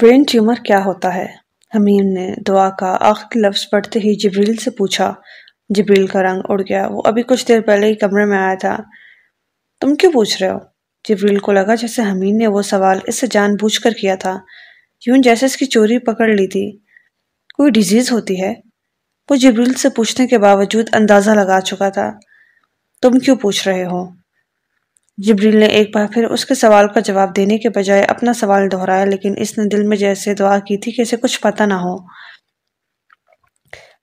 Brain tumour کیا ہوتا ہے؟ حمیم نے دعا کا آخری لفظ پڑھتے ہی جبریل سے پوچھا، جبریل کا رنگ اڑ گیا۔ وہ ابھی کچھ دیر پہلے ہی کمرے میں آیا تھا۔ تم کیوں پوچھ رہے ہو؟ جبریل کو لگا جیسے حمین نے وہ سوال اس سے جان بوجھ کر کیا تھا۔ یوں جیسے اس کی چوری پکڑ لی تھی۔ کوئی ڈیزیز ہوتی ہے؟ وہ جبریل سے پوچھنے کے باوجود اندازہ لگا چکا تھا۔ تم کیوں پوچھ رہے ہو؟ جبریل نے ایک بار پھر اس کے سوال کا جواب دینے کے بجائے اپنا سوال دہرایا، لیکن اس نے دل میں جیسے دعا کی تھی کہ اسے کچھ پتہ نہ ہو۔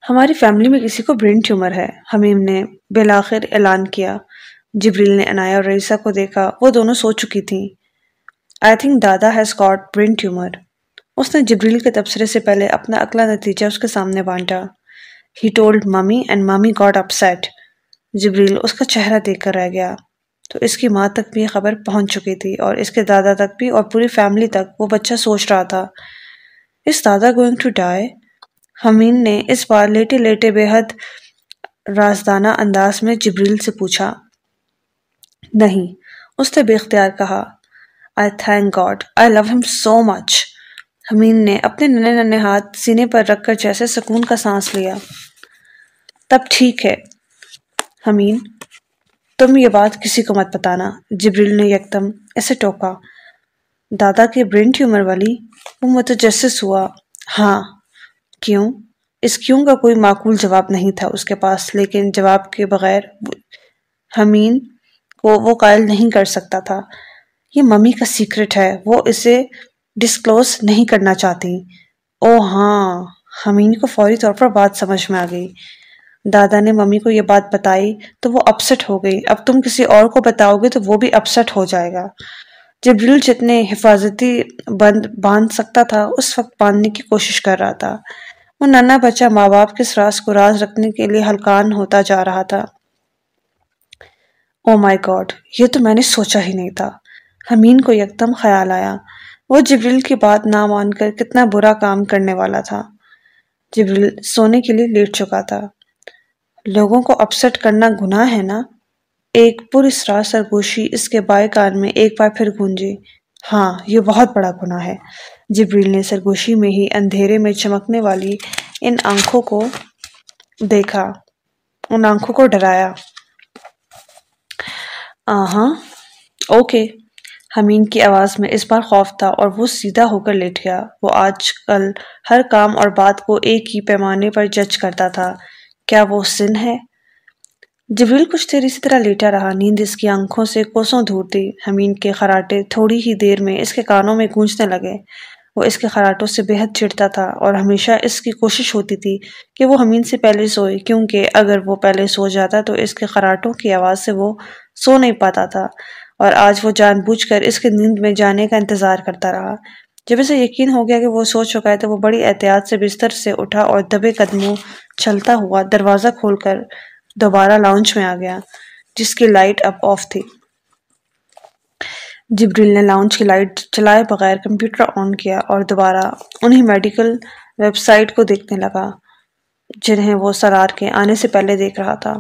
ہماری فیملی میں کسی کو برین ٹیومر ہے، حمیم نے بالآخر اعلان کیا۔ جبریل نے انایا اور رئیسہ کو دیکھا، وہ دونوں سو چکی تھیں۔ آئی تھنک دادا ہیز گاٹ برین ٹیومر اس نے جبریل کے تبصرے سے پہلے اپنا اکلا نتیجہ اس کے سامنے بانٹا۔ He told mummy and mummy got upset Jibreel اس کا چہرہ دیکھ کر رہ گیا۔ تو اس کی ماں تک بھی یہ خبر پہنچ چکی تھی اور اس کے دادا تک بھی اور پوری فیملی تک وہ بچہ سوچ رہا تھا۔ اس دادا گوئنگ ٹو ڈائی حمین نے اس بار لیٹے لیٹے بے حد رازدانہ انداز میں جبریل سے پوچھا۔ نہیں، اس نے بے اختیار کہا۔ آئی تھینک گاڈ آئی لو ہم سو مچ حمین نے اپنے ننے ننے ہاتھ سینے پر رکھ کر جیسے سکون کا سانس لیا۔ تب ٹھیک ہے۔ حمین تم یہ بات کسی کو مت بتانا، جبریل نے یکدم ایسے ٹوکا۔ دادا کے برین ٹیومر والی وہ متجسس ہوا۔ ہاں کیوں؟ اس کیوں کا کوئی معقول جواب نہیں تھا اس کے پاس، لیکن جواب کے بغیر حمین کو وہ قائل نہیں کر سکتا تھا۔ یہ ممی کا سیکرٹ ہے، وہ اسے ڈسکلوز نہیں کرنا چاہتی۔ او ہاں حمین کو فوری طور پر بات سمجھ میں آ گئی۔ دادا نے ممی کو یہ بات بتائی تو وہ اپسٹ ہو گئی۔ اب تم کسی اور کو بتاؤ گے تو وہ بھی اپسٹ ہو جائے گا۔ جبریل جتنے حفاظتی بند باندھ سکتا تھا، اس وقت باندھنے کی کوشش کر رہا تھا۔ وہ ننا بچہ ماں باپ کے راز کو راز رکھنے کے لیے ہلکان ہوتا جا رہا تھا۔ او مائی گاڈ یہ تو میں نے سوچا ہی نہیں تھا۔ حمین کو یکدم خیال آیا۔ وہ جبریل کی بات نہ مان کر کتنا برا کام کرنے والا تھا۔ جبریل سونے کے لیے لیٹ چکا تھا۔ لوگوں کو اپسٹ کرنا گناہ ہے نا؟ ایک پوری سرا سرگوشی، اس کے بائیں کان میں ایک بار پھر گونجی ہاں یہ بہت بڑا گناہ ہے۔ جبریل نے سرگوشی میں ہی اندھیرے میں چمکنے والی ان آنکھوں کو دیکھا۔ ان آنکھوں کو ڈرایا۔ آہاں۔ اوکے۔ حمین کی آواز میں اس بار خوف تھا اور وہ سیدھا ہو کر لیٹ گیا۔ وہ آج کل ہر کام اور بات کو ایک ہی پیمانے پر جج کرتا تھا۔ کیا وہ سن ہے؟ جبریل کچھ دیر اسی طرح لیٹا رہا، نیند اس کی آنکھوں سے کوسوں دھور دی حمین کے خراٹے تھوڑی ہی دیر میں اس کے کانوں میں گونجنے لگے۔ وہ اس کے خراٹوں سے بے حد چڑتا تھا اور ہمیشہ اس کی کوشش ہوتی تھی کہ وہ حمین سے پہلے سوئے، کیونکہ اگر وہ پہلے سو جاتا تو اس کے خراٹوں کی آواز سے وہ سو نہیں پاتا تھا۔ اور آج وہ جان بوجھ کر اس کے نیند میں جانے کا انتظار کرتا رہا۔ جب اسے یقین ہو گیا کہ وہ سو چکا ہے تو وہ بڑی احتیاط سے بستر سے اٹھا اور دبے قدموں چلتا ہوا دروازہ کھول کر دوبارہ لاؤنچ میں آ گیا، جس کی لائٹ اب آف تھی۔ جبریل نے لاؤنچ کی لائٹ چلائے بغیر کمپیوٹر آن کیا اور دوبارہ انہیں میڈیکل ویب سائٹ کو دیکھنے لگا، جنہیں وہ سرار کے آنے سے پہلے دیکھ رہا تھا۔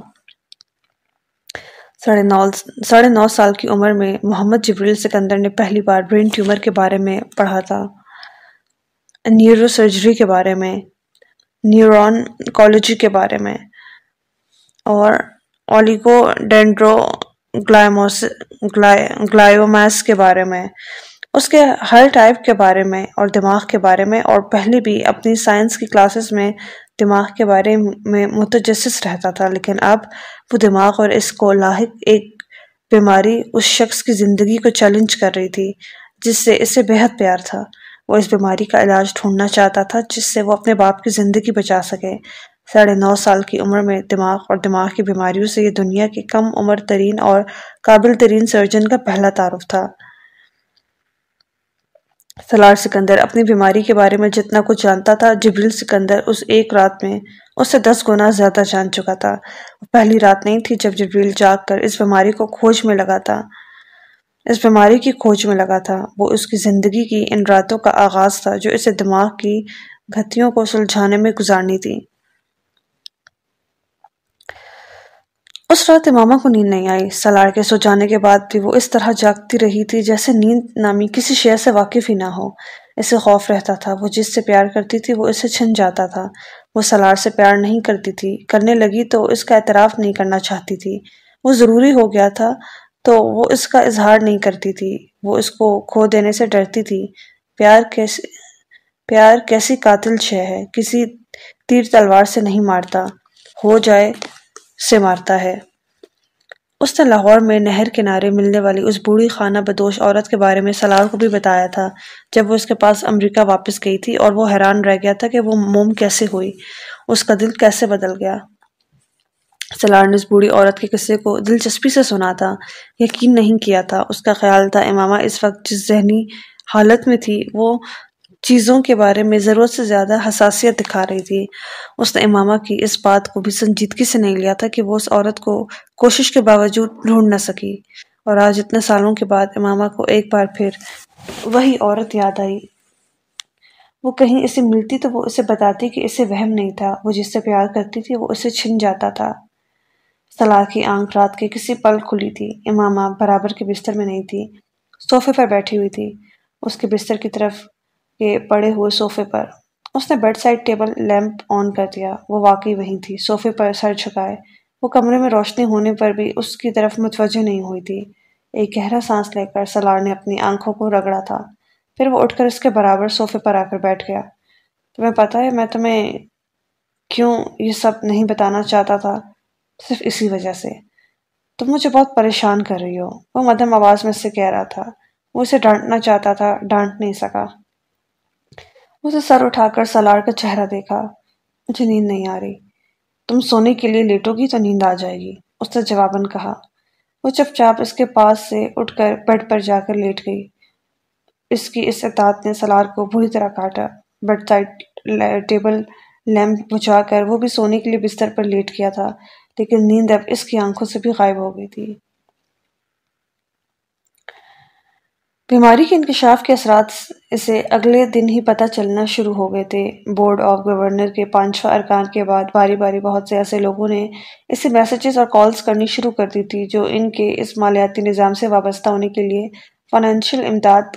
ساڑھے نو ساڑھے نو سال کی عمر میں محمد جبریل سکندر نے پہلی بار برین ٹیومر کے بارے میں پڑھا تھا۔ نیورو سرجری کے بارے میں، نیورون کالوجی کے بارے میں، اور اولیگو ڈینڈرو گلائیومیس کے بارے میں، اس کے ہر ٹائپ کے بارے میں اور دماغ کے بارے میں، اور پہلے بھی اپنی سائنس کی کلاسز میں دماغ کے بارے میں متجسس رہتا تھا، لیکن اب وہ دماغ اور اس کو لاحق ایک بیماری اس شخص کی زندگی کو چیلنج کر رہی تھی، جس سے اسے بہت پیار تھا۔ وہ اس بیماری کا علاج ڈھونڈنا چاہتا تھا، جس سے وہ اپنے باپ کی زندگی بچا سکے۔ ساڑھے نو سال کی عمر میں دماغ اور دماغ کی بیماریوں سے یہ دنیا کی کم عمر ترین اور قابل ترین سرجن کا پہلا تعارف تھا۔ سلار سکندر اپنی بیماری کے بارے میں جتنا کچھ جانتا تھا، جبریل سکندر اس ایک رات میں اس سے دس گنا زیادہ جان چکا تھا۔ پہلی رات نہیں تھی جب جبریل جاگ کر اس بیماری کو کھوج میں لگا تھا۔ اس بیماری کی کھوج میں لگا تھا۔ وہ اس کی زندگی کی ان راتوں کا آغاز تھا جو اسے دماغ کی گھتیوں کو سلجھانے میں گزارنی تھی۔ اس رات امامہ کو نیند نہیں آئی۔ سلار کے سو جانے کے بعد بھی وہ اس طرح جاگتی رہی تھی جیسے نیند نامی کسی شے سے واقف ہی نہ ہو۔ اسے خوف رہتا تھا۔ وہ جس سے پیار کرتی تھی وہ اسے چھن جاتا تھا۔ وہ سلار سے پیار نہیں کرتی تھی۔ کرنے لگی تو اس کا اعتراف نہیں کرنا چاہتی تھی۔ وہ ضروری ہو گیا تھا تو وہ اس کا اظہار نہیں کرتی تھی۔ وہ اس کو کھو دینے سے ڈرتی تھی۔ پیار کیسی پیار کیسی قاتل شے ہے۔ کسی تیر تلوار سے نہیں مارتا۔ ہو جائے سے مارتا ہے۔ اس نے لاہور میں نہر کنارے ملنے والی اس بوڑھی خانہ بدوش عورت کے بارے میں سلار کو بھی بتایا تھا، جب وہ اس کے پاس امریکہ واپس گئی تھی اور وہ حیران رہ گیا تھا کہ وہ موم کیسے ہوئی، اس کا دل کیسے بدل گیا۔ سلار نے اس بوڑھی عورت کے قصے کو دلچسپی سے سنا تھا، یقین نہیں کیا تھا۔ اس کا خیال تھا، امامہ اس وقت جس ذہنی حالت میں تھی، وہ چیزوں کے بارے میں ضرورت سے زیادہ حساسیت دکھا رہی تھی۔ اس نے امامہ کی اس بات کو بھی سنجیدگی سے نہیں لیا تھا کہ وہ اس عورت کو کوشش کے باوجود ڈھونڈ نہ سکی۔ اور آج اتنے سالوں کے بعد امامہ کو ایک بار پھر وہی عورت یاد آئی۔ وہ کہیں اسے ملتی تو وہ اسے بتاتی کہ اسے وہم نہیں تھا۔ وہ جس سے پیار کرتی تھی وہ اسے چھن جاتا تھا۔ سلاح کی آنکھ رات کے کسی پل کھلی تھی۔ امامہ برابر کے بستر میں نہیں تھی۔ صوفے پر بیٹھی ہوئی تھی۔ اس کے بستر کی طرف کے پڑے ہوئے صوفے پر۔ اس نے bed side table lamp on کر دیا۔ وہ واقعی وہیں تھی۔ صوفے پر سر چھکائے وہ کمرے میں روشنی ہونے پر بھی اس کی طرف متوجہ نہیں ہوئی تھی۔ ایک گہرا سانس لے کر سلار نے اپنی آنکھوں کو رگڑا تھا۔ پھر وہ اٹھ کر اس کے برابر صوفے پر آ کر بیٹھ گیا۔ تمہیں پتا ہے، میں تمہیں کیوں یہ سب نہیں بتانا چاہتا تھا؟ صرف اسی وجہ سے۔ تم مجھے بہت پریشان کر رہی ہو۔ وہ مدھم آواز میں سے کہہ رہا تھا۔ وہ اسے ڈانٹنا چاہتا تھا، ڈانٹ نہیں سکا۔ اسے سر اٹھا کر سلار کا چہرہ دیکھا۔ مجھے نیند نہیں آ رہی۔ تم سونے کے لیے لیٹو گی تو نیند آ جائے گی، اس نے جواباً کہا۔ وہ چپ چاپ اس کے پاس سے اٹھ کر بیڈ پر جا کر لیٹ گئی۔ اس کی اس اطاعت نے سلار کو بری طرح کاٹا۔ بیڈ سائڈ ٹیبل لیمپ بجھا کر وہ بھی سونے کے لیے بستر پر لیٹ کیا تھا، لیکن نیند اب اس کی آنکھوں سے بھی غائب ہو گئی تھی۔ بیماری کے انکشاف کے اثرات اسے اگلے دن ہی پتہ چلنا شروع ہو گئے تھے۔ بورڈ آف گورنر کے پانچواں ارکان کے بعد باری باری بہت سے ایسے لوگوں نے اسے میسیجز اور کالز کرنی شروع کر دی تھی جو ان کے اس مالیاتی نظام سے وابستہ ہونے کے لیے فائنینشیل امداد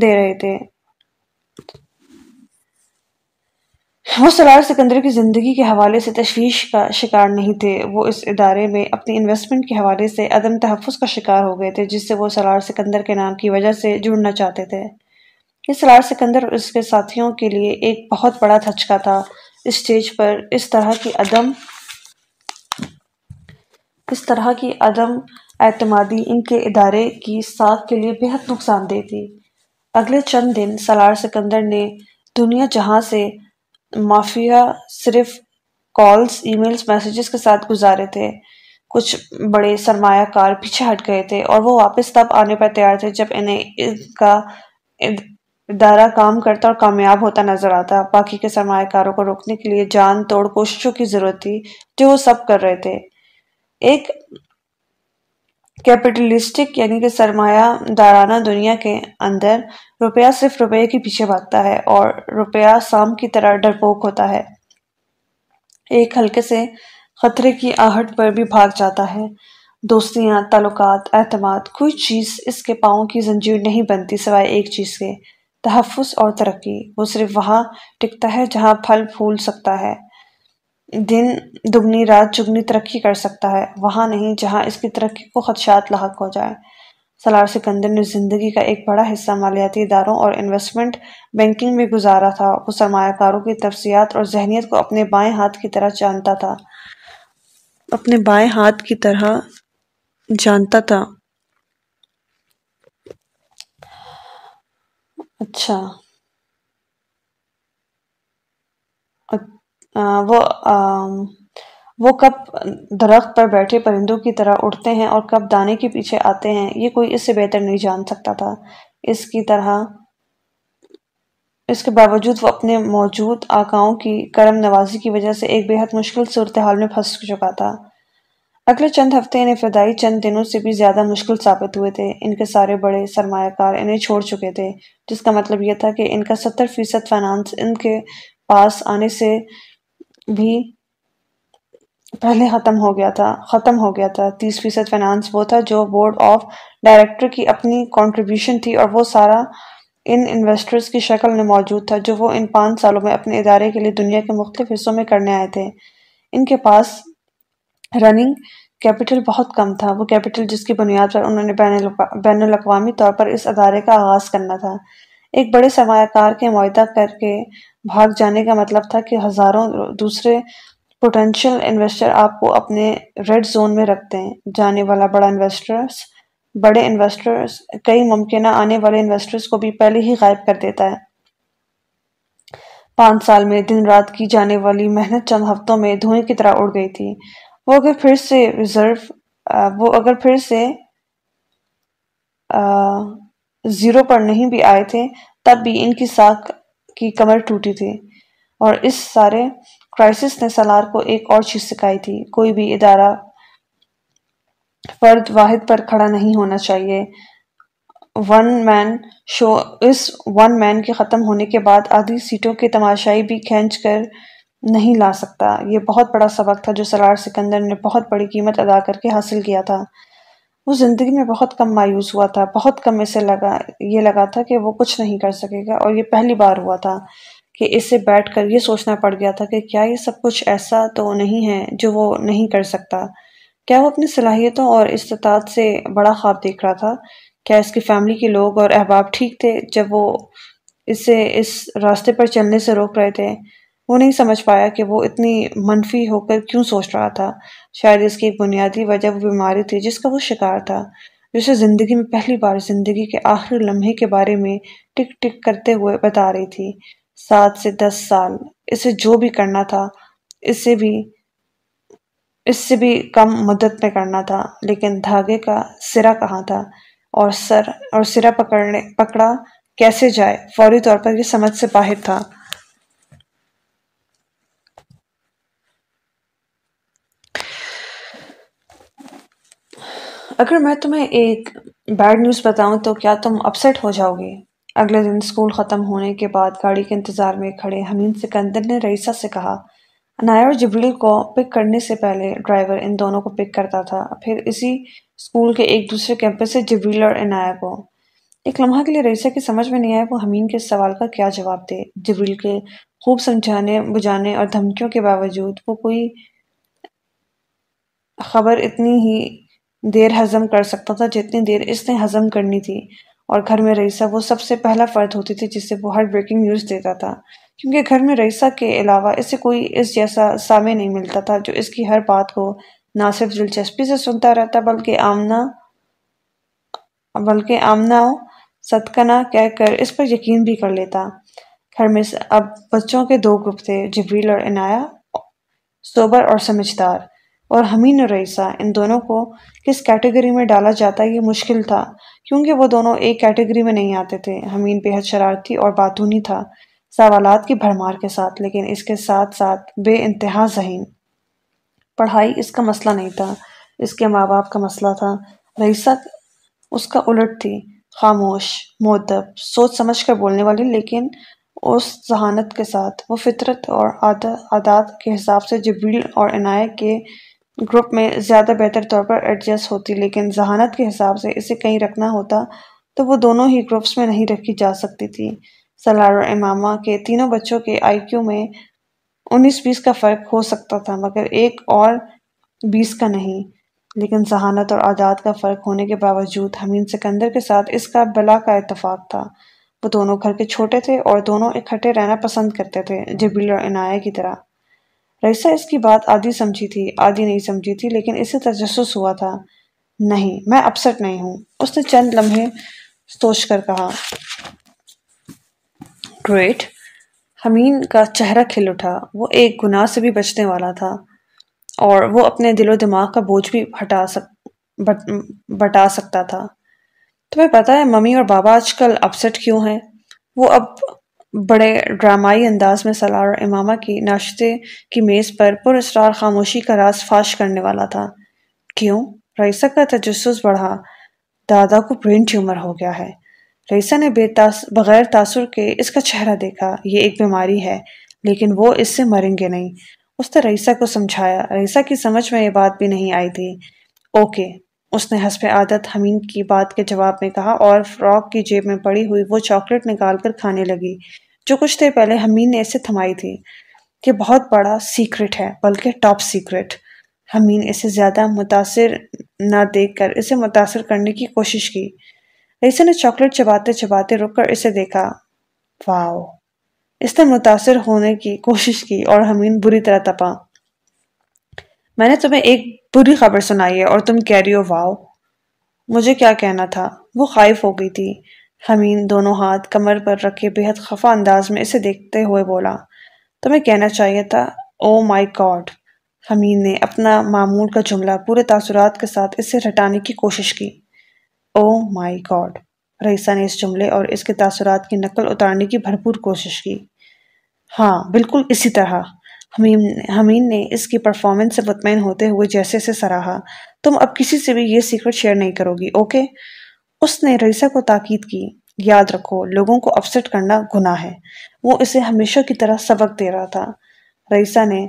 دے رہے تھے۔ وہ سلار سکندر کی زندگی کے حوالے سے تشویش کا شکار نہیں تھے۔ وہ اس ادارے میں اپنی انویسٹمنٹ کے حوالے سے عدم تحفظ کا شکار ہو گئے تھے، جس سے وہ سلار سکندر کے نام کی وجہ سے جڑنا چاہتے تھے۔ یہ سلار سکندر اور اس کے ساتھیوں کے لیے ایک بہت بڑا دھچکا تھا۔ اسٹیج پر اس طرح کی عدم، اس طرح کی عدم اعتمادی ان کے ادارے کی ساکھ کے لیے بہت نقصان دہ تھی۔ اگلے چند دن سلار سکندر نے دنیا جہاں سے مافیا صرف کالز ای میلز میسیجز کے ساتھ گزارے تھے۔ کچھ بڑے سرمایہ کار پیچھے ہٹ گئے تھے اور وہ واپس تب آنے پر تیار تھے جب انہیں ان کا ادارہ کام کرتا اور کامیاب ہوتا نظر آتا۔ باقی کے سرمایہ کاروں کو روکنے کے لیے جان توڑ کوششوں کی ضرورت تھی جو وہ سب کر رہے تھے۔ ایک کیپٹلسٹک یعنی کہ سرمایہ دارانہ دنیا کے اندر روپیہ صرف روپے کے پیچھے بھاگتا ہے اور روپیہ سام کی طرح ڈرپوک ہوتا ہے۔ ایک ہلکے سے خطرے کی آہٹ پر بھی بھاگ جاتا ہے۔ دوستیاں، تعلقات، اعتماد، کوئی چیز اس کے پاؤں کی زنجیر نہیں بنتی سوائے ایک چیز کے۔ تحفظ اور ترقی، وہ صرف وہاں ٹکتا ہے جہاں پھل پھول سکتا ہے۔ دن دگنی، رات چگنی ترقی کر سکتا ہے۔ وہاں نہیں، جہاں اس کی ترقی کو خدشات لاحق ہو جائے سلار سکندر نے زندگی کا ایک بڑا حصہ مالیاتی اداروں اور انویسٹمنٹ بینکنگ میں گزارا تھا۔ وہ سرمایہ کاروں کی تفصیلات اور ذہنیت کو اپنے بائیں ہاتھ کی طرح جانتا تھا۔ اپنے بائیں ہاتھ کی طرح جانتا تھا۔ اچھا۔ وہ وہ کب درخت پر بیٹھے پرندوں کی طرح اٹھتے ہیں اور کب دانے کے پیچھے آتے ہیں، یہ کوئی اس سے بہتر نہیں جان سکتا تھا۔ اس کی طرح، اس کے باوجود وہ اپنے موجود آقاؤں کی کرم نوازی کی وجہ سے ایک بہت مشکل صورتحال میں پھنس چکا تھا۔ اگلے چند ہفتے انہیں فدائی چند دنوں سے بھی زیادہ مشکل ثابت ہوئے تھے۔ ان کے سارے بڑے سرمایہ کار انہیں چھوڑ چکے تھے، جس کا مطلب یہ تھا کہ ان کا ستر فیصد فائنانس ان کے پاس آنے سے بھی پہلے ختم ہو گیا تھا، ختم ہو گیا تھا۔ تیس فیصد فائنانس وہ تھا جو بورڈ آف ڈائریکٹر کی اپنی کنٹریبیوشن تھی اور وہ سارا ان انویسٹرز کی شکل میں موجود تھا جو وہ ان پانچ سالوں میں اپنے ادارے کے لیے دنیا کے مختلف حصوں میں کرنے آئے تھے۔ ان کے پاس رننگ کیپٹل بہت کم تھا۔ وہ کیپٹل جس کی بنیاد پر انہوں نے بین الاقوامی طور پر اس ادارے کا آغاز کرنا تھا۔ ایک بڑے سرمایہ کار کے معاہدہ کر کے بھاگ جانے کا مطلب تھا کہ ہزاروں دوسرے پوٹینشل انویسٹر آپ کو اپنے ریڈ زون میں رکھتے ہیں جانے والا بڑا انویسٹرز بڑے انویسٹرز کئی ممکنہ آنے والے انویسٹرز کو بھی پہلے ہی غائب کر دیتا ہے پانچ سال میں دن رات کی جانے والی محنت چند ہفتوں میں دھوئیں کی طرح اڑ گئی تھی وہ اگر پھر سے ریزرو وہ اگر پھر سے زیرو پر نہیں بھی آئے تھے تب بھی ان کی ساکھ کی کمر ٹوٹی تھی اور اس سارے کرائسس نے سلار کو ایک اور چیز سکھائی تھی۔ کوئی بھی ادارہ فرد واحد پر کھڑا نہیں ہونا چاہیے۔ ون مین شو، اس ون مین کے ختم ہونے کے بعد آدھی سیٹوں کے تماشائی بھی کھینچ کر نہیں لا سکتا۔ یہ بہت بڑا سبق تھا جو سلار سکندر نے بہت بڑی قیمت ادا کر کے حاصل کیا تھا۔ وہ زندگی میں بہت کم مایوس ہوا تھا، بہت کم اسے لگا، یہ لگا تھا کہ وہ کچھ نہیں کر سکے گا اور یہ پہلی بار ہوا تھا۔ کہ اسے بیٹھ کر یہ سوچنا پڑ گیا تھا کہ کیا یہ سب کچھ ایسا تو نہیں ہے جو وہ نہیں کر سکتا۔ کیا وہ اپنی صلاحیتوں اور استطاعت سے بڑا خواب دیکھ رہا تھا؟ کیا اس کی فیملی کے لوگ اور احباب ٹھیک تھے جب وہ اسے اس راستے پر چلنے سے روک رہے تھے؟ وہ نہیں سمجھ پایا کہ وہ اتنی منفی ہو کر کیوں سوچ رہا تھا۔ شاید اس کی ایک بنیادی وجہ وہ بیماری تھی جس کا وہ شکار تھا، جسے زندگی میں پہلی بار زندگی کے آخری لمحے کے بارے میں ٹک ٹک کرتے ہوئے بتا رہی تھی۔ سات سے دس سال۔ اسے جو بھی کرنا تھا اسے بھی، اس سے بھی کم مدت میں کرنا تھا، لیکن دھاگے کا سرا کہاں تھا؟ اور سر، اور سرا پکڑنے، پکڑا کیسے جائے؟ فوری طور پر یہ سمجھ سے باہر تھا۔ اگر میں تمہیں ایک بیڈ نیوز بتاؤں تو کیا تم اپسٹ ہو جاؤ گے اگلے دن اسکول ختم ہونے کے بعد گاڑی کے انتظار میں کھڑے حمین سکندر نے رئیسہ سے کہا، انایا اور جبریل کو پک کرنے سے پہلے ڈرائیور ان دونوں کو پک کرتا تھا، پھر اسی اسکول کے ایک دوسرے کیمپس سے جبریل اور انایا کو۔ ایک لمحہ کے لیے رئیسہ کی سمجھ میں نہیں آیا وہ حمین کے سوال کا کیا جواب دے۔ جبریل کے خوب سمجھانے، بجانے اور دھمکیوں کے باوجود وہ کوئی خبر اتنی ہی دیر ہضم کر سکتا تھا جتنی دیر اس نے ہضم کرنی تھی۔ اور گھر میں رئیسہ وہ سب سے پہلا فرد ہوتی تھی جس سے وہ ہر بریکنگ نیوز دیتا تھا۔ کیونکہ گھر میں رئیسہ کے علاوہ اسے کوئی اس جیسا سامع نہیں ملتا تھا جو اس کی ہر بات کو نہ صرف دلچسپی سے سنتا رہتا بلکہ آمنا بلکہ آمنا صدقنا کہہ کر اس پر یقین بھی کر لیتا۔ گھر میں اب بچوں کے دو گروپ تھے، جبریل اور عنایا سوبر اور سمجھدار۔ اور حمین اور رئیسہ ان دونوں کو کس کیٹیگری میں ڈالا جاتا یہ مشکل تھا، کیونکہ وہ دونوں ایک کیٹیگری میں نہیں آتے تھے۔ حمین بے حد شرارتی اور باتونی تھا، سوالات کی بھرمار کے ساتھ، لیکن اس کے ساتھ ساتھ بے انتہا ذہین۔ پڑھائی اس کا مسئلہ نہیں تھا، اس کے ماں باپ کا مسئلہ تھا۔ رئیسہ اس کا الٹ تھی، خاموش معدب سوچ سمجھ کر بولنے والی، لیکن اس ذہانت کے ساتھ۔ وہ فطرت اور عادات کے حساب سے جبریل اور عنایت کے گروپ میں زیادہ بہتر طور پر ایڈجسٹ ہوتی، لیکن ذہانت کے حساب سے اسے کہیں رکھنا ہوتا تو وہ دونوں ہی گروپس میں نہیں رکھی جا سکتی تھی۔ سلار اور امامہ کے تینوں بچوں کے آئی کیو میں انیس بیس کا فرق ہو سکتا تھا، مگر ایک اور بیس کا نہیں۔ لیکن ذہانت اور عادات کا فرق ہونے کے باوجود حمین سکندر کے ساتھ اس کا بلا کا اتفاق تھا۔ وہ دونوں گھر کے چھوٹے تھے اور دونوں اکٹھے رہنا پسند کرتے تھے، جبیل اور عنایہ کی طرح۔ رئیسہ اس کی بات آدھی سمجھی تھی، آدھی نہیں سمجھی تھی، لیکن اسے تجسس ہوا تھا۔ نہیں، میں اپسٹ نہیں ہوں۔ اس نے چند لمحے سوچ کر کہا، گریٹ حمین کا چہرہ کھل اٹھا۔ وہ ایک گناہ سے بھی بچنے والا تھا اور وہ اپنے دل و دماغ کا بوجھ بھی ہٹا سک بٹا سکتا تھا۔ تمہیں پتا ہے ممی اور بابا آج کل اپسٹ کیوں ہیں؟ وہ اب بڑے ڈرامائی انداز میں سلار اور امامہ کی ناشتے کی میز پر پر اسرار خاموشی کا راز فاش کرنے والا تھا۔ کیوں؟ رئیسہ کا تجسس بڑھا۔ دادا کو برین ٹیومر ہو گیا ہے۔ رئیسہ نے بے تاس، بغیر تاثر کے اس کا چہرہ دیکھا۔ یہ ایک بیماری ہے، لیکن وہ اس سے مریں گے نہیں۔ اس نے رئیسہ کو سمجھایا۔ رئیسہ کی سمجھ میں یہ بات بھی نہیں آئی تھی۔ اوکے۔ اس نے حسب عادت حمین کی بات کے جواب میں کہا اور فراک کی جیب میں پڑی ہوئی وہ چاکلیٹ نکال کر کھانے لگی، جو کچھ دیر پہلے حمین نے اسے تھمائی تھی کہ بہت بڑا سیکرٹ ہے، بلکہ ٹاپ سیکرٹ۔ حمین اسے زیادہ متاثر نہ دیکھ کر اسے متاثر کرنے کی کوشش کی۔ ریسا نے چاکلیٹ چباتے چباتے رک کر اسے دیکھا۔ واو اس نے متاثر ہونے کی کوشش کی اور حمین بری طرح تپا۔ میں نے تمہیں ایک بری خبر سنائی ہے اور تم کہہ رہی ہو واو مجھے کیا کہنا تھا؟ وہ خائف ہو گئی تھی۔ حمین دونوں ہاتھ کمر پر رکھے بہت خفا انداز میں اسے دیکھتے ہوئے بولا، تمہیں کہنا چاہیے تھا؟ او مائی گاڈ حمین نے اپنا معمول کا جملہ پورے تاثرات کے ساتھ اسے ہٹانے کی کوشش کی۔ او مائی گاڈ رئیسہ نے اس جملے اور اس کے تاثرات کی نقل اتارنے کی بھرپور کوشش کی۔ ہاں بالکل اسی طرح۔ حمین نے اس کی پرفارمنس سے مطمئن ہوتے ہوئے جیسے سے سراہا، تم اب کسی سے بھی یہ سیکرٹ شیئر نہیں کرو گی اوکے اس نے رئیسہ کو تاکید کی، یاد رکھو، لوگوں کو اپسٹ کرنا گناہ ہے۔ وہ اسے ہمیشہ کی طرح سبق دے رہا تھا۔ رئیسہ نے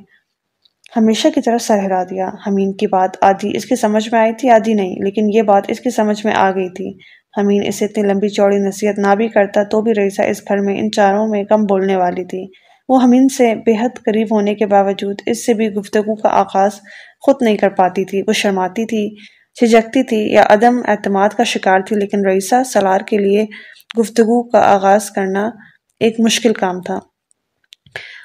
ہمیشہ کی طرح سرہرا دیا۔ حمین کی بات آدھی اس کی سمجھ میں آئی تھی، آدھی نہیں، لیکن یہ بات اس کی سمجھ میں آ گئی تھی۔ حمین اسے اتنی لمبی چوڑی نصیحت نہ بھی کرتا تو بھی رئیسہ اس گھر میں ان چاروں میں کم بولنے والی تھی۔ وہ حمین سے بے حد قریب ہونے کے باوجود اس سے بھی گفتگو کا آغاز خود نہیں کر پاتی تھی۔ وہ شرماتی تھی جھجکتی تھی یا عدم اعتماد کا شکار تھی، لیکن رئیسہ سلار کے لیے گفتگو کا آغاز کرنا ایک مشکل کام تھا۔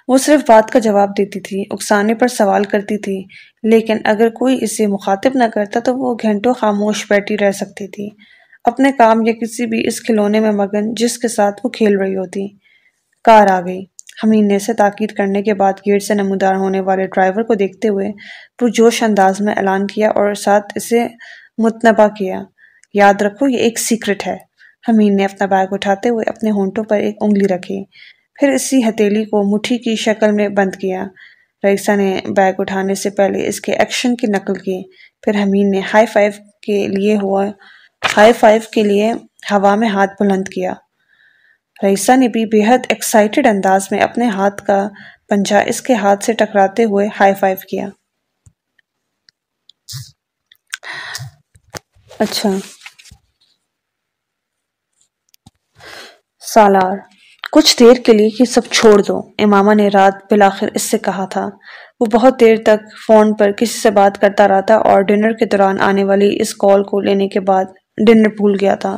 وہ صرف بات کا جواب دیتی تھی، اکسانے پر سوال کرتی تھی، لیکن اگر کوئی اسے مخاطب نہ کرتا تو وہ گھنٹوں خاموش بیٹھی رہ سکتی تھی۔ اپنے کام یا کسی بھی اس کھلونے میں مگن جس کے ساتھ وہ کھیل رہی ہوتی، کار آ گئی۔ حمین نے اسے تاکید کرنے کے بعد گیٹ سے نمودار ہونے والے ڈرائیور کو دیکھتے ہوئے پرجوش انداز میں اعلان کیا اور ساتھ اسے متنبع کیا۔ یاد رکھو، یہ ایک سیکرٹ ہے۔ حمین نے اپنا بیگ اٹھاتے ہوئے اپنے ہونٹوں پر ایک انگلی رکھی۔ پھر اسی ہتیلی کو مٹھی کی شکل میں بند کیا۔ رئیسہ نے بیگ اٹھانے سے پہلے اس کے ایکشن کی نقل کی۔ پھر حمین نے ہائی فائیو کے لیے ہوا ہائی فائیو کے لیے ہوا میں ہاتھ بلند کیا۔ رئیسہ نے بھی بے حد ایکسائٹڈ انداز میں اپنے ہاتھ کا پنجہ اس کے ہاتھ سے ٹکراتے ہوئے ہائی فائیو کیا۔ اچھا۔ سالار، کچھ دیر کے لیے یہ سب چھوڑ دو۔ امامہ نے رات بلاخر اس سے کہا تھا۔ وہ بہت دیر تک فون پر کسی سے بات کرتا رہا تھا اور ڈنر کے دوران آنے والی اس کال کو لینے کے بعد ڈنر بھول گیا تھا۔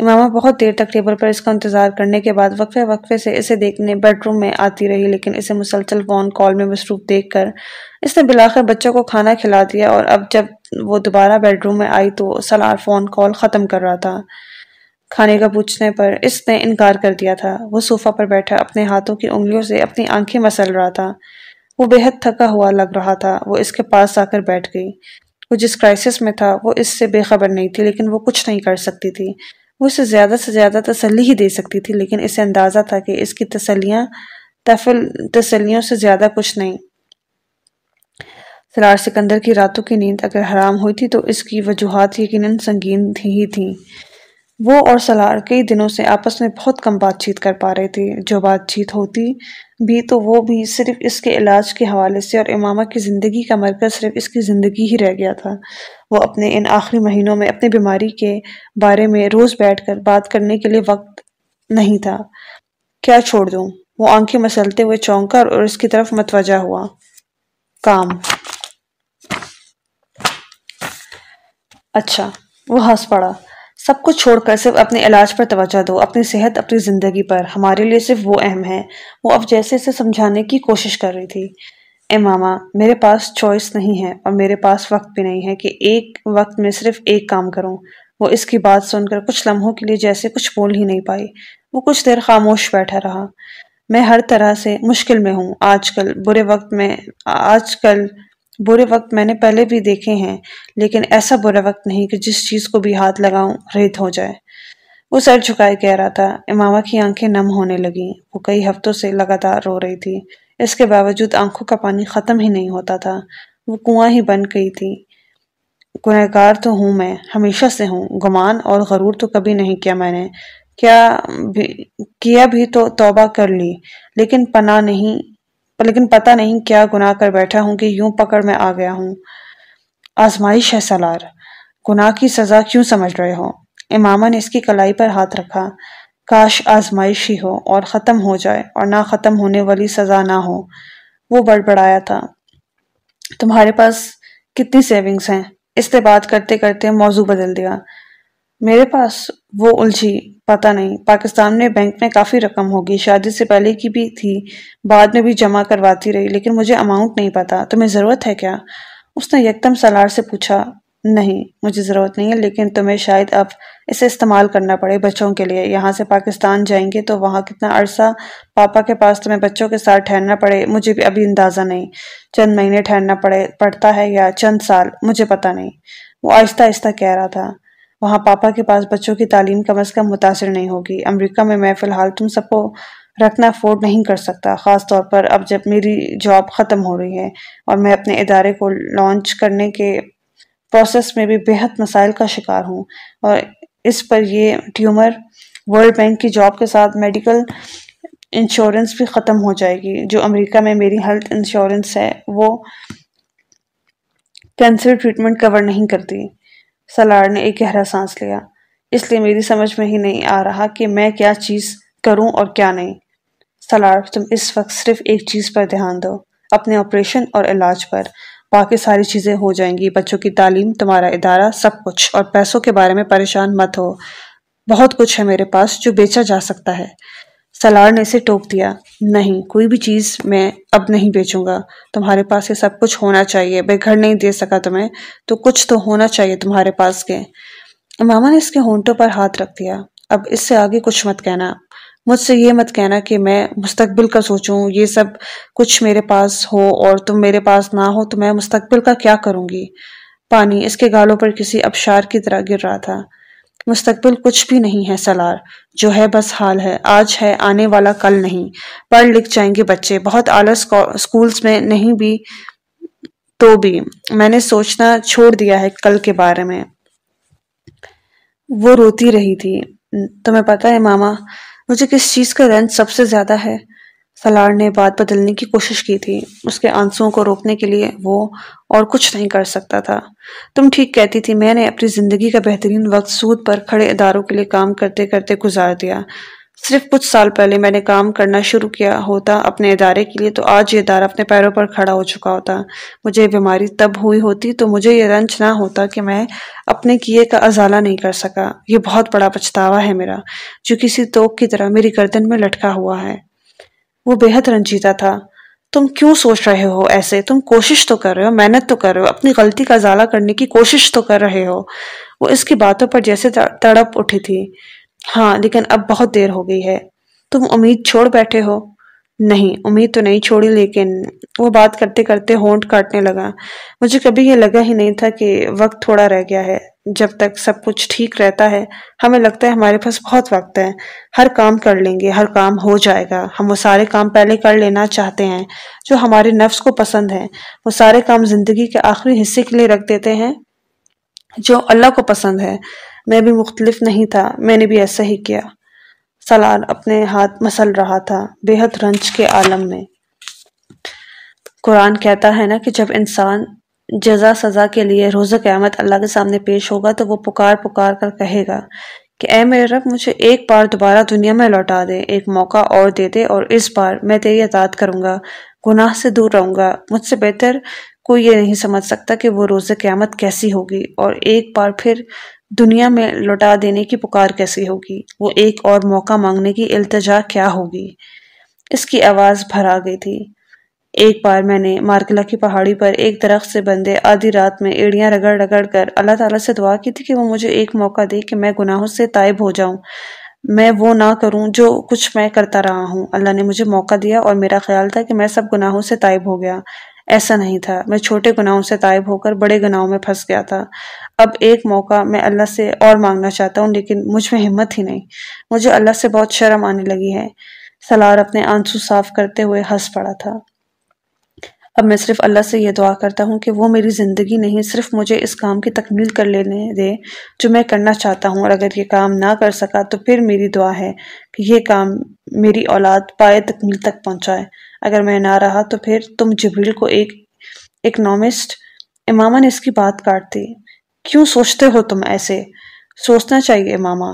امامہ بہت دیر تک ٹیبل پر اس کا انتظار کرنے کے بعد وقفے وقفے سے اسے دیکھنے بیڈ روم میں آتی رہی، لیکن اسے مسلسل فون کال میں مصروف دیکھ کر اس نے بلاخر بچوں کو کھانا کھلا دیا اور اب جب وہ دوبارہ بیڈ روم میں آئی تو سلار فون کال ختم کر رہا تھا۔ کھانے کا پوچھنے پر اس نے انکار کر دیا تھا۔ وہ صوفہ پر بیٹھا، اپنے ہاتھوں کی انگلیوں سے اپنی آنکھیں مسل رہا تھا۔ وہ بے حد تھکا ہوا لگ رہا تھا۔ وہ اس کے پاس آ کر بیٹھ گئی۔ وہ جس کرائسس میں تھا، وہ اس سے بے خبر نہیں تھی، لیکن وہ کچھ نہیں کر سکتی تھی۔ وہ اسے زیادہ سے زیادہ تسلی ہی دے سکتی تھی، لیکن اسے اندازہ تھا کہ اس کی تسلیاں، تفل، تسلیوں سے زیادہ کچھ نہیں۔ سلار سکندر کی راتوں کی نیند اگر حرام ہوئی تھی تو اس کی وجوہات یقیناً سنگین ہی تھیں وہ اور سلار کئی دنوں سے آپس میں بہت کم بات چیت کر پا رہے تھے۔ جو بات چیت ہوتی بھی تو وہ بھی صرف اس کے علاج کے حوالے سے اور امامہ کی زندگی کا مرکز صرف اس کی زندگی ہی رہ گیا تھا۔ وہ اپنے ان آخری مہینوں میں اپنی بیماری کے بارے میں روز بیٹھ کر بات کرنے کے لیے وقت نہیں تھا۔ کیا چھوڑ دوں؟ وہ آنکھیں مسلتے ہوئے چونکا اور اس کی طرف متوجہ ہوا۔ کام۔ اچھا وہ ہنس پڑا۔ سب کچھ چھوڑ کر صرف اپنے علاج پر توجہ دو، اپنی صحت، اپنی زندگی پر۔ ہمارے لیے صرف وہ اہم ہے۔ وہ اب جیسے سے سمجھانے کی کوشش کر رہی تھی۔ اے ماما، میرے پاس چوائس نہیں ہے اور میرے پاس وقت بھی نہیں ہے کہ ایک وقت میں صرف ایک کام کروں۔ وہ اس کی بات سن کر کچھ لمحوں کے لیے جیسے کچھ بول ہی نہیں پائی۔ وہ کچھ دیر خاموش بیٹھا رہا۔ میں ہر طرح سے مشکل میں ہوں۔ آج کل برے وقت میں، آج کل برے وقت میں نے پہلے بھی دیکھے ہیں، لیکن ایسا برا وقت نہیں کہ جس چیز کو بھی ہاتھ لگاؤں ریت ہو جائے۔ وہ سر جھکائے کہہ رہا تھا۔ امامہ کی آنکھیں نم ہونے لگیں۔ وہ کئی ہفتوں سے لگاتار رو رہی تھی۔ اس کے باوجود آنکھوں کا پانی ختم ہی نہیں ہوتا تھا۔ وہ کنواں ہی بن گئی تھی۔ گنہگار تو ہوں میں، ہمیشہ سے ہوں۔ گمان اور غرور تو کبھی نہیں کیا میں نے۔ کیا بھی کیا بھی تو توبہ کر لی، لیکن پناہ نہیں، لیکن پتہ نہیں کیا گناہ کر بیٹھا ہوں کہ یوں پکڑ میں آ گیا ہوں۔ آزمائش ہے سلار۔ گناہ کی سزا کیوں سمجھ رہے ہو؟ امامہ نے اس کی کلائی پر ہاتھ رکھا۔ کاش آزمائش ہی ہو اور ختم ہو جائے اور نہ ختم ہونے والی سزا نہ ہو۔ وہ بڑبڑایا تھا۔ تمہارے پاس کتنی سیونگز ہیں؟ اس سے بات کرتے کرتے موضوع بدل دیا۔ میرے پاس وہ الجھی پتہ نہیں۔ پاکستان میں بینک میں کافی رقم ہوگی۔ شادی سے پہلے کی بھی تھی، بعد میں بھی جمع کرواتی رہی، لیکن مجھے اماؤنٹ نہیں پتا تمہیں ضرورت ہے کیا؟ اس نے یکدم سلار سے پوچھا۔ نہیں، مجھے ضرورت نہیں ہے، لیکن تمہیں شاید اب اسے استعمال کرنا پڑے بچوں کے لیے۔ یہاں سے پاکستان جائیں گے تو وہاں کتنا عرصہ پاپا کے پاس تمہیں بچوں کے ساتھ ٹھہرنا پڑے، مجھے بھی ابھی اندازہ نہیں۔ چند مہینے ٹھہرنا پڑے، پڑتا ہے یا چند سال، مجھے پتا نہیں۔ وہ آہستہ آہستہ کہہ رہا تھا۔ وہاں پاپا کے پاس بچوں کی تعلیم کم از کم متاثر نہیں ہوگی۔ امریکہ میں میں فی الحال تم سب کو رکھنا افورڈ نہیں کر سکتا، خاص طور پر اب جب میری جاب ختم ہو رہی ہے اور میں اپنے ادارے کو لانچ کرنے کے پروسیس میں بھی بہت مسائل کا شکار ہوں۔ اور اس پر یہ ٹیومر ورلڈ بینک کی جاب کے ساتھ میڈیکل انشورنس بھی ختم ہو جائے گی۔ جو امریکہ میں میری ہیلتھ انشورنس ہے، وہ کینسر ٹریٹمنٹ کور نہیں کرتی۔ سلار نے ایک گہرا سانس لیا۔ اس لیے میری سمجھ میں ہی نہیں آ رہا کہ میں کیا چیز کروں اور کیا نہیں۔ سلار، تم اس وقت صرف ایک چیز پر دھیان دو، اپنے آپریشن اور علاج پر۔ باقی ساری چیزیں ہو جائیں گی۔ بچوں کی تعلیم، تمہارا ادارہ، سب کچھ۔ اور پیسوں کے بارے میں پریشان مت ہو۔ بہت کچھ ہے میرے پاس جو بیچا جا سکتا ہے۔ سلار نے اسے ٹوک دیا۔ نہیں، کوئی بھی چیز میں اب نہیں بیچوں گا۔ تمہارے پاس یہ سب کچھ ہونا چاہیے۔ بے گھر نہیں دے سکا تمہیں۔ تو کچھ تو ہونا چاہیے تمہارے پاس کے۔ ماما نے اس کے ہونٹوں پر ہاتھ رکھ دیا۔ اب اس سے آگے کچھ مت کہنا۔ مجھ سے یہ مت کہنا کہ میں مستقبل کا سوچوں، یہ سب کچھ میرے پاس ہو اور تم میرے پاس نہ ہو تو میں مستقبل کا کیا کروں گی؟ پانی اس کے گالوں پر کسی ابشار کی طرح گر رہا تھا۔ مستقبل کچھ بھی نہیں ہے سلار، جو ہے بس حال ہے۔ آج ہے، آنے والا کل نہیں۔ پڑھ لکھ جائیں گے بچے۔ بہت اعلیٰ اسکولس میں نہیں بھی تو بھی۔ میں نے سوچنا چھوڑ دیا ہے کل کے بارے میں۔ وہ روتی رہی تھی۔ تمہیں پتا ہے ماما مجھے کس چیز کا رنج سب سے زیادہ ہے؟ سلار نے بات بدلنے کی کوشش کی تھی۔ اس کے آنسوں کو روکنے کے لیے وہ اور کچھ نہیں کر سکتا تھا۔ تم ٹھیک کہتی تھی، میں نے اپنی زندگی کا بہترین وقت سود پر کھڑے اداروں کے لیے کام کرتے کرتے گزار دیا۔ صرف کچھ سال پہلے میں نے کام کرنا شروع کیا ہوتا اپنے ادارے کے لیے، تو آج یہ ادارہ اپنے پیروں پر کھڑا ہو چکا ہوتا۔ مجھے بیماری تب ہوئی ہوتی تو مجھے یہ رنج نہ ہوتا کہ میں اپنے کیے کا ازالہ نہیں کر سکا۔ یہ بہت بڑا پچھتاوا ہے میرا، جو کسی توک کی طرح میری گردن میں لٹکا ہوا ہے۔ وہ بے حد رنجیدہ تھا۔ تم کیوں سوچ رہے ہو ایسے؟ تم کوشش تو کر رہے ہو، محنت تو کر رہے ہو، اپنی غلطی کا ازالہ کرنے کی کوشش تو کر رہے ہو۔ وہ اس کی باتوں پر جیسے تڑپ اٹھی تھی۔ ہاں لیکن اب بہت دیر ہو گئی ہے۔ تم امید چھوڑ بیٹھے ہو؟ نہیں، امید تو نہیں چھوڑی، لیکن وہ بات کرتے کرتے ہونٹ کاٹنے لگا۔ مجھے کبھی یہ لگا ہی نہیں تھا کہ وقت تھوڑا رہ گیا ہے۔ جب تک سب کچھ ٹھیک رہتا ہے، ہمیں لگتا ہے ہمارے پاس بہت وقت ہے۔ ہر کام کر لیں گے، ہر کام ہو جائے گا۔ ہم وہ سارے کام پہلے کر لینا چاہتے ہیں، جو ہمارے نفس کو پسند ہے وہ سارے کام زندگی کے آخری حصے کے لیے رکھ دیتے ہیں، جو اللہ کو پسند ہے۔ میں بھی مختلف نہیں تھا، میں نے بھی ایسا ہی کیا۔ سلار اپنے ہاتھ مسل رہا تھا، بے حد رنج کے عالم میں۔ قرآن کہتا ہے نا کہ جب انسان جزا سزا کے لیے روز قیامت اللہ کے سامنے پیش ہوگا تو وہ پکار پکار کر کہے گا کہ اے میرے رب، مجھے ایک بار دوبارہ دنیا میں لوٹا دے، ایک موقع اور دے دے اور اس بار میں تیری اطاعت کروں گا، گناہ سے دور رہوں گا۔ مجھ سے بہتر کوئی یہ نہیں سمجھ سکتا کہ وہ روز قیامت کیسی ہوگی اور ایک بار پھر دنیا میں لوٹا دینے کی پکار کیسی ہوگی؟ وہ ایک اور موقع مانگنے کی التجا کیا ہوگی؟ اس کی آواز بھر آ گئی تھی۔ ایک بار میں نے مارکلا کی پہاڑی پر ایک درخت سے بندے آدھی رات میں ایڑیاں رگڑ رگڑ کر اللہ تعالیٰ سے دعا کی تھی کہ وہ مجھے ایک موقع دے کہ میں گناہوں سے تائب ہو جاؤں۔ میں وہ نہ کروں جو کچھ میں کرتا رہا ہوں۔ اللہ نے مجھے موقع دیا اور میرا خیال تھا کہ میں سب گناہوں سے تائب ہو گیا۔ ایسا نہیں تھا۔ میں چھوٹے گناہوں سے تائب ہو کر بڑے گناہوں میں پھنس گیا تھا۔ اب ایک موقع میں اللہ سے اور مانگنا چاہتا ہوں، لیکن مجھ میں ہمت ہی نہیں۔ مجھے اللہ سے بہت شرم آنے لگی ہے۔ سلار اپنے آنسو صاف کرتے ہوئے ہنس پڑا تھا۔ اب میں صرف اللہ سے یہ دعا کرتا ہوں کہ وہ میری زندگی نہیں، صرف مجھے اس کام کی تکمیل کر لینے دے جو میں کرنا چاہتا ہوں۔ اور اگر یہ کام نہ کر سکا تو پھر میری دعا ہے کہ یہ کام میری اولاد پائے تکمیل تک پہنچائے۔ اگر میں نہ رہا تو پھر تم جبریل کو ایک اکنامسٹ امامہ نے اس کی بات کاٹ دی۔ کیوں سوچتے ہو تم ایسے؟ سوچنا چاہیے امامہ۔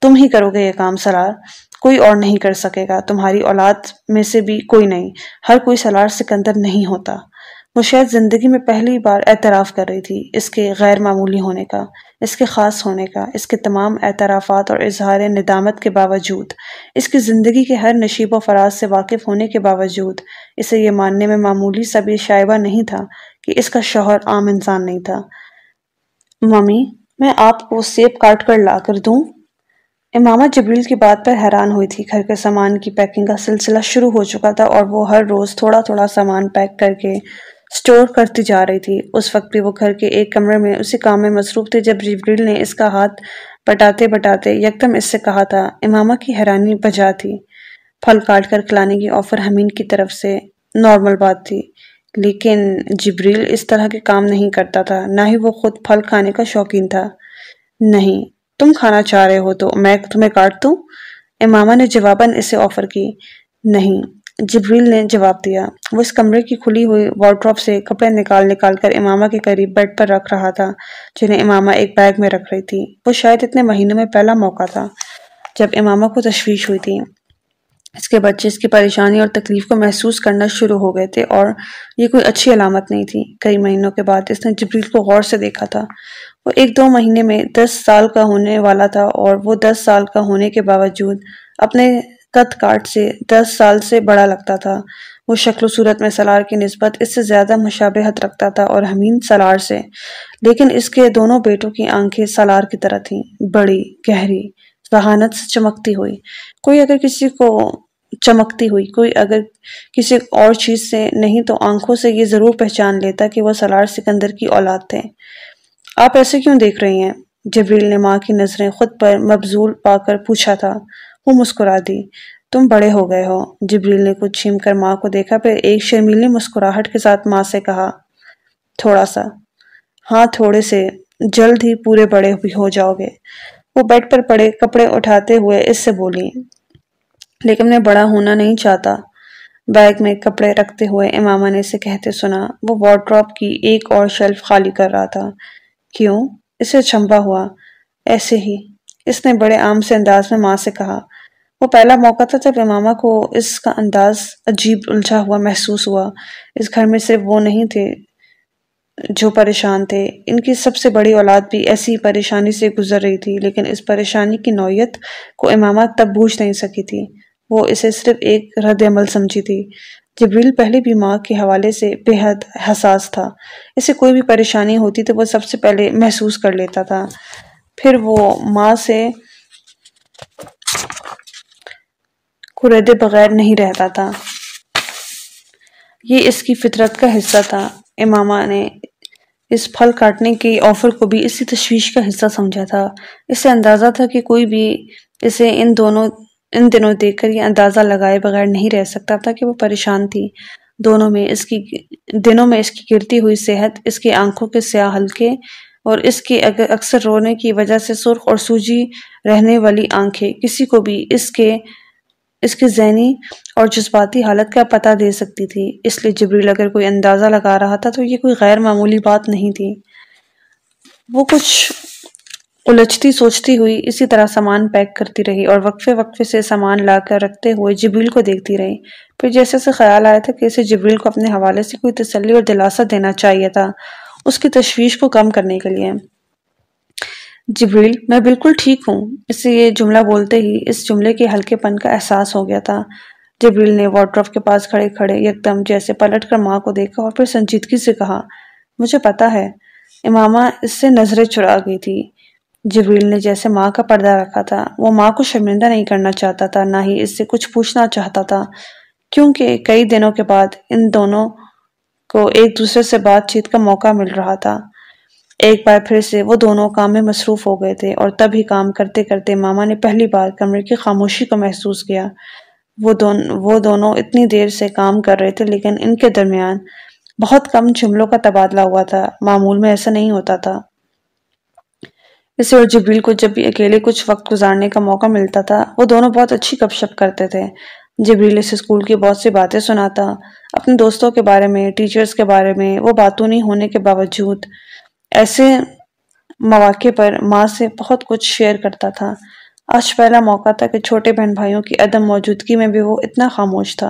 تم ہی کرو گے یہ کام سلار کوئی اور نہیں کر سکے گا۔ تمہاری اولاد میں سے بھی کوئی نہیں۔ ہر کوئی سلار سکندر نہیں ہوتا۔ وہ شاید زندگی میں پہلی بار اعتراف کر رہی تھی اس کے غیر معمولی ہونے کا، اس کے خاص ہونے کا، اس کے تمام اعترافات اور اظہار ندامت کے باوجود، اس کی زندگی کے ہر نشیب و فراز سے واقف ہونے کے باوجود۔ اسے یہ ماننے میں معمولی سبھی شائبہ نہیں تھا کہ اس کا شوہر عام انسان نہیں تھا۔ ممی میں آپ کو سیب کاٹ کر لا کر دوں؟ امامہ جبریل کی بات پر حیران ہوئی تھی۔ گھر کے سامان کی پیکنگ کا سلسلہ شروع ہو چکا تھا اور وہ ہر روز تھوڑا تھوڑا سامان پیک کر کے سٹور کرتی جا رہی تھی۔ اس وقت بھی وہ گھر کے ایک کمرے میں اسی کام میں مصروف تھی جب جبریل نے اس کا ہاتھ بٹاتے بٹاتے یکدم اس سے کہا تھا، امامہ کی حیرانی بجا تھی۔ پھل کاٹ کر کھلانے کی آفر ہمین کی طرف سے نارمل بات تھی، لیکن جبریل اس طرح کے کام نہیں کرتا تھا۔ نہ ہی وہ خود پھل کھانے کا شوقین تھا۔ نہیں، تم کھانا چاہ رہے ہو تو میں تمہیں کاٹ دوں؟ امامہ نے جواباً اسے آفر کی۔ نہیں جبریل نے جواب دیا۔ وہ اس کمرے کی کھلی ہوئی وارڈروپ سے کپڑے نکال نکال کر امامہ کے قریب بیڈ پر رکھ رہا تھا، جنہیں امامہ ایک بیگ میں رکھ رہی تھی۔ وہ شاید اتنے مہینوں میں پہلا موقع تھا جب امامہ کو تشویش ہوئی تھی۔ اس کے بچے اس کی پریشانی اور تکلیف کو محسوس کرنا شروع ہو گئے تھے اور یہ کوئی اچھی علامت نہیں تھی۔ کئی مہینوں کے بعد اس نے جبریل کو غور سے دیکھا تھا۔ وہ ایک دو مہینے میں دس سال کا ہونے والا تھا اور وہ دس سال کا ہونے کے باوجود اپنے قد کاٹ سے دس سال سے بڑا لگتا تھا۔ وہ شکل و صورت میں سلار کی نسبت اس سے زیادہ مشابہت رکھتا تھا اور ہمین سلار سے۔ لیکن اس کے دونوں بیٹوں کی آنکھیں سلار کی طرح تھیں۔ بڑی، گہری، ذہانت سے چمکتی ہوئی۔ کوئی اگر کسی کو چمکتی ہوئی، کوئی اگر کسی اور چیز سے نہیں تو آنکھوں سے یہ ضرور پہچان لیتا کہ وہ سلار سکندر کی اولاد تھے۔ آپ ایسے کیوں دیکھ رہی ہیں؟ جبریل نے ماں کی نظریں خود پر مبزول پا کر پوچھا تھا۔ وہ مسکرا دی۔ تم بڑے ہو گئے ہو۔ جبریل نے کچھ چھیم کر ماں کو دیکھا، پھر ایک شرمیلی مسکراہٹ کے ساتھ ماں سے کہا، تھوڑا سا۔ ہاں تھوڑے سے۔ جلد ہی پورے بڑے بھی ہو جاؤ گے۔ وہ بیڈ پر پڑے، کپڑے اٹھاتے ہوئے اس سے بولی، لیکن میں بڑا ہونا نہیں چاہتا۔ بیگ میں کپڑے رکھتے ہوئے امامہ نے اسے کہتے سنا، وہ وارڈروپ کی ایک اور شیلف خالی کر رہا تھا۔ کیوں؟ اسے چھمبا ہوا۔ ایسے ہی۔ اس نے بڑے عام سے انداز میں ماں سے کہا وہ پہلا موقع تھا جب امامہ کو اس کا انداز عجیب الجھا ہوا محسوس ہوا۔ اس گھر میں صرف وہ نہیں تھے جو پریشان تھے۔ ان کی سب سے بڑی اولاد بھی ایسی پریشانی سے گزر رہی تھی، لیکن اس پریشانی کی نوعیت کو امامہ تب بوجھ نہیں سکی تھی۔ وہ اسے صرف ایک رد عمل سمجھی تھی۔ جبریل پہلے بھی ماں کے حوالے سے بے حد حساس تھا۔ اسے کوئی بھی پریشانی ہوتی تو وہ سب سے پہلے محسوس کر لیتا تھا۔ پھر وہ ماں سے کردے بغیر نہیں رہتا تھا۔ یہ اس کی فطرت کا حصہ تھا۔ امامہ نے اس پھل کاٹنے کی آفر کو بھی اسی تشویش کا حصہ سمجھا تھا۔ اس سے اندازہ تھا کہ کوئی بھی اسے ان دونوں ان دنوں دیکھ کر یہ اندازہ لگائے بغیر نہیں رہ سکتا تھا کہ وہ پریشان تھی۔ دونوں میں اس کی دنوں میں اس کی گرتی ہوئی صحت، اس کی آنکھوں کے سیاہ ہلکے اور اس کے اکثر رونے کی وجہ سے سرخ اور سوجی رہنے والی آنکھیں۔ کسی کو بھی اس کے اس کی ذہنی اور جذباتی حالت کا پتہ دے سکتی تھی۔ اس لیے جبریل اگر کوئی اندازہ لگا رہا تھا تو یہ کوئی غیر معمولی بات نہیں تھی۔ وہ کچھ الجھتی سوچتی ہوئی اسی طرح سامان پیک کرتی رہی اور وقفے وقفے سے سامان لا کر رکھتے ہوئے جبریل کو دیکھتی رہی۔ پھر جیسے سے خیال آیا تھا کہ اسے جبریل کو اپنے حوالے سے کوئی تسلی اور دلاسا دینا چاہیے تھا، اس کی تشویش کو کم کرنے کے لیے۔ جبریل، میں بالکل ٹھیک ہوں۔ اس سے یہ جملہ بولتے ہی اس جملے کے ہلکے پن کا احساس ہو گیا تھا۔ جبریل نے وارڈروف کے پاس کھڑے کھڑے یک دم جیسے پلٹ کر ماں کو دیکھا اور پھر سنجیدگی سے کہا، مجھے پتا ہے، امامہ اس سے نظریں چرا گئی تھی۔ جبریل نے جیسے ماں کا پردہ رکھا تھا، وہ ماں کو شرمندہ نہیں کرنا چاہتا تھا، نہ ہی اس سے کچھ پوچھنا چاہتا تھا۔ کیونکہ کئی دنوں کے بعد ان دونوں کو ایک دوسرے سے بات چیت کا موقع مل رہا تھا۔ ایک بار پھر سے وہ دونوں کام میں مصروف ہو گئے تھے اور تب ہی کام کرتے کرتے ماما نے پہلی بار کمرے کی خاموشی کو محسوس کیا۔ وہ دون، وہ دونوں اتنی دیر سے کام کر رہے تھے لیکن ان کے درمیان بہت کم جملوں کا تبادلہ ہوا تھا۔ معمول میں ایسا نہیں ہوتا تھا۔ اسے اور جبریل کو جب بھی اکیلے کچھ وقت گزارنے کا موقع ملتا تھا، وہ دونوں بہت اچھی گپ شپ کرتے تھے۔ جبریل اس اسکول کی بہت سی باتیں سناتا، اپنے دوستوں کے بارے میں ٹیچرز کے بارے میں، وہ باتوں نہیں ہونے کے باوجود۔ ایسے مواقع پر ماں سے بہت کچھ شیئر کرتا تھا۔ آج پہلا موقع تھا کہ چھوٹے بہن بھائیوں کی عدم موجودگی میں بھی وہ اتنا خاموش تھا۔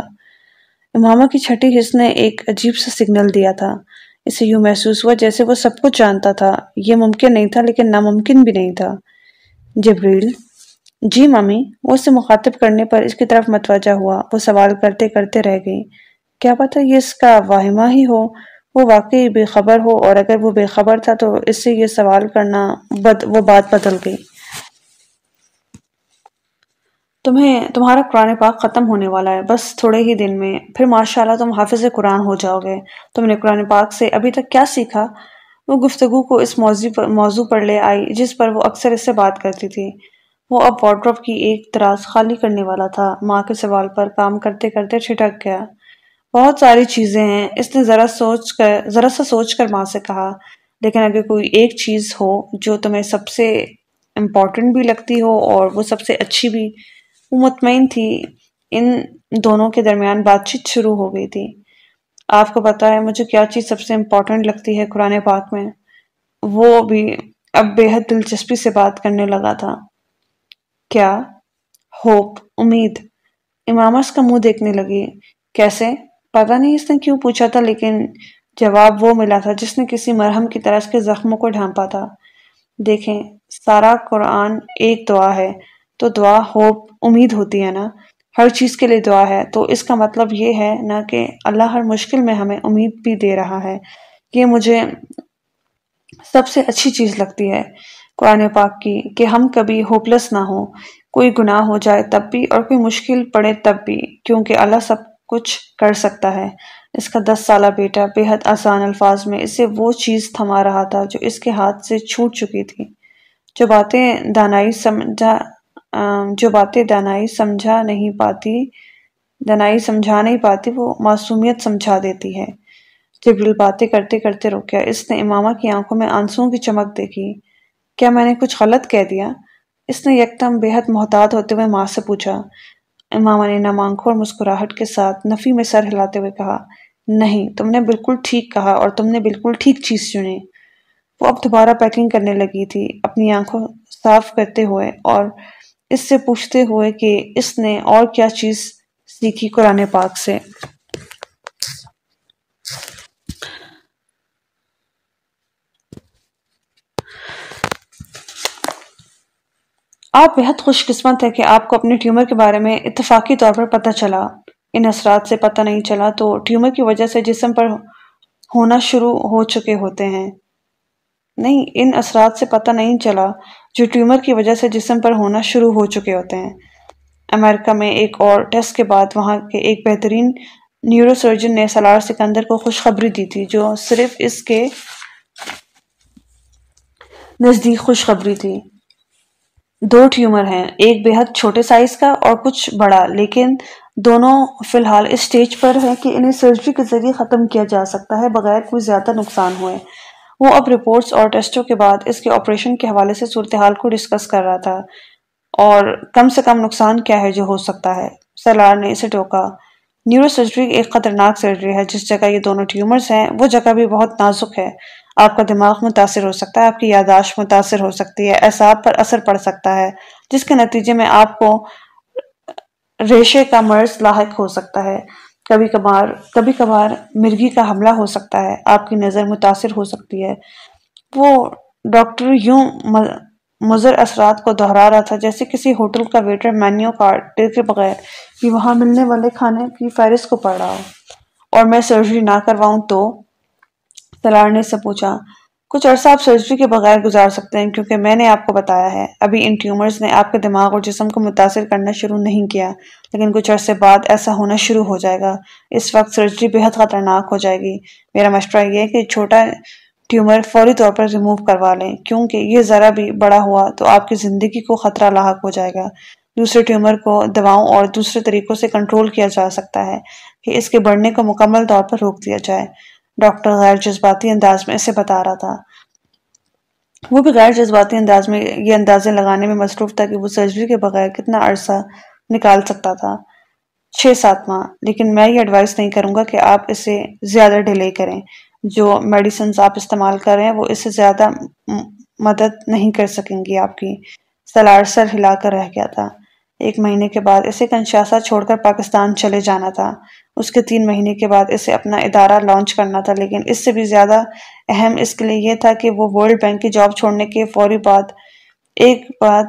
امامہ کی چھٹی حص نے ایک عجیب سا سگنل دیا تھا۔ اسے یوں محسوس ہوا جیسے وہ سب کچھ جانتا تھا۔ یہ ممکن نہیں تھا لیکن ناممکن بھی نہیں تھا۔ جبریل جی مامی، وہ اسے مخاطب کرنے پر اس کی طرف متوجہ ہوا۔ وہ سوال کرتے کرتے رہ گئی۔ کیا پتا یہ اس کا واہمہ ہی ہو۔ وہ واقعی بے خبر ہو اور اگر وہ بے خبر تھا تو اس سے یہ سوال کرنا بد، وہ بات بدل گئی۔ تمہیں، تمہارا قرآن پاک ختم ہونے والا ہے۔ بس تھوڑے ہی دن میں پھر ماشاءاللہ تم حافظ قرآن ہو جاؤ گے۔ تم نے قرآن پاک سے ابھی تک کیا سیکھا؟ وہ گفتگو کو اس موضوع پر موضوع پر لے آئی جس پر وہ اکثر اس سے بات کرتی تھی۔ وہ اب وارڈروب کی ایک طراز خالی کرنے والا تھا۔ ماں کے سوال پر کام کرتے کرتے چھٹک گیا۔ بہت ساری چیزیں ہیں۔ اس نے ذرا سوچ کر، ذرا سا سوچ کر ماں سے کہا، لیکن اگر کوئی ایک چیز ہو جو تمہیں سب سے امپورٹنٹ بھی لگتی ہو اور وہ سب سے اچھی بھی وہ مطمئن تھی، ان دونوں کے درمیان بات چیت شروع ہو گئی تھی۔ آپ کو پتا ہے مجھے کیا چیز سب سے امپورٹنٹ لگتی ہے قرآن پاک میں؟ وہ بھی اب بے حد دلچسپی سے بات کرنے لگا تھا۔ کیا؟ ہوپ، امید۔ امامس کا منہ دیکھنے لگی۔ کیسے؟ پتا نہیں اس نے کیوں پوچھا تھا، لیکن جواب وہ ملا تھا جس نے کسی مرہم کی طرح اس کے زخموں کو ڈھانپا تھا۔ دیکھیں، سارا قرآن ایک دعا ہے، تو دعا ہوپ، امید ہوتی ہے نا؟ ہر چیز کے لیے دعا ہے، تو اس کا مطلب یہ ہے نا کہ اللہ ہر مشکل میں ہمیں امید بھی دے رہا ہے۔ یہ مجھے سب سے اچھی چیز لگتی ہے قرآن پاک کی کہ ہم کبھی ہوپلس نہ ہوں۔ کوئی گناہ ہو جائے تب بھی اور کوئی مشکل پڑے تب بھی، کیونکہ اللہ سب کچھ کر سکتا ہے۔ اس کا دس سالہ بیٹا بے حد آسان الفاظ میں اسے وہ چیز تھما رہا تھا جو اس کے ہاتھ سے چھوٹ چکی تھی۔ جو باتیں دانائی سمجھا جو باتیں دانائی سمجھا نہیں پاتی، دانائی سمجھا نہیں پاتی، وہ معصومیت سمجھا دیتی ہے۔ جبریل باتیں کرتے کرتے رکیا اس نے امامہ کی آنکھوں میں آنسوں کی چمک دیکھی۔ کیا میں نے کچھ غلط کہہ دیا؟ اس نے یکدم بے حد محتاط ہوتے ہوئے ماں سے پوچھا ماما نے نم آنکھوں اور مسکراہٹ کے ساتھ نفی میں سر ہلاتے ہوئے کہا، نہیں، تم نے بالکل ٹھیک کہا اور تم نے بالکل ٹھیک چیز چنی۔ وہ اب دوبارہ پیکنگ کرنے لگی تھی، اپنی آنکھوں صاف کرتے ہوئے اور اس سے پوچھتے ہوئے کہ اس نے اور کیا چیز سیکھی قرآن پاک سے۔ آپ بہت خوش قسمت ہے کہ آپ کو اپنے ٹیومر کے بارے میں اتفاقی طور پر پتہ چلا۔ ان اثرات سے پتہ نہیں چلا تو ٹیومر کی وجہ سے جسم پر ہونا شروع ہو چکے ہوتے ہیں۔ نہیں، ان اثرات سے پتہ نہیں چلا جو ٹیومر کی وجہ سے جسم پر ہونا شروع ہو چکے ہوتے ہیں۔ امریکہ میں ایک اور ٹیسٹ کے بعد وہاں کے ایک بہترین نیورو سرجن نے سلار سکندر کو خوشخبری دی تھی جو صرف اس کے نزدیک خوشخبری تھی۔ دو ٹیومر ہیں، ایک بے حد چھوٹے سائز کا اور کچھ بڑا، لیکن دونوں فی الحال اس سٹیج پر ہیں کہ انہیں سرجری کے ذریعے ختم کیا جا سکتا ہے، بغیر کوئی زیادہ نقصان ہوئے۔ وہ اب رپورٹس اور ٹیسٹوں کے بعد اس کے آپریشن کے حوالے سے صورتحال کو ڈسکس کر رہا تھا۔ اور کم سے کم نقصان کیا ہے جو ہو سکتا ہے؟ سلار نے اسے ٹوکا۔ نیورو سرجری ایک خطرناک سرجری ہے، جس جگہ یہ دونوں ٹیومرز ہیں، وہ جگہ بھی بہت نازک ہے۔ آپ کا دماغ متاثر ہو سکتا ہے، آپ کی یاداشت متاثر ہو سکتی ہے اعصاب پر اثر پڑ سکتا ہے، جس کے نتیجے میں آپ کو ریشے کا مرض لاحق ہو سکتا ہے۔ کبھی کبھار کبھی کبھار مرگی کا حملہ ہو سکتا ہے، آپ کی نظر متاثر ہو سکتی ہے۔ وہ ڈاکٹر یوں مضر اثرات کو دہرا رہا تھا جیسے کسی ہوٹل کا ویٹر مینیو کارڈ کے بغیر کہ وہاں ملنے والے کھانے کی فہرست کو پڑھ رہا ہو۔ اور میں سرجری نہ کرواؤں تو سلار نے سے پوچھا، کچھ عرصہ آپ سرجری کے بغیر گزار سکتے ہیں کیونکہ میں نے آپ کو بتایا ہے۔ ابھی ان ٹیومرز نے آپ کے دماغ اور جسم کو متاثر کرنا شروع نہیں کیا، لیکن کچھ عرصے بعد ایسا ہونا شروع ہو جائے گا۔ اس وقت سرجری بہت خطرناک ہو جائے گی۔ میرا مشورہ یہ ہے کہ چھوٹا ٹیومر فوری طور پر ریموو کروا لیں، کیونکہ یہ ذرا بھی بڑا ہوا تو آپ کی زندگی کو خطرہ لاحق ہو جائے گا۔ دوسرے ٹیومر کو دواؤں اور دوسرے طریقوں سے کنٹرول کیا جا سکتا ہے کہ اس کے بڑھنے کو مکمل طور پر روک دیا جائے۔ ڈاکٹر غیر جذباتی انداز میں اسے بتا رہا تھا۔ وہ بھی غیر جذباتی انداز میں یہ اندازے لگانے میں مصروف تھا کہ وہ سرجری کے بغیر کتنا عرصہ نکال سکتا تھا۔ چھ سات ماہ۔ لیکن میں یہ ایڈوائز نہیں کروں گا کہ آپ اسے زیادہ ڈیلے کریں۔ جو میڈیسنز آپ استعمال کر رہے ہیں، وہ اس سے زیادہ مدد نہیں کر سکیں گی۔ آپ کی سلار سر ہلا کر رہ گیا تھا۔ ایک مہینے کے بعد اسے کنشاسا چھوڑ کر پاکستان چلے جانا تھا۔ اس کے تین مہینے کے بعد اسے اپنا ادارہ لانچ کرنا تھا، لیکن اس سے بھی زیادہ اہم اس کے لیے یہ تھا کہ وہ ورلڈ بینک کی جاب چھوڑنے کے فوری بعد ایک بار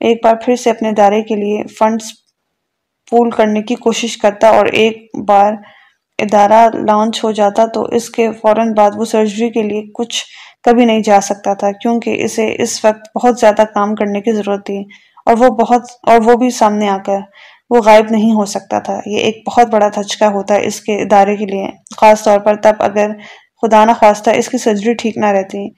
ایک بار پھر سے اپنے ادارے کے لیے فنڈز پول کرنے کی کوشش کرتا اور ایک بار ادارہ لانچ ہو جاتا تو اس کے فوراً بعد وہ سرجری کے لیے کچھ کبھی نہیں جا سکتا تھا، کیونکہ اسے اس وقت بہت زیادہ کام کرنے کی ضرورت تھی اور وہ بہت، اور وہ بھی سامنے آ کر۔ وہ غائب نہیں ہو سکتا تھا۔ یہ ایک بہت بڑا دھچکا ہوتا ہے اس کے ادارے کے لیے۔ خاص طور پر تب اگر خدا نہ خواستہ اس کی سرجری ٹھیک نہ رہتی۔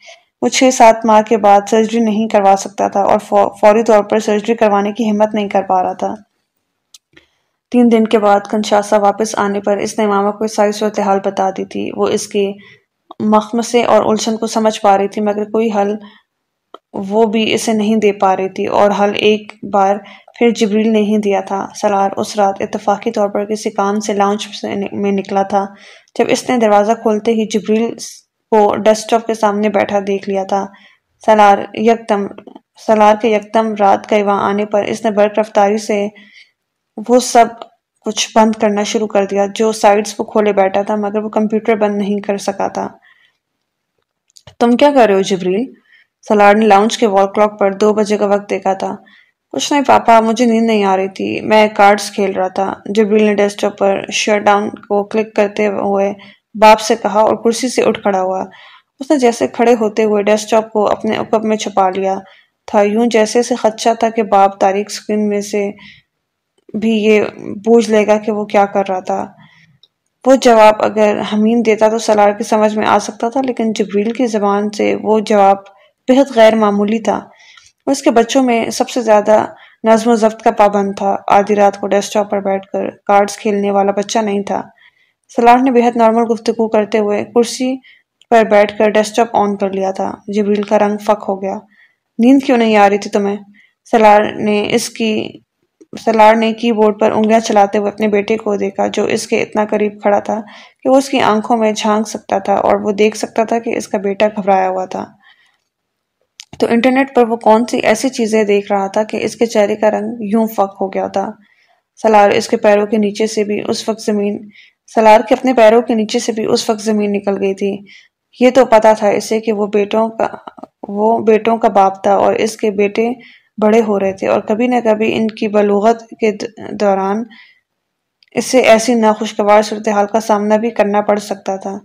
وہ چھ سات ماہ کے بعد سرجری نہیں کروا سکتا تھا اور فوری طور پر سرجری کروانے کی ہمت نہیں کر پا رہا تھا۔ تین دن کے بعد کنشاسا واپس آنے پر اس نے ماما کو ساری صورتحال بتا دی تھی۔ وہ اس کے مخمسے اور الجھن کو سمجھ پا رہی تھی، مگر کوئی حل وہ بھی اسے نہیں دے پا رہی تھی۔ اور حل ایک بار پھر جبریل نہیں دیا تھا۔ سلار اس رات اتفاقی طور پر کسی کام سے لانچ میں نکلا تھا۔ جب اس نے دروازہ کھولتے ہی جبریل کو ڈیسک ٹاپ کے سامنے بیٹھا دیکھ لیا تھا۔ سلار یکدم سلار کے یکدم رات کا وہاں آنے پر اس نے برق رفتاری سے وہ سب کچھ بند کرنا شروع کر دیا، جو سائٹس وہ کھولے بیٹھا تھا، مگر وہ کمپیوٹر بند نہیں کر سکا تھا۔ تم کیا کر رہے ہو جبریل؟ سلار نے لاؤنچ کے وال کلاک پر دو بجے کا وقت دیکھا تھا۔ کچھ نہیں پاپا، مجھے نیند نہیں آ رہی تھی۔ میں کارڈز کھیل رہا تھا۔ جبریل نے ڈیسک ٹاپ پر شٹ ڈاؤن کو کلک کرتے ہوئے باپ سے کہا اور کرسی سے اٹھ کھڑا ہوا۔ اس نے جیسے کھڑے ہوتے ہوئے ڈیسک ٹاپ کو اپنے اکب میں چھپا لیا۔ تھا یوں جیسے سے خدشہ تھا کہ باپ تاریخ سکرین میں سے بھی یہ بوجھ لے گا کہ وہ کیا کر رہا تھا۔ وہ جواب اگر ہمین دیتا تو سلار کی سمجھ میں آ سکتا تھا، لیکن جبریل کی زبان سے وہ جواب بہت غیر معمولی تھا۔ اس کے بچوں میں سب سے زیادہ نظم و ضبط کا پابند تھا۔ آدھی رات کو ڈیسک ٹاپ پر بیٹھ کر کارڈز کھیلنے والا بچہ نہیں تھا۔ سلاح نے بہت نارمل گفتگو کرتے ہوئے کرسی پر بیٹھ کر ڈیسک ٹاپ آن کر لیا تھا۔ جبریل کا رنگ فک ہو گیا۔ نیند کیوں نہیں آ رہی تھی تمہیں؟ سلار نے اس کی سلار نے کی بورڈ پر انگلیاں چلاتے ہوئے اپنے بیٹے کو دیکھا جو اس کے اتنا قریب کھڑا تھا کہ وہ اس کی آنکھوں میں جھانک سکتا تھا اور وہ دیکھ سکتا تھا کہ اس کا بیٹا گھبرایا ہوا تھا۔ تو انٹرنیٹ پر وہ کون سی ایسی چیزیں دیکھ رہا تھا کہ اس کے چہرے کا رنگ یوں فک ہو گیا تھا سلار اس کے پیروں کے نیچے سے بھی اس وقت زمین، سلار کے اپنے پیروں کے نیچے سے بھی اس وقت زمین نکل گئی تھی۔ یہ تو پتا تھا اسے کہ وہ بیٹوں کا، وہ بیٹوں کا باپ تھا اور اس کے بیٹے بڑے ہو رہے تھے اور کبھی نہ کبھی ان کی بلوغت کے دوران اسے ایسی ناخوشگوار صورتحال کا سامنا بھی کرنا پڑ سکتا تھا۔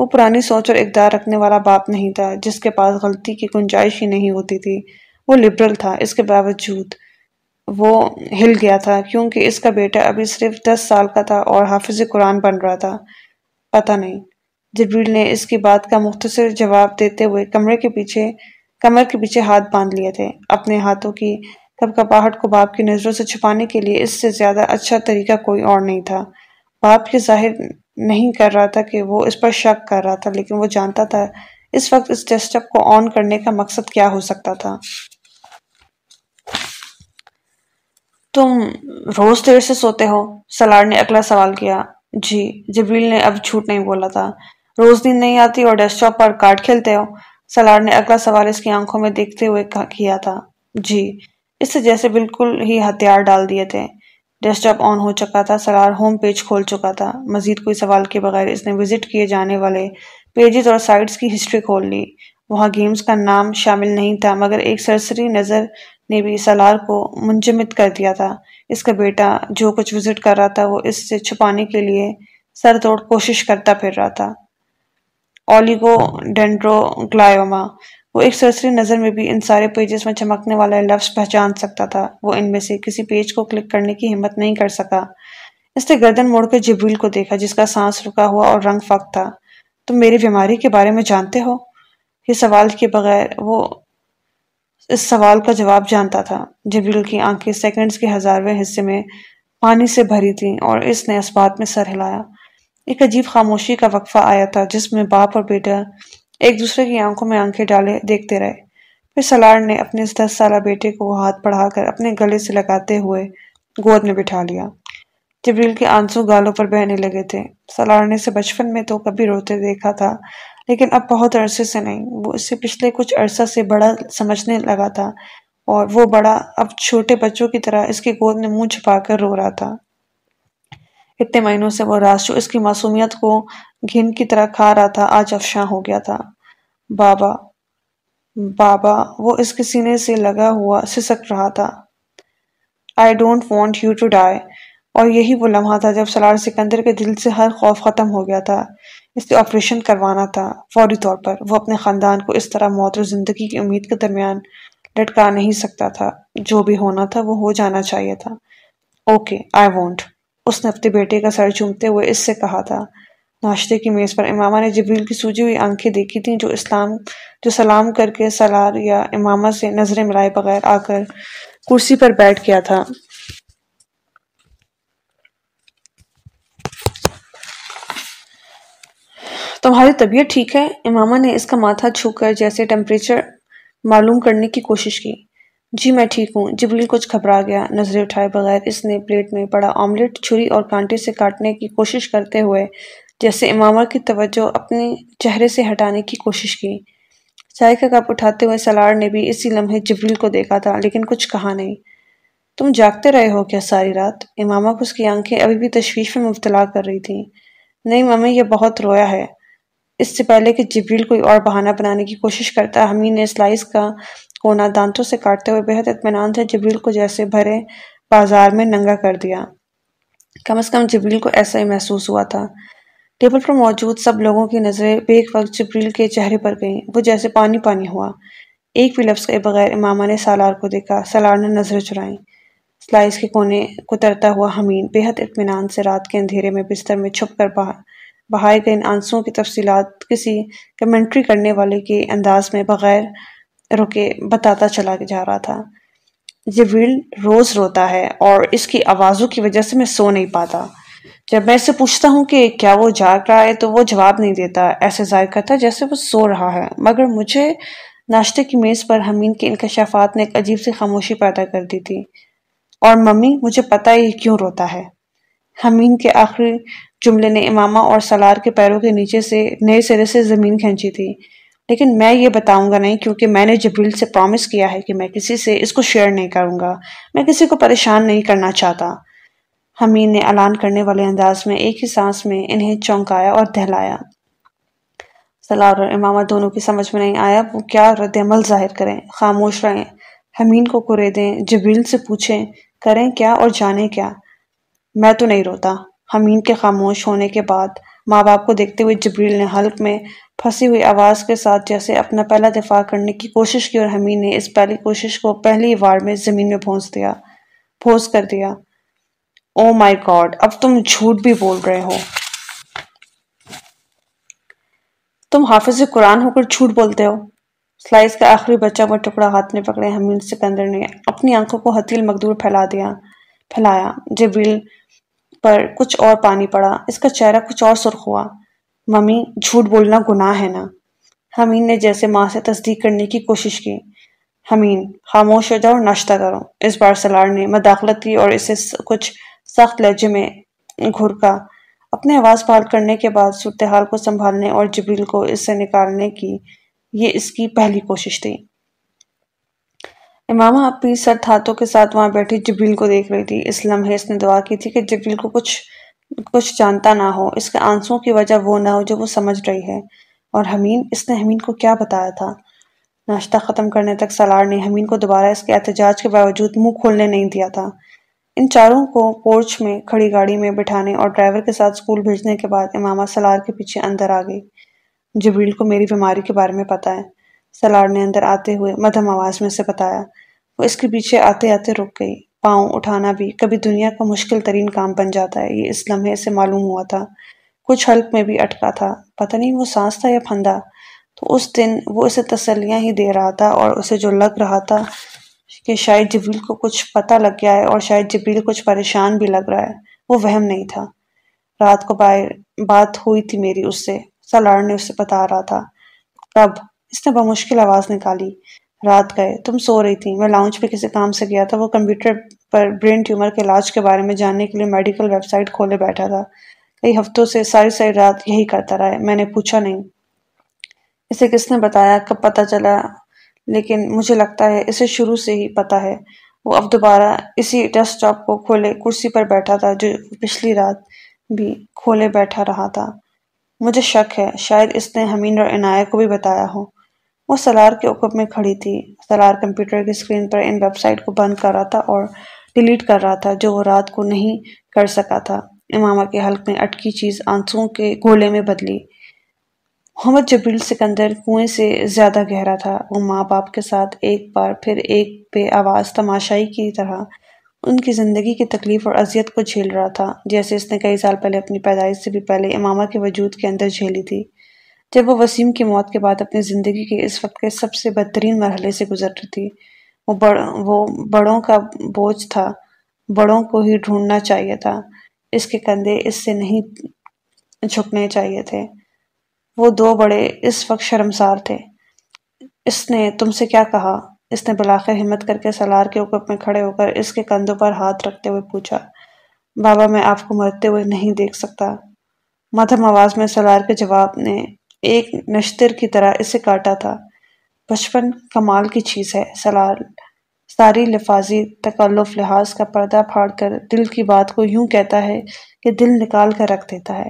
وہ پرانی سوچ اور اقدار رکھنے والا باپ نہیں تھا، جس کے پاس غلطی کی گنجائش ہی نہیں ہوتی تھی۔ وہ لبرل تھا، اس کے باوجود وہ ہل گیا تھا، کیونکہ اس کا بیٹا ابھی صرف دس سال کا تھا اور حافظ قرآن بن رہا تھا۔ پتہ نہیں۔ جبریل نے اس کی بات کا مختصر جواب دیتے ہوئے کمرے کے پیچھے، کمر کے پیچھے ہاتھ باندھ لیے تھے۔ اپنے ہاتھوں کی کب کپاہٹ کو باپ کی نظروں سے چھپانے کے لیے اس سے زیادہ اچھا طریقہ کوئی اور نہیں تھا۔ باپ کے ظاہر نہیں کر رہا تھا کہ وہ اس پر شک کر رہا تھا، لیکن وہ جانتا تھا اس وقت اس ڈیسک ٹاپ کو آن کرنے کا مقصد کیا ہو سکتا تھا۔ تم روز دیر سے سوتے ہو؟ سلار نے اگلا سوال کیا۔ جی جبریل نے اب جھوٹ نہیں بولا تھا۔ روز دن نہیں آتی اور ڈیسک ٹاپ پر کارڈ کھیلتے ہو؟ سلار نے اگلا سوال اس کی آنکھوں میں دیکھتے ہوئے کیا تھا۔ جی اس سے جیسے بالکل ہی ہتھیار ڈال دیے تھے۔ ڈیسک ٹاپ آن ہو چکا تھا سلار ہوم پیج کھول چکا تھا۔ مزید کوئی سوال کے بغیر اس نے وزٹ کیے جانے والے پیجز اور سائٹس کی ہسٹری کھول لی۔ وہاں گیمز کا نام شامل نہیں تھا، مگر ایک سرسری نظر نے بھی سلار کو منجمد کر دیا تھا۔ اس کا بیٹا جو کچھ وزٹ کر رہا تھا، وہ اس سے چھپانے کے لیے سر توڑ کوشش کرتا پھر رہا تھا۔ اولیگو ڈینڈرو گلائیوما وہ ایک سرسری نظر میں بھی ان سارے پیجز میں چمکنے والا لفظ پہچان سکتا تھا۔ وہ ان میں سے کسی پیج کو کلک کرنے کی ہمت نہیں کر سکا۔ اس نے گردن موڑ کے جبریل کو دیکھا، جس کا سانس رکا ہوا اور رنگ فک تھا۔ تم میری بیماری کے بارے میں جانتے ہو؟ یہ سوال کے بغیر وہ اس سوال کا جواب جانتا تھا۔ جبریل کی آنکھیں سیکنڈز کے ہزارویں حصے میں پانی سے بھری تھیں اور اس نے اس بات میں سر ہلایا۔ ایک عجیب خاموشی کا وقفہ آیا تھا، جس میں باپ اور بیٹا ایک دوسرے کی آنکھوں میں آنکھیں ڈالے دیکھتے رہے۔ پھر سلار نے اپنے دس سالہ بیٹے کو ہاتھ پڑھا کر اپنے گلے سے لگاتے ہوئے گود میں بٹھا لیا۔ جبریل کے آنسو گالوں پر بہنے لگے تھے۔ سلار نے اسے بچپن میں تو کبھی روتے دیکھا تھا، لیکن اب بہت عرصے سے نہیں۔ وہ اسے پچھلے کچھ عرصہ سے بڑا سمجھنے لگا تھا اور وہ بڑا اب چھوٹے بچوں کی طرح اس کی گود میں منہ چھپا کر رو رہا تھا۔ اتنے مہینوں سے وہ راز اس کی معصومیت کو گھن کی طرح کھا رہا تھا، آج افشاں ہو گیا تھا۔ بابا بابا، وہ اس کے سینے سے لگا ہوا سسک رہا تھا۔ I don't want you to die اور یہی وہ لمحہ تھا جب سلار سکندر کے دل سے ہر خوف ختم ہو گیا تھا۔ اس سے آپریشن کروانا تھا۔ فوری طور پر وہ اپنے خاندان کو اس طرح موت اور زندگی کی امید کے درمیان لٹکا نہیں سکتا تھا۔ جو بھی ہونا تھا وہ ہو جانا چاہیے تھا۔ اوکے آئی وانٹ اس نے اپنے بیٹے کا سر چومتے ہوئے اس سے کہا تھا۔ ناشتے کی میز پر۔ امامہ نے جبریل کی سوجی ہوئی آنکھیں دیکھی تھیں جو اسلام، جو سلام کر کے سلار یا امامہ سے نظریں ملائے بغیر آ کر کرسی پر بیٹھ گیا تھا۔ تمہاری طبیعت ٹھیک ہے؟ امامہ نے اس کا ماتھا چھو کر جیسے ٹیمپریچر معلوم کرنے کی کوشش کی۔ جی میں ٹھیک ہوں۔ جبریل کچھ گھبرا گیا۔ نظریں اٹھائے بغیر اس نے پلیٹ میں پڑا۔ آملیٹ چھری اور کانٹے سے کاٹنے کی کوشش کرتے ہوئے جیسے امامہ کی توجہ اپنے چہرے سے ہٹانے کی کوشش کی۔ چائے کا کپ اٹھاتے ہوئے سلار نے بھی اسی لمحے جبریل کو دیکھا تھا، لیکن کچھ کہا نہیں۔ تم جاگتے رہے ہو کیا ساری رات امامہ کو اس کی آنکھیں ابھی بھی تشویش میں مبتلا کر رہی تھیں۔ نہیں ممی، یہ بہت رویا ہے۔ اس سے پہلے کہ جبریل کوئی اور بہانہ بنانے کی کوشش کرتا حمین نے سلائس کا کونا دانتوں سے کاٹتے ہوئے بہت اطمینان سے جبریل کو جیسے بھرے بازار میں ننگا کر دیا۔ کم از کم جبریل کو ایسا ہی محسوس ہوا تھا۔ ٹیبل پر موجود سب لوگوں کی نظریں بیک وقت جبریل کے چہرے پر گئیں۔ وہ جیسے پانی پانی ہوا۔ ایک بھی لفظ کے بغیر امامہ نے سالار کو دیکھا، سالار نے نظریں چرائیں۔ سلائس کے کونے کترتا ہوا حمین بےحد اطمینان سے رات کے اندھیرے میں بستر میں چھپ کر بہائے گئے ان آنسوں کی تفصیلات کسی کمنٹری کرنے والے کے انداز میں بغیر رکے بتاتا چلا جا رہا تھا۔ جبریل روز روتا ہے اور اس کی آوازوں کی وجہ سے میں سو نہیں پاتا۔ جب میں اسے پوچھتا ہوں کہ کیا وہ جاگ رہا ہے تو وہ جواب نہیں دیتا، ایسے ظاہر کرتا جیسے وہ سو رہا ہے۔ مگر مجھے ناشتے کی میز پر حمین کے انکشافات نے ایک عجیب سی خاموشی پیدا کر دی تھی۔ اور ممی، مجھے پتا ہی کیوں روتا ہے۔ حمین کے آخری جملے نے امامہ اور سلار کے پیروں کے نیچے سے نئے سرے سے زمین کھینچی تھی۔ لیکن میں یہ بتاؤں گا نہیں کیونکہ میں نے جبریل سے پرومس کیا ہے کہ میں کسی سے اس کو شیئر نہیں کروں گا۔ میں کسی کو پریشان نہیں کرنا چاہتا۔ حمین نے اعلان کرنے والے انداز میں ایک ہی سانس میں انہیں چونکایا اور دہلایا۔ سلار اور امامہ دونوں کی سمجھ میں نہیں آیا وہ کیا رد عمل ظاہر کریں۔ خاموش رہیں۔ حمین کو کرے دیں۔ جبریل سے پوچھیں، کریں کیا اور جانیں کیا؟ میں تو نہیں روتا۔ حمین کے خاموش ہونے کے بعد ماں باپ کو دیکھتے ہوئے جبریل نے حلق میں پھنسی ہوئی آواز کے ساتھ جیسے اپنا پہلا دفاع کرنے کی کوشش کی اور حمین نے اس پہلی کوشش کو پہلی وار میں زمین میں پھونس دیا، پھونس کر دیا۔ او مائی گاڈ اب تم جھوٹ بھی بول رہے ہو۔ تم حافظ قرآن ہو کر جھوٹ بولتے ہو۔ سلائس کا آخری بچہ وہ ٹکڑا ہاتھ میں پکڑے حمین سکندر نے اپنی آنکھوں کو حتیل مقدور پھیلا دیا، پھیلایا۔ جبریل پر کچھ اور پانی پڑا، اس کا چہرہ کچھ اور سرخ ہوا۔ ممی، جھوٹ بولنا گناہ ہے نا۔ حمین نے جیسے ماں سے تصدیق کرنے کی کوشش کی۔ حمین خاموش ہو جاؤ اور ناشتہ کرو۔ اس بار سلار نے مداخلت کی اور اسے کچھ سخت لہجے میں گھر کا۔ اپنے آواز پال کرنے کے بعد صورتحال کو سنبھالنے اور جبریل کو اس سے نکالنے کی یہ اس کی پہلی کوشش تھی۔ امامہ اپنی سرد ہاتھوں کے ساتھ وہاں بیٹھی جبریل کو دیکھ رہی تھی۔ اس لمحے اس نے دعا کی تھی کہ جبریل کو کچھ کچھ جانتا نہ ہو۔ اس کے آنسوں کی وجہ وہ نہ ہو جو وہ سمجھ رہی ہے۔ اور حمین اس نے حمین کو کیا بتایا تھا؟ ناشتہ ختم کرنے تک سالار نے حمین کو دوبارہ اس کے احتجاج کے باوجود منہ کھولنے نہیں دیا تھا۔ ان چاروں کو پورچ میں کھڑی گاڑی میں بٹھانے اور ڈرائیور کے ساتھ اسکول بھیجنے کے بعد امامہ سلار کے پیچھے اندر آ گئی جبریل کو میری بیماری کے بارے میں پتا ہے۔ سلار نے اندر آتے ہوئے مدھم آواز میں سے بتایا۔ وہ اس کے پیچھے آتے آتے رک گئی۔ پاؤں اٹھانا بھی کبھی دنیا کا مشکل ترین کام بن جاتا ہے۔ یہ اس لمحے سے معلوم ہوا تھا۔ کچھ حلق میں بھی اٹکا تھا۔ پتہ نہیں وہ سانس تھا یا پھندا۔ تو اس دن وہ اسے تسلیاں ہی دے رہا تھا اور اسے جو لگ رہا تھا کہ شاید جبریل کو کچھ پتہ لگ گیا ہے اور شاید جبریل کچھ پریشان بھی لگ رہا ہے۔ وہ وہم نہیں تھا۔ رات کو باہر بات ہوئی تھی میری اس سے۔ سلار نے اسے بتا رہا تھا۔ کب اس نے بمشکل آواز نکالی۔ رات گئے۔ تم سو رہی تھی۔ میں لاؤنج پہ کسی کام سے گیا تھا۔ وہ کمپیوٹر پر برین ٹیومر کے علاج کے بارے میں جاننے کے لیے میڈیکل ویب سائٹ کھولے بیٹھا تھا۔ کئی ہفتوں سے ساری ساری رات یہی کرتا رہا ہے۔ میں نے پوچھا نہیں۔ اسے کس نے بتایا؟ کب پتہ چلا؟ لیکن مجھے لگتا ہے اسے شروع سے ہی پتہ ہے۔ وہ اب دوبارہ اسی ڈیسک ٹاپ کو کھولے، کرسی پر بیٹھا تھا جو پچھلی رات بھی کھولے بیٹھا رہا تھا۔ مجھے شک ہے، شاید اس نے حمین اور عنایہ کو بھی بتایا ہو۔ وہ سلار کے اوپر میں کھڑی تھی۔ سلار کمپیوٹر کی اسکرین پر ان ویب سائٹ کو بند کر رہا تھا اور ڈیلیٹ کر رہا تھا جو وہ رات کو نہیں کر سکا تھا۔ امامہ کے حلق میں اٹکی چیز آنسوں کے گولے میں بدلی۔ محمد جبریل سکندر کنویں سے زیادہ گہرا تھا۔ وہ ماں باپ کے ساتھ ایک بار پھر ایک بے آواز تماشائی کی طرح ان کی زندگی کی تکلیف اور اذیت کو جھیل رہا تھا، جیسے اس نے کئی سال پہلے اپنی پیدائش سے بھی پہلے امامہ کے وجود کے اندر جھیلی تھی۔ جب وہ وسیم کی موت کے بعد اپنی زندگی کے اس وقت کے سب سے بدترین مرحلے سے گزر رہی تھی، وہ بڑ، وہ بڑوں کا بوجھ تھا۔ بڑوں کو ہی ڈھونڈنا چاہیے تھا۔ اس کے کندھے اس سے نہیں جھکنے چاہیے تھے۔ وہ دو بڑے اس وقت شرمسار تھے۔ اس نے تم سے کیا کہا؟ اس نے بلاخر ہمت کر کے سلار کے اوپر میں کھڑے ہو کر اس کے کندھوں پر ہاتھ رکھتے ہوئے پوچھا، بابا میں آپ کو مرتے ہوئے نہیں دیکھ سکتا؟ مدھم آواز میں سلار کے جواب نے ایک نشتر کی طرح اسے کاٹا تھا۔ بچپن کمال کی چیز ہے، سلار۔ ساری لفاظی تکلف لحاظ کا پردہ پھاڑ کر دل کی بات کو یوں کہتا ہے کہ دل نکال کر رکھ دیتا ہے۔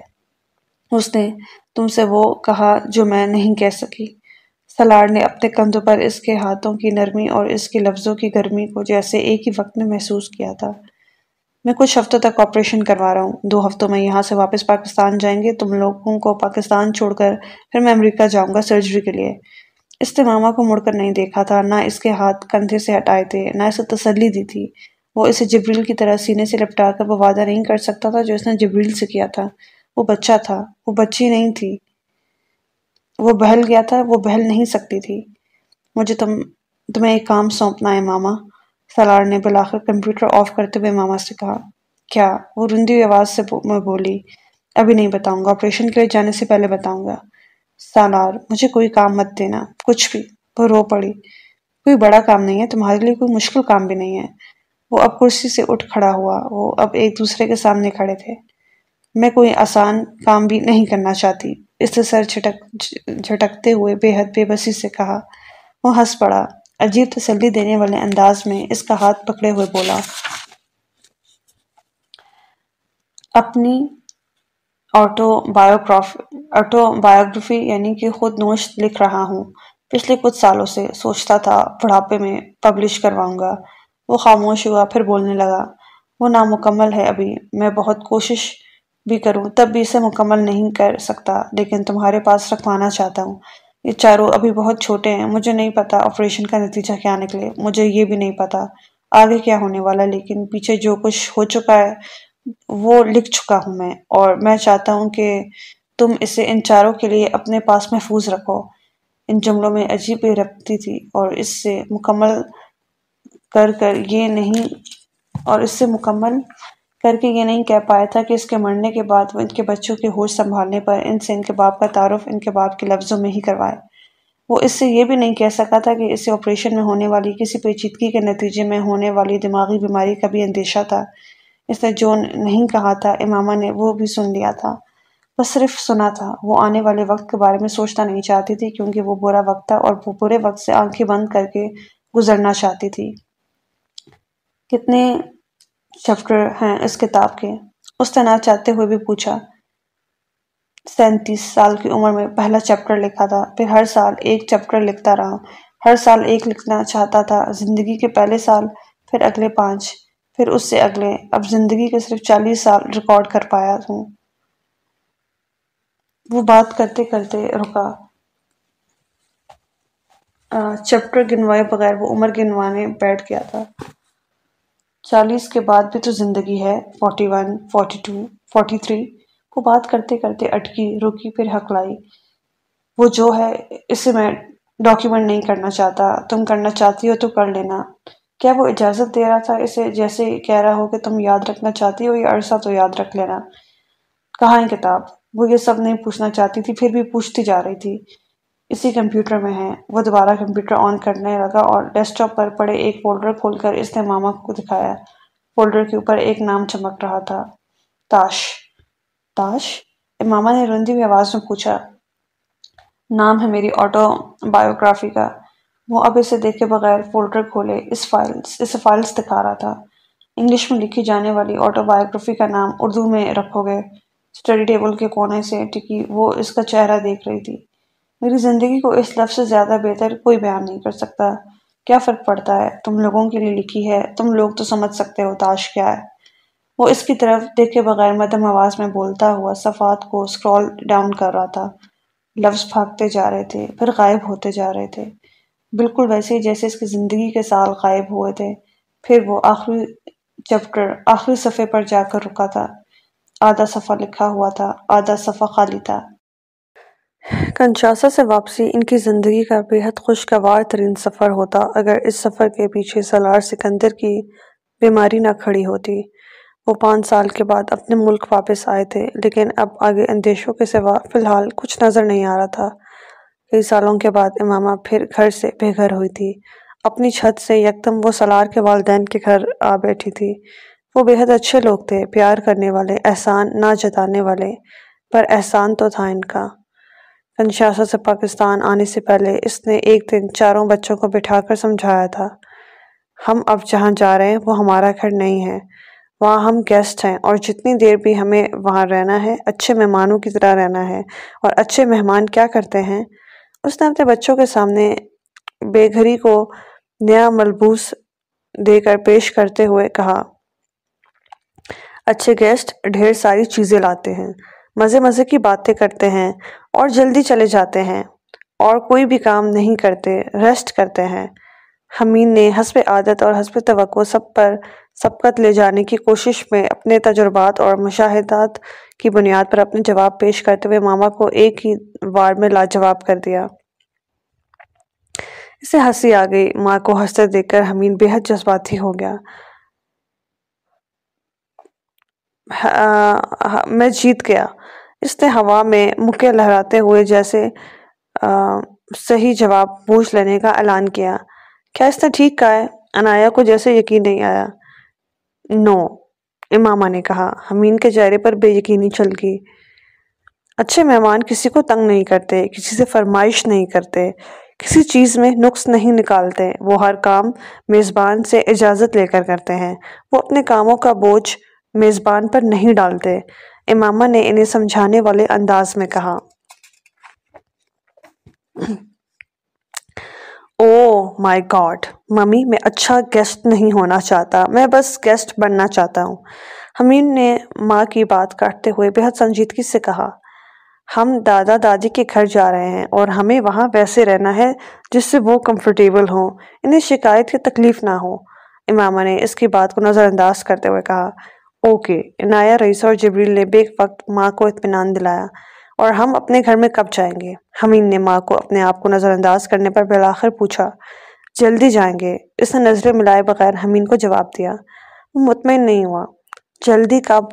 اس نے تم سے وہ کہا جو میں نہیں کہہ سکی۔ سلاڑ نے اپنے کندھوں پر اس کے ہاتھوں کی نرمی اور اس کے لفظوں کی گرمی کو جیسے ایک ہی وقت میں محسوس کیا تھا۔ میں کچھ ہفتوں تک آپریشن کروا رہا ہوں۔ دو ہفتوں میں یہاں سے واپس پاکستان جائیں گے۔ تم لوگوں کو پاکستان چھوڑ کر پھر میں امریکہ جاؤں گا سرجری کے لیے۔ اس نے ماما کو مڑ کر نہیں دیکھا تھا، نہ اس کے ہاتھ کندھے سے ہٹائے تھے، نہ اسے تسلی دی تھی۔ وہ اسے جبریل کی طرح سینے سے لپٹا کر وہ وعدہ نہیں کر سکتا تھا جو اس نے جبریل سے کیا تھا۔ وہ بچہ تھا، وہ بچی نہیں تھی۔ وہ بہل گیا تھا، وہ بہل نہیں سکتی تھی۔ مجھے تم، تمہیں ایک کام سونپنا ہے ماما۔ سلار نے بلاخر کمپیوٹر آف کرتے ہوئے ماما سے کہا، کیا؟ وہ رندی ہوئی آواز سے میں بولی، ابھی نہیں بتاؤں گا آپریشن کے لیے جانے سے پہلے بتاؤں گا۔ سالار، مجھے کوئی کام مت دینا، کچھ بھی۔ وہ رو پڑی، کوئی بڑا کام نہیں ہے، تمہارے لیے کوئی مشکل کام بھی نہیں ہے۔ وہ اب کرسی سے اٹھ کھڑا ہوا، وہ اب ایک دوسرے کے سامنے کھڑے تھے۔ میں کوئی آسان کام بھی نہیں کرنا چاہتی۔ اس سے سر جھٹک جھٹکتے ہوئے بے حد بے بسی سے کہا، وہ ہنس پڑا۔ عجیب تسلی دینے والے انداز میں اس کا ہاتھ پکڑے ہوئے بولا۔ اپنی آٹو بایوگراف آٹو بایوگرافی یعنی کہ خود نوش لکھ رہا ہوں۔ پچھلے کچھ سالوں سے سوچتا تھا، بڑھاپے میں پبلش کرواؤں گا۔ وہ خاموش ہوا، پھر بولنے لگا، وہ نامکمل ہے ابھی، میں بہت کوشش بھی کروں، تب بھی اسے مکمل نہیں کر سکتا، لیکن تمہارے پاس رکھوانا چاہتا ہوں۔ یہ چاروں ابھی بہت چھوٹے ہیں، مجھے نہیں پتا آپریشن کا نتیجہ کیا نکلے، مجھے یہ بھی نہیں پتا آگے کیا ہونے والا، لیکن پیچھے جو کچھ ہو چکا ہے، وہ لکھ چکا ہوں میں۔ اور میں چاہتا ہوں کہ تم اسے ان چاروں کے لیے اپنے پاس محفوظ رکھو۔ ان جملوں میں عجیب بے ربطی تھی، اور اس سے مکمل کر کر یہ نہیں، اور اس سے مکمل کر کے یہ نہیں کہہ پایا تھا کہ اس کے مرنے کے بعد وہ ان کے بچوں کے ہوش سنبھالنے پر ان سے ان کے باپ کا تعارف ان کے باپ کے لفظوں میں ہی کروائے۔ وہ اس سے یہ بھی نہیں کہہ سکا تھا کہ اسے آپریشن میں ہونے والی کسی پیچیدگی کے نتیجے میں ہونے والی دماغی بیماری کا بھی اندیشہ تھا۔ اس نے جو نہیں کہا تھا، امامہ نے وہ بھی سن لیا تھا۔ بس صرف سنا تھا۔ وہ آنے والے وقت کے بارے میں سوچنا نہیں چاہتی تھی کیونکہ وہ برا وقت تھا اور وہ برے وقت سے آنکھیں بند کر کے گزرنا چاہتی تھی۔ کتنے چیپٹر ہیں اس کتاب کے۔ اس نے نہ چاہتے ہوئے بھی پوچھا، سینتیس سال کی عمر میں پہلا چیپٹر لکھا تھا، پھر ہر سال ایک چیپٹر لکھتا رہا۔ ہر سال ایک لکھنا چاہتا تھا، زندگی کے پہلے سال، پھر اگلے پانچ، پھر اس سے اگلے۔ اب زندگی کے صرف چالیس سال ریکارڈ کر پایا ہوں۔ وہ بات کرتے کرتے رکا۔ چیپٹر گنوائے بغیر وہ عمر گنوانے بیٹھ گیا تھا۔ چالیس کے بعد بھی تو زندگی ہے، forty one, forty two, forty three کو بات کرتے کرتے اٹکی، رکی، پھر حق لائی۔ وہ جو ہے، اسے میں ڈاکیومنٹ نہیں کرنا چاہتا۔ تم کرنا چاہتی ہو تو کر لینا۔ کیا وہ اجازت دے رہا تھا اسے؟ جیسے کہہ رہا ہو کہ تم یاد رکھنا چاہتی ہو یا عرصہ تو یاد رکھ لینا۔ کہاں ہے کتاب؟ وہ یہ سب نہیں پوچھنا چاہتی تھی، پھر بھی پوچھتی جا رہی تھی۔ اسی کمپیوٹر میں ہے۔ وہ دوبارہ کمپیوٹر آن کرنے لگا اور ڈیسک ٹاپ پر پڑے ایک فولڈر کھول کر اس نے ماما کو دکھایا۔ فولڈر کے اوپر ایک نام چمک رہا تھا۔ تاش۔ تاش؟ ماما نے رندی ہوئی آواز میں پوچھا۔ نام ہے میری آٹو بایوگرافی کا۔ وہ اب اسے دیکھے بغیر فولڈر کھولے اس فائلز اسے فائلز دکھا رہا تھا۔ انگلش میں لکھی جانے والی آٹو بایوگرافی کا نام اردو میں رکھو گے۔ اسٹڈی ٹیبل کے کونے سے ٹکی وہ اس کا چہرہ دیکھ رہی تھی۔ میری زندگی کو اس لفظ سے زیادہ بہتر کوئی بیان نہیں کر سکتا۔ کیا فرق پڑتا ہے؟ تم لوگوں کے لیے لکھی ہے، تم لوگ تو سمجھ سکتے ہو تاش کیا ہے۔ وہ اس کی طرف دیکھے بغیر مدم آواز میں بولتا ہوا صفات کو سکرول ڈاؤن کر رہا تھا۔ لفظ بھاگتے جا رہے تھے، پھر غائب ہوتے جا رہے تھے۔ بالکل ویسے ہی جیسے اس کی زندگی کے سال غائب ہوئے تھے۔ پھر وہ آخری چیپٹر آخری صفحے پر جا کر رکا تھا۔ آدھا صفحہ لکھا ہوا تھا، آدھا صفحہ خالی تھا۔ کنشاسا سے واپسی ان کی زندگی کا بے حد خوشگوار ترین سفر ہوتا اگر اس سفر کے پیچھے سلار سکندر کی بیماری نہ کھڑی ہوتی۔ وہ پانچ سال کے بعد اپنے ملک واپس آئے تھے، لیکن اب آگے اندیشوں کے سوا فی الحال کچھ نظر نہیں آ رہا تھا۔ کئی سالوں کے بعد امامہ پھر گھر سے بے گھر ہوئی تھی۔ اپنی چھت سے یکدم وہ سلار کے والدین کے گھر آ بیٹھی تھی۔ وہ بے حد اچھے لوگ تھے، پیار کرنے والے، احسان نہ جتانے والے، پر احسان تو تھا ان کا۔ کنشاسا سے پاکستان آنے سے پہلے اس نے ایک دن چاروں بچوں کو بٹھا کر سمجھایا تھا۔ ہم اب جہاں جا رہے ہیں وہ ہمارا گھر نہیں ہے۔ وہاں ہم گیسٹ ہیں اور جتنی دیر بھی ہمیں وہاں رہنا ہے، اچھے مہمانوں کی طرح رہنا ہے۔ اور اچھے مہمان کیا کرتے ہیں؟ اس نے اپنے بچوں کے سامنے بے گھری کو نیا ملبوس دے کر پیش کرتے ہوئے کہا، اچھے گیسٹ ڈھیر ساری چیزیں لاتے ہیں۔ مزے مزے کی باتیں کرتے ہیں اور جلدی چلے جاتے ہیں اور کوئی بھی کام نہیں کرتے ریسٹ کرتے ہیں۔ حمین نے حسب عادت اور حسب توقع سب پر سبقت لے جانے کی کوشش میں اپنے تجربات اور مشاہدات کی بنیاد پر اپنے جواب پیش کرتے ہوئے ماما کو ایک ہی وار میں لاجواب کر دیا۔ اسے ہنسی آ گئی۔ ماں کو ہنستے دیکھ کر حمین بے حد جذباتی ہو گیا۔ میں جیت گیا۔ اس نے ہوا میں مکے لہراتے ہوئے جیسے صحیح جواب پوچھ لینے کا اعلان کیا۔ کیا اس نے ٹھیک کہا ہے؟ انایا کو جیسے یقین نہیں آیا۔ نو، امامہ نے کہا۔ حمین کے چہرے پر بے یقینی چل گئی۔ اچھے مہمان کسی کو تنگ نہیں کرتے، کسی سے فرمائش نہیں کرتے، کسی چیز میں نقص نہیں نکالتے۔ وہ ہر کام میزبان سے اجازت لے کر کرتے ہیں۔ وہ اپنے کاموں کا بوجھ میزبان پر نہیں ڈالتے۔ امامہ نے انہیں سمجھانے والے انداز میں کہا۔ او مائی گاڈ، ممی میں اچھا گیسٹ نہیں ہونا چاہتا، میں بس گیسٹ بننا چاہتا ہوں۔ حمین نے ماں کی بات کاٹتے ہوئے بہت سنجیدگی سے کہا۔ ہم دادا دادی کے گھر جا رہے ہیں اور ہمیں وہاں ویسے رہنا ہے جس سے وہ کمفرٹیبل ہوں۔ انہیں شکایت کی تکلیف نہ ہو۔ امامہ نے اس کی بات کو نظر انداز کرتے ہوئے کہا۔ اوکے، عنایہ رئیسہ اور جبریل نے بے وقت ماں کو اطمینان دلایا اور ہم اپنے گھر میں کب جائیں گے؟ حمین نے ماں کو اپنے آپ کو نظر انداز کرنے پر بالآخر پوچھا، جلدی جائیں گے؟ اس نے نظریں ملائے بغیر حمین کو جواب دیا وہ مطمئن نہیں ہوا۔ جلدی کب؟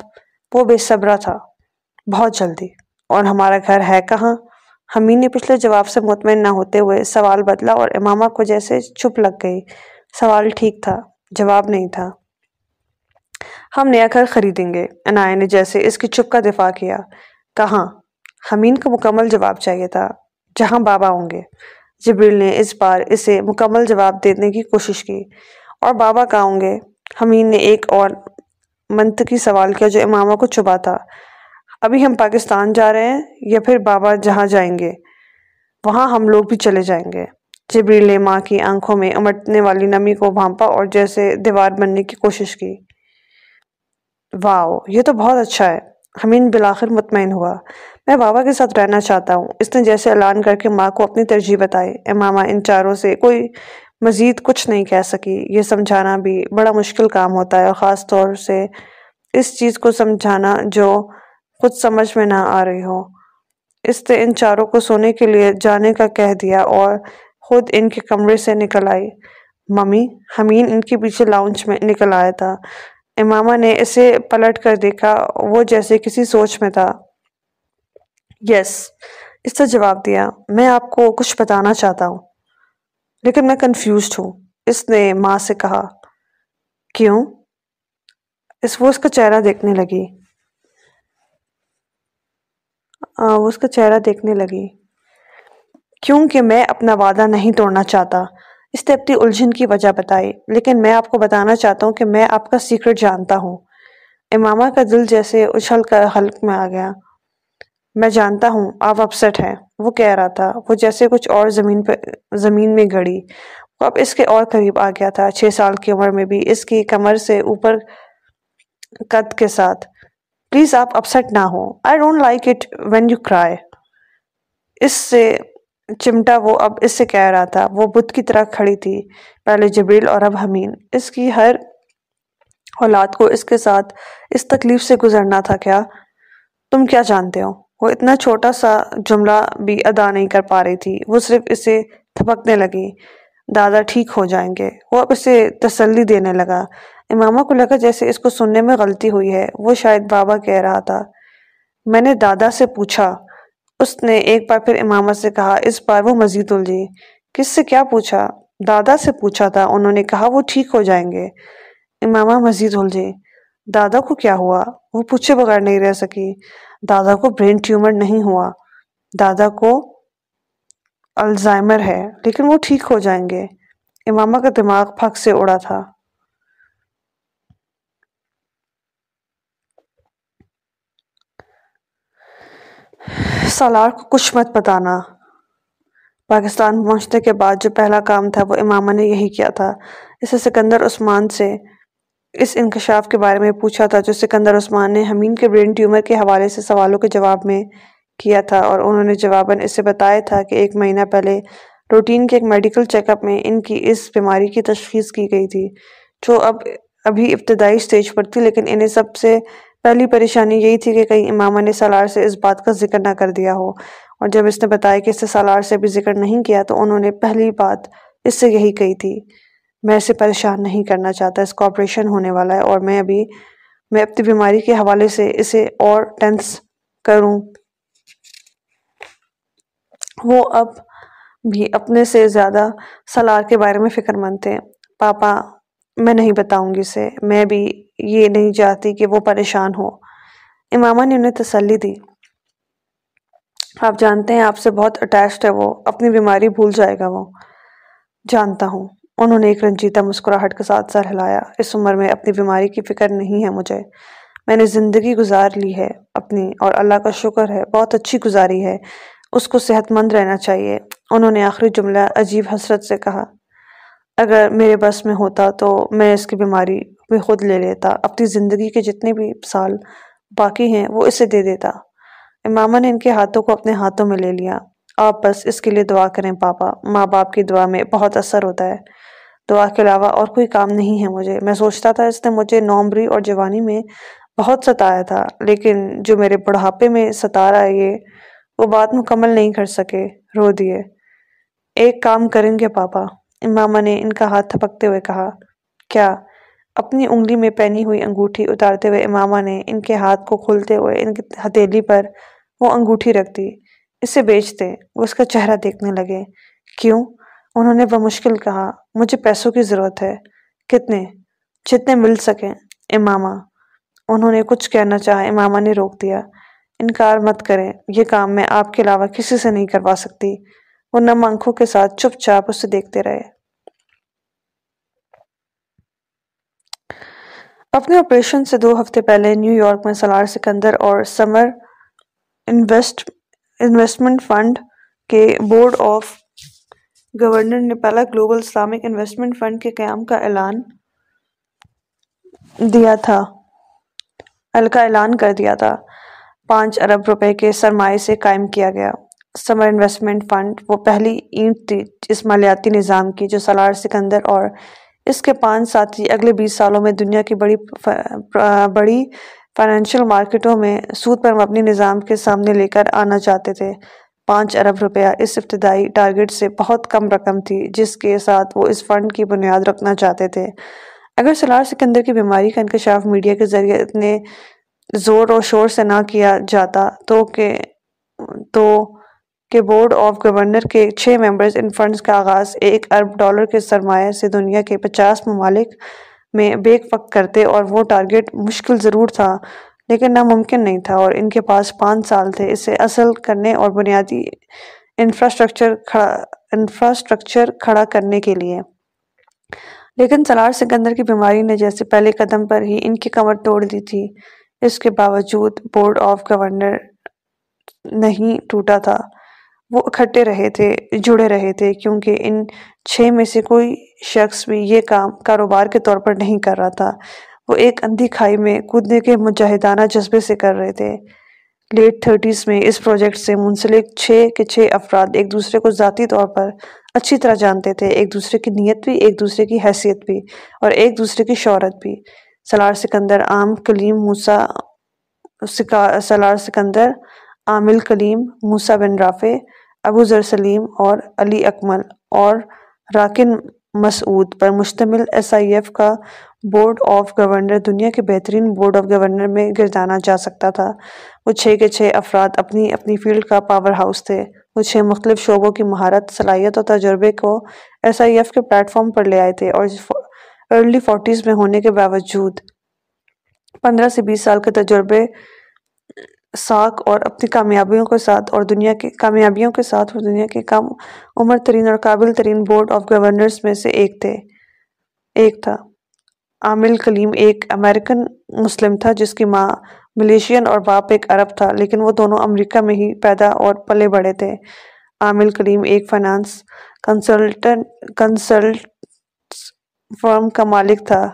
وہ بے صبرہ تھا۔ بہت جلدی۔ اور ہمارا گھر ہے کہاں؟ حمین نے پچھلے جواب سے مطمئن نہ ہوتے ہوئے سوال بدلا اور امامہ کو جیسے چھپ لگ گئی۔ سوال ٹھیک تھا، جواب نہیں تھا۔ ہم نیا گھر خریدیں گے۔ انایا نے جیسے اس کی چپ کا دفاع کیا۔ کہاں؟ حمین کو مکمل جواب چاہیے تھا، جہاں بابا ہوں گے۔ جبریل نے اس بار اسے مکمل جواب دینے کی کوشش کی۔ اور بابا کہاں ہوں گے؟ حمین نے ایک اور منطقی سوال کیا جو امامہ کو چبا تھا۔ ابھی ہم پاکستان جا رہے ہیں یا پھر بابا جہاں جائیں گے؟ وہاں ہم لوگ بھی چلے جائیں گے۔ جبریل نے ماں کی آنکھوں میں امٹنے والی نمی کو بھانپا اور جیسے دیوار بننے کی کوشش کی۔ واو یہ تو بہت اچھا ہے۔ حمین بلاخر مطمئن ہوا۔ میں بابا کے ساتھ رہنا چاہتا ہوں۔ اس نے جیسے اعلان کر کے ماں کو اپنی ترجیح بتائی۔ امامہ ان چاروں سے کوئی مزید کچھ نہیں کہہ سکی۔ یہ سمجھانا بھی بڑا مشکل کام ہوتا ہے اور خاص طور سے اس چیز کو سمجھانا جو خود سمجھ میں نہ آ رہی ہو۔ اس نے ان چاروں کو سونے کے لیے جانے کا کہہ دیا اور خود ان کے کمرے سے نکل آئی۔ ممی حمین ان کے پیچھے لاؤنچ میں نکل آیا تھا۔ امامہ نے اسے پلٹ کر دیکھا، وہ جیسے کسی سوچ میں تھا۔ یس، اس نے جواب دیا، میں آپ کو کچھ بتانا چاہتا ہوں۔ لیکن میں کنفیوزڈ ہوں۔ اس نے ماں سے کہا، کیوں؟ اس، وہ اس کا چہرہ دیکھنے لگی۔ وہ اس کا چہرہ دیکھنے لگی۔ کیونکہ میں اپنا وعدہ نہیں توڑنا چاہتا۔ اس نے اپنی الجھن کی وجہ بتائی۔ لیکن میں آپ کو بتانا چاہتا ہوں کہ میں آپ کا سیکرٹ جانتا ہوں۔ امامہ کا دل جیسے اچھل کر حلق میں آ گیا۔ میں جانتا ہوں، آپ اپسٹ ہیں۔ وہ کہہ رہا تھا، وہ جیسے کچھ اور زمین پہ، زمین میں گھڑی وہ اب اس کے اور قریب آ گیا تھا۔ چھ سال کی عمر میں بھی اس کی کمر سے اوپر قد کے ساتھ۔ پلیز آپ اپسٹ نہ ہو I don't like it when you cry اس سے چمٹا وہ اب اس سے کہہ رہا تھا، وہ بدھ کی طرح کھڑی تھی۔ پہلے جبریل اور اب حمین اس کی ہر اولاد کو اس کے ساتھ اس تکلیف سے گزرنا تھا، کیا؟ تم کیا جانتے ہو؟ وہ اتنا چھوٹا سا جملہ بھی ادا نہیں کر پا رہی تھی۔ وہ صرف اسے تھپکنے لگی۔ دادا ٹھیک ہو جائیں گے۔ وہ اب اسے تسلی دینے لگا۔ امامہ کو لگا جیسے اس کو سننے میں غلطی ہوئی ہے۔ وہ شاید بابا کہہ رہا تھا، میں نے دادا سے پوچھا۔ اس نے ایک بار پھر امامہ سے کہا، اس بار وہ مزید الجھی کس سے کیا پوچھا؟ دادا سے پوچھا تھا، انہوں نے کہا، وہ ٹھیک ہو جائیں گے۔ امامہ مزید الجھی دادا کو کیا ہوا؟ وہ پوچھے بغیر نہیں رہ سکی۔ دادا کو برین ٹیومر نہیں ہوا۔ دادا کو الزائمر ہے، لیکن وہ ٹھیک ہو جائیں گے۔ امامہ کا دماغ پھک سے اڑا تھا۔ سالار کو کچھ مت بتانا۔ پاکستان پہنچنے کے بعد جو پہلا کام تھا وہ امامہ نے یہی کیا تھا۔ اسے سکندر عثمان سے اس انکشاف کے بارے میں پوچھا تھا جو سکندر عثمان نے حمین کے برین ٹیومر کے حوالے سے سوالوں کے جواب میں کیا تھا اور انہوں نے جواباً اسے بتایا تھا کہ ایک مہینہ پہلے روٹین کے ایک میڈیکل چیک اپ میں ان کی اس بیماری کی تشخیص کی گئی تھی، جو اب ابھی ابتدائی سٹیج پر تھی، لیکن انہیں سب سے پہلی پریشانی یہی تھی کہ کہیں امامہ نے سالار سے اس بات کا ذکر نہ کر دیا ہو۔ اور جب اس نے بتایا کہ اس نے سالار سے بھی ذکر نہیں کیا تو انہوں نے پہلی بات اس سے یہی کہی تھی، میں اسے پریشان نہیں کرنا چاہتا، اس کا آپریشن ہونے والا ہے اور میں ابھی، میں اپنی بیماری کے حوالے سے اسے اور ٹینس کروں۔ وہ اب بھی اپنے سے زیادہ سالار کے بارے میں فکر مند تھے۔ پاپا میں نہیں بتاؤں گی اسے۔ میں بھی یہ نہیں چاہتی کہ وہ پریشان ہو۔ امامہ نے انہیں تسلی دی۔ آپ جانتے ہیں، آپ سے بہت اٹیچڈ ہے وہ۔ اپنی بیماری بھول جائے گا وہ۔ جانتا ہوں۔ انہوں نے ایک رنجیدہ مسکراہٹ کے ساتھ سر ہلایا۔ اس عمر میں اپنی بیماری کی فکر نہیں ہے مجھے۔ میں نے زندگی گزار لی ہے اپنی اور اللہ کا شکر ہے۔ بہت اچھی گزاری ہے۔ اس کو صحت مند رہنا چاہیے۔ انہوں نے آخری جملہ عجیب حسرت سے کہا۔ اگر میرے بس میں ہوتا تو میں اس کی بیماری بھی خود لے لیتا۔ اپنی زندگی کے جتنے بھی سال باقی ہیں وہ اسے دے دیتا۔ امامہ نے ان کے ہاتھوں کو اپنے ہاتھوں میں لے لیا۔ آپ بس اس کے لیے دعا کریں پاپا۔ ماں باپ کی دعا میں بہت اثر ہوتا ہے۔ دعا کے علاوہ اور کوئی کام نہیں ہے مجھے۔ میں سوچتا تھا اس نے مجھے نومبری اور جوانی میں بہت ستایا تھا، لیکن جو میرے بڑھاپے میں ستا رہا ہے یہ، وہ بات مکمل نہیں کر سکے۔ رو دیے۔ ایک کام کریں گے پاپا۔ امامہ نے ان کا ہاتھ تھپکتے ہوئے کہا، کیا اپنی انگلی میں پہنی ہوئی انگوٹھی اتارتے ہوئے امامہ نے ان کے ہاتھ کو کھولتے ہوئے ان کی ہتھیلی پر وہ انگوٹھی رکھ دی؟ اسے بیچتے وہ اس کا چہرہ دیکھنے لگے۔ کیوں؟ انہوں نے بمشکل کہا، مجھے پیسوں کی ضرورت ہے۔ کتنے؟ جتنے مل سکیں۔ امامہ، انہوں نے کچھ کہنا چاہا، امامہ نے روک دیا۔ انکار مت کریں، یہ کام میں آپ کے علاوہ کسی سے نہیں کروا سکتی۔ وہ نم آنکھوں کے ساتھ چپ چاپ اسے دیکھتے رہے۔ اپنے آپریشن سے دو ہفتے پہلے نیو یارک میں سلار سکندر اور سمر انویسٹ انویسٹمنٹ فنڈ کے بورڈ آف گورنر نے پہلا گلوبل اسلامک انویسٹمنٹ فنڈ کے قیام کا اعلان دیا تھا۔ کا اعلان کر دیا تھا۔ پانچ ارب روپے کے سرمائے سے قائم کیا گیا۔ سمر انویسٹمنٹ فنڈ وہ پہلی اینٹ تھی اس مالیاتی نظام کی جو سالار سکندر اور اس کے پانچ ساتھی اگلے بیس سالوں میں دنیا کی بڑی بڑی فائنینشیل مارکیٹوں میں سود پر مبنی نظام کے سامنے لے کر آنا چاہتے تھے۔ پانچ ارب روپیہ اس ابتدائی ٹارگٹ سے بہت کم رقم تھی جس کے ساتھ وہ اس فنڈ کی بنیاد رکھنا چاہتے تھے۔ اگر سلار سکندر کی بیماری کا انکشاف میڈیا کے ذریعے اتنے زور و شور سے نہ کیا جاتا تو کہ تو کہ بورڈ آف گورنر کے چھ ممبرز ان فنڈز کا آغاز ایک ارب ڈالر کے سرمایہ سے دنیا کے پچاس ممالک میں بیک وقت کرتے اور وہ ٹارگٹ مشکل ضرور تھا، لیکن ناممکن نہیں تھا اور ان کے پاس پانچ سال تھے۔ اسے اصل کرنے اور بنیادی انفراسٹرکچر کھڑا انفراسٹرکچر کھڑا کرنے کے لیے۔ لیکن سلار سکندر کی بیماری نے جیسے پہلے قدم پر ہی ان کی کمر توڑ دی تھی۔ اس کے باوجود بورڈ آف گورنر نہیں ٹوٹا تھا۔ وہ اکھٹے رہے تھے، جڑے رہے تھے، کیونکہ ان چھ میں سے کوئی شخص بھی یہ کام، کاروبار کے طور پر نہیں کر رہا تھا۔ وہ ایک اندھی کھائی میں کودنے کے مجاہدانہ جذبے سے کر رہے تھے۔ لیٹ تھرٹیز میں اس پروجیکٹ سے منسلک چھ کے چھ افراد ایک دوسرے کو ذاتی طور پر اچھی طرح جانتے تھے۔ ایک دوسرے کی نیت بھی، ایک دوسرے کی حیثیت بھی، اور ایک دوسرے کی شہرت بھی۔ سلار سکندر عام کلیم موسیٰ سلار سکندر عامل کلیم موسیٰ بن رافع ابو ذر سلیم اور علی اکمل اور راکن مسعود پر مشتمل ایس آئی ایف کا بورڈ آف گورنر دنیا کے بہترین بورڈ آف گورنر میں گردانا جا سکتا تھا۔ وہ چھ کے چھ افراد اپنی اپنی فیلڈ کا پاور ہاؤس تھے۔ وہ چھ مختلف شعبوں کی مہارت، صلاحیت اور تجربے کو ایس آئی ایف کے پلیٹ فارم پر لے آئے تھے اور ارلی فورٹیز میں ہونے کے باوجود پندرہ سے بیس سال کے تجربے ساکھ اور اپنی کامیابیوں کے ساتھ اور دنیا کی کامیابیوں کے ساتھ اور دنیا کے کم عمر ترین اور قابل ترین بورڈ آف گورنرز میں سے ایک تھے۔ ایک تھا۔ عامل کلیم ایک امریکن مسلم تھا جس کی ماں ملیشین اور باپ ایک عرب تھا، لیکن وہ دونوں امریکہ میں ہی پیدا اور پلے بڑے تھے۔ عامل کلیم ایک فائنانس کنسلٹنٹ کنسلٹ فرم کا مالک تھا۔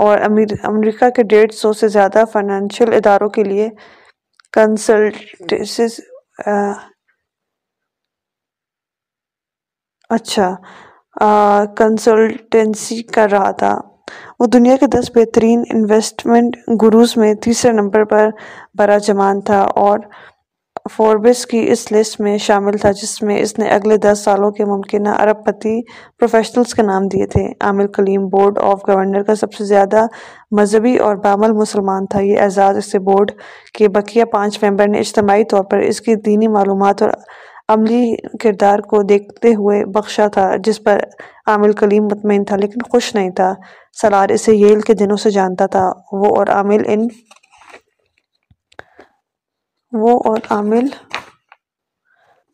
اور امریکہ کے ڈیڑھ سو سے زیادہ فائنینشیل اداروں کے لیے کنسلٹنسز اچھا کنسلٹنسی کر رہا تھا۔ وہ دنیا کے دس بہترین انویسٹمنٹ گروز میں تیسرے نمبر پر برا جمان تھا اور فوربس کی اس لسٹ میں شامل تھا جس میں اس نے اگلے دس سالوں کے ممکنہ ارب پتی پروفیشنلز کے نام دیے تھے۔ Aamir Kaleem board of governor کا سب سے زیادہ مذہبی اور بامل مسلمان تھا۔ یہ اعزاز اسے بورڈ کے بقیہ پانچ ممبر نے اجتماعی طور پر اس کی دینی معلومات اور عملی کردار کو دیکھتے ہوئے بخشا تھا، جس پر عامل کلیم مطمئن تھا لیکن خوش نہیں تھا۔ سلار اسے ییل کے دنوں سے جانتا تھا۔ وہ اور عامل ان وہ اور عامل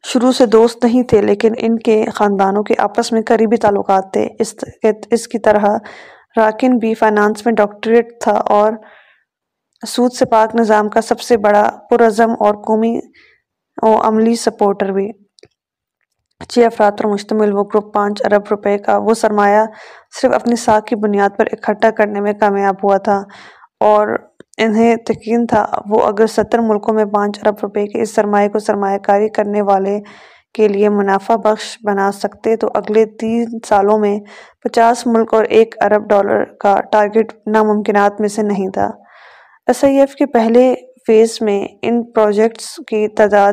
شروع سے دوست نہیں تھے، لیکن ان کے خاندانوں کے آپس میں قریبی تعلقات تھے۔ اس کی طرح راکن بھی فائنانس میں ڈاکٹریٹ تھا اور سود سے پاک نظام کا سب سے بڑا پرعزم اور قومی و عملی سپورٹر بھی۔ چھ افراد پر مشتمل وہ گروپ پانچ ارب روپے کا وہ سرمایہ صرف اپنی ساکھ کی بنیاد پر اکٹھا کرنے میں کامیاب ہوا تھا اور انہیں یقین تھا، وہ اگر ستر ملکوں میں پانچ ارب روپے کے اس سرمایہ کو سرمایہ کاری کرنے والے کے لیے منافع بخش بنا سکتے تو اگلے تین سالوں میں پچاس ملک اور ایک ارب ڈالر کا ٹارگٹ ناممکنات میں سے نہیں تھا۔ ایس آئی ایف کے پہلے فیز میں ان پروجیکٹس کی تعداد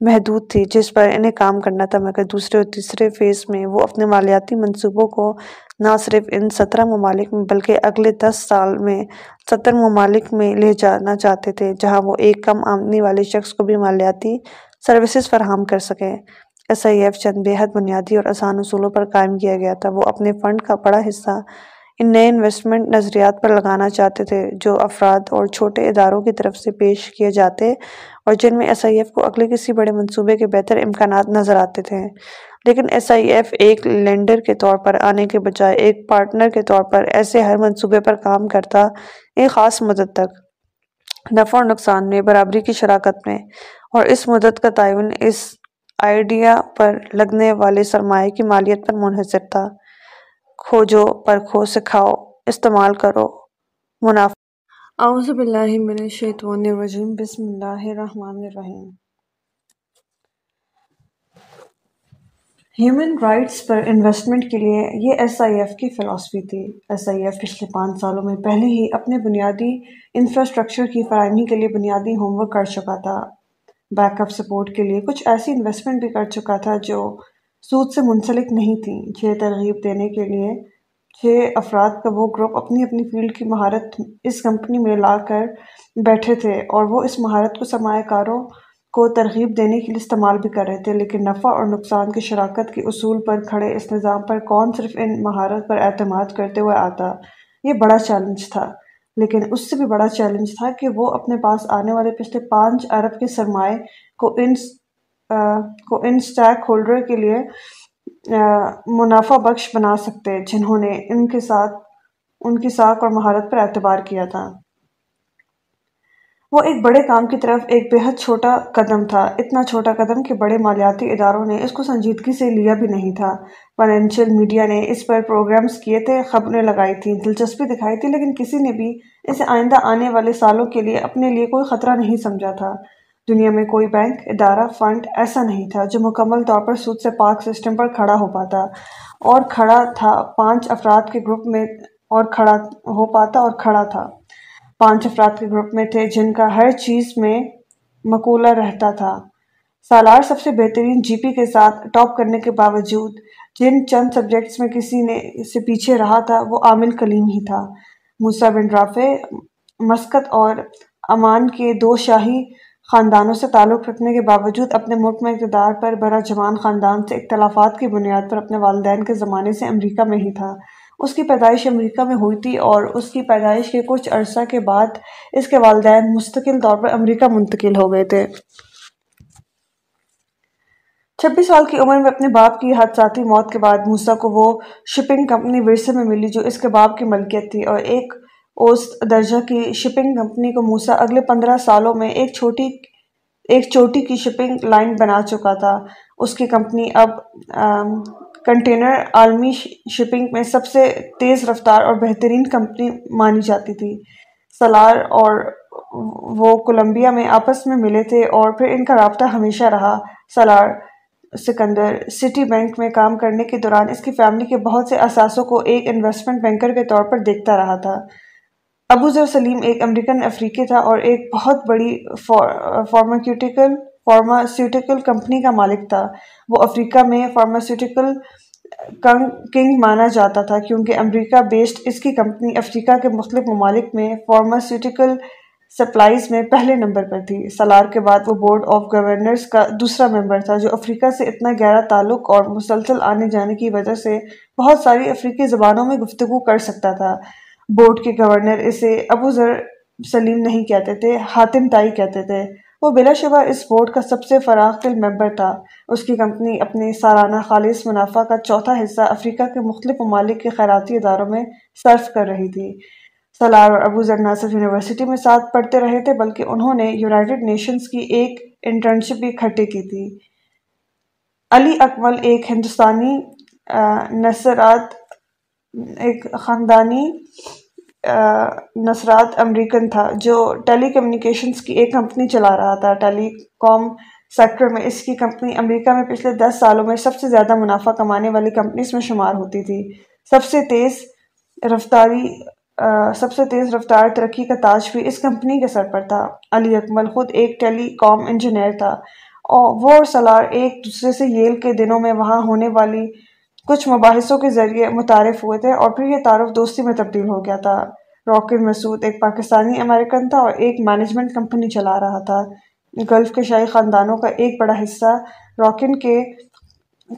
محدود تھی۔ جس پر انہیں کام کرنا تھا، مگر دوسرے اور تیسرے فیز میں وہ اپنے مالیاتی منصوبوں کو نہ صرف ان سترہ ممالک میں، بلکہ اگلے دس سال میں ستر ممالک میں لے جانا چاہتے تھے، جہاں وہ ایک کم آمدنی والے شخص کو بھی مالیاتی سروسز فراہم کر سکیں۔ ایس آئی ایف چند بےحد بنیادی اور آسان اصولوں پر قائم کیا گیا تھا۔ وہ اپنے فنڈ کا بڑا حصہ ان نئے انویسٹمنٹ نظریات پر لگانا چاہتے تھے، جو افراد اور چھوٹے اداروں کی طرف سے پیش کیے جاتے اور جن میں ایس آئی ایف کو اگلے کسی بڑے منصوبے کے بہتر امکانات نظر آتے تھے۔ لیکن ایس آئی ایف ایک لینڈر کے طور پر آنے کے بجائے ایک پارٹنر کے طور پر ایسے ہر منصوبے پر کام کرتا ایک خاص مدت تک۔ نفع اور نقصان میں، برابری کی شراکت میں۔ اور اس مدت کا تعین اس آئیڈیا پر لگنے والے سرمایہ کی مالیت پر منحصر تھا۔ کھوجو، پرکھو، سکھاؤ، استعمال کرو، منافع اعوذ باللہ من الشیطان الرجیم، بسم اللہ الرحمن الرحیم۔ ہیومن رائٹس پر انویسٹمنٹ کے لیے یہ ایس آئی ایف کی فلاسفی تھی۔ ایس آئی ایف پچھلے پانچ سالوں میں پہلے ہی اپنے بنیادی انفراسٹرکچر کی فراہمی کے لیے بنیادی ہوم ورک کر چکا تھا۔ بیک اپ سپورٹ کے لیے کچھ ایسی انویسٹمنٹ بھی کر چکا تھا جو سود سے منسلک نہیں تھیں چھ ترغیب دینے کے لیے چھ افراد کا وہ گروپ اپنی اپنی فیلڈ کی مہارت اس کمپنی میں لا کر بیٹھے تھے اور وہ اس مہارت کو سرمایہ کاروں کو ترغیب دینے کے لیے استعمال بھی کر رہے تھے، لیکن نفع اور نقصان کی شراکت کے اصول پر کھڑے اس نظام پر کون صرف ان مہارت پر اعتماد کرتے ہوئے آتا؟ یہ بڑا چیلنج تھا، لیکن اس سے بھی بڑا چیلنج تھا کہ وہ اپنے پاس آنے والے پچھلے پانچ ارب کے سرمائے کو ان کو ان سٹیک ہولڈر کے لیے منافع بخش بنا سکتے جنہوں نے ان کے ساتھ، ان کی ساکھ اور مہارت پر اعتبار کیا تھا۔ وہ ایک بڑے کام کی طرف ایک بہت چھوٹا قدم تھا۔ اتنا چھوٹا قدم کہ بڑے مالیاتی اداروں نے اس کو سنجیدگی سے لیا بھی نہیں تھا۔ فائنینشیل میڈیا نے اس پر پروگرامز کیے تھے، خبریں لگائی تھیں، دلچسپی دکھائی تھی، لیکن کسی نے بھی اسے آئندہ آنے والے سالوں کے لیے اپنے لیے کوئی خطرہ نہیں سمجھا تھا۔ دنیا میں کوئی بینک، ادارہ، فنڈ ایسا نہیں تھا جو مکمل طور پر سود سے پاک سسٹم پر کھڑا ہو پاتا اور کھڑا تھا۔ پانچ افراد کے گروپ میں اور کھڑا ہو پاتا اور کھڑا تھا۔ پانچ افراد کے گروپ میں تھے جن کا ہر چیز میں مقولہ رہتا تھا۔ سالار سب سے بہترین جی پی کے ساتھ ٹاپ کرنے کے باوجود جن چند سبجیکٹس میں کسی نے سے پیچھے رہا تھا، وہ عامل کلیم ہی تھا۔ موسیٰ بن رافع مسکت اور امان کے دو شاہی خاندانوں سے تعلق رکھنے کے باوجود اپنے ملک میں اقتدار پر برا جوان خاندان سے اختلافات کی بنیاد پر اپنے والدین کے زمانے سے امریکہ میں ہی تھا۔ اس کی پیدائش امریکہ میں ہوئی تھی اور اس کی پیدائش کے کچھ عرصہ کے بعد اس کے والدین مستقل طور پر امریکہ منتقل ہو گئے تھے۔ چھبیس سال کی عمر میں اپنے باپ کی حادثاتی موت کے بعد موسیٰ کو وہ شپنگ کمپنی ورثے میں ملی جو اس کے باپ کی ملکیت تھی اور ایک اوسط درجہ کی شپنگ کمپنی کو موسیٰ اگلے پندرہ سالوں میں ایک چھوٹی، ایک چوٹی کی شپنگ لائن بنا چکا تھا۔ اس کی کمپنی اب کنٹینر عالمی شپنگ میں سب سے تیز رفتار اور بہترین کمپنی مانی جاتی تھی۔ سلار اور وہ کولمبیا میں آپس میں ملے تھے اور پھر ان کا رابطہ ہمیشہ رہا۔ سلار سکندر سٹی بینک میں کام کرنے کے دوران اس کی فیملی کے بہت سے اثاثوں کو ایک انویسٹمنٹ بینکر کے طور پر دیکھتا رہا تھا۔ ابو ذر سلیم ایک امریکن افریقی تھا اور ایک بہت بڑی فارماکیوٹیکل فارماسیوٹیکل کمپنی کا مالک تھا۔ وہ افریقہ میں فارماسیوٹیکل کنگ مانا جاتا تھا کیونکہ امریکہ بیسڈ اس کی کمپنی افریقہ کے مختلف ممالک میں فارماسیوٹیکل سپلائز میں پہلے نمبر پر تھی۔ سالار کے بعد وہ بورڈ آف گورنرز کا دوسرا ممبر تھا جو افریقہ سے اتنا گہرا تعلق اور مسلسل آنے جانے کی وجہ سے بہت ساری افریقی زبانوں میں گفتگو کر سکتا تھا۔ بورڈ کے گورنر اسے ابو ذر سلیم نہیں کہتے تھے، حاتم تائی کہتے تھے۔ وہ بلا شبہ اس بورڈ کا سب سے فراغ دل ممبر تھا۔ اس کی کمپنی اپنے سالانہ خالص منافع کا چوتھا حصہ افریقہ کے مختلف ممالک کے خیراتی اداروں میں صرف کر رہی تھی۔ سلار اور ابو ذر ناصر یونیورسٹی میں ساتھ پڑھتے رہے تھے، بلکہ انہوں نے یونائٹڈ نیشنز کی ایک انٹرنشپ بھی کھٹے کی تھی۔ علی اکمل ایک ہندوستانی نصرات، ایک خاندانی نصرات امریکن تھا، جو ٹیلی کمیونیکیشنز کی ایک کمپنی چلا رہا تھا ٹیلی کام سیکٹر میں۔ اس کی کمپنی امریکہ میں پچھلے دس سالوں میں سب سے زیادہ منافع کمانے والی کمپنیز میں شمار ہوتی تھی۔ سب سے تیز رفتاری سب سے تیز رفتار ترقی کا تاج بھی اس کمپنی کے سر پر تھا۔ علی اکمل خود ایک ٹیلی کام انجینئر تھا، اور وہ اور سلار ایک دوسرے سے ییل کے دنوں میں وہاں ہونے والی کچھ مباحثوں کے ذریعے متعارف ہوئے تھے اور پھر یہ تعارف دوستی میں تبدیل ہو گیا تھا۔ راکن مسعود ایک پاکستانی امریکن تھا اور ایک مینجمنٹ کمپنی چلا رہا تھا۔ گلف کے شاہی خاندانوں کا ایک بڑا حصہ راکن کے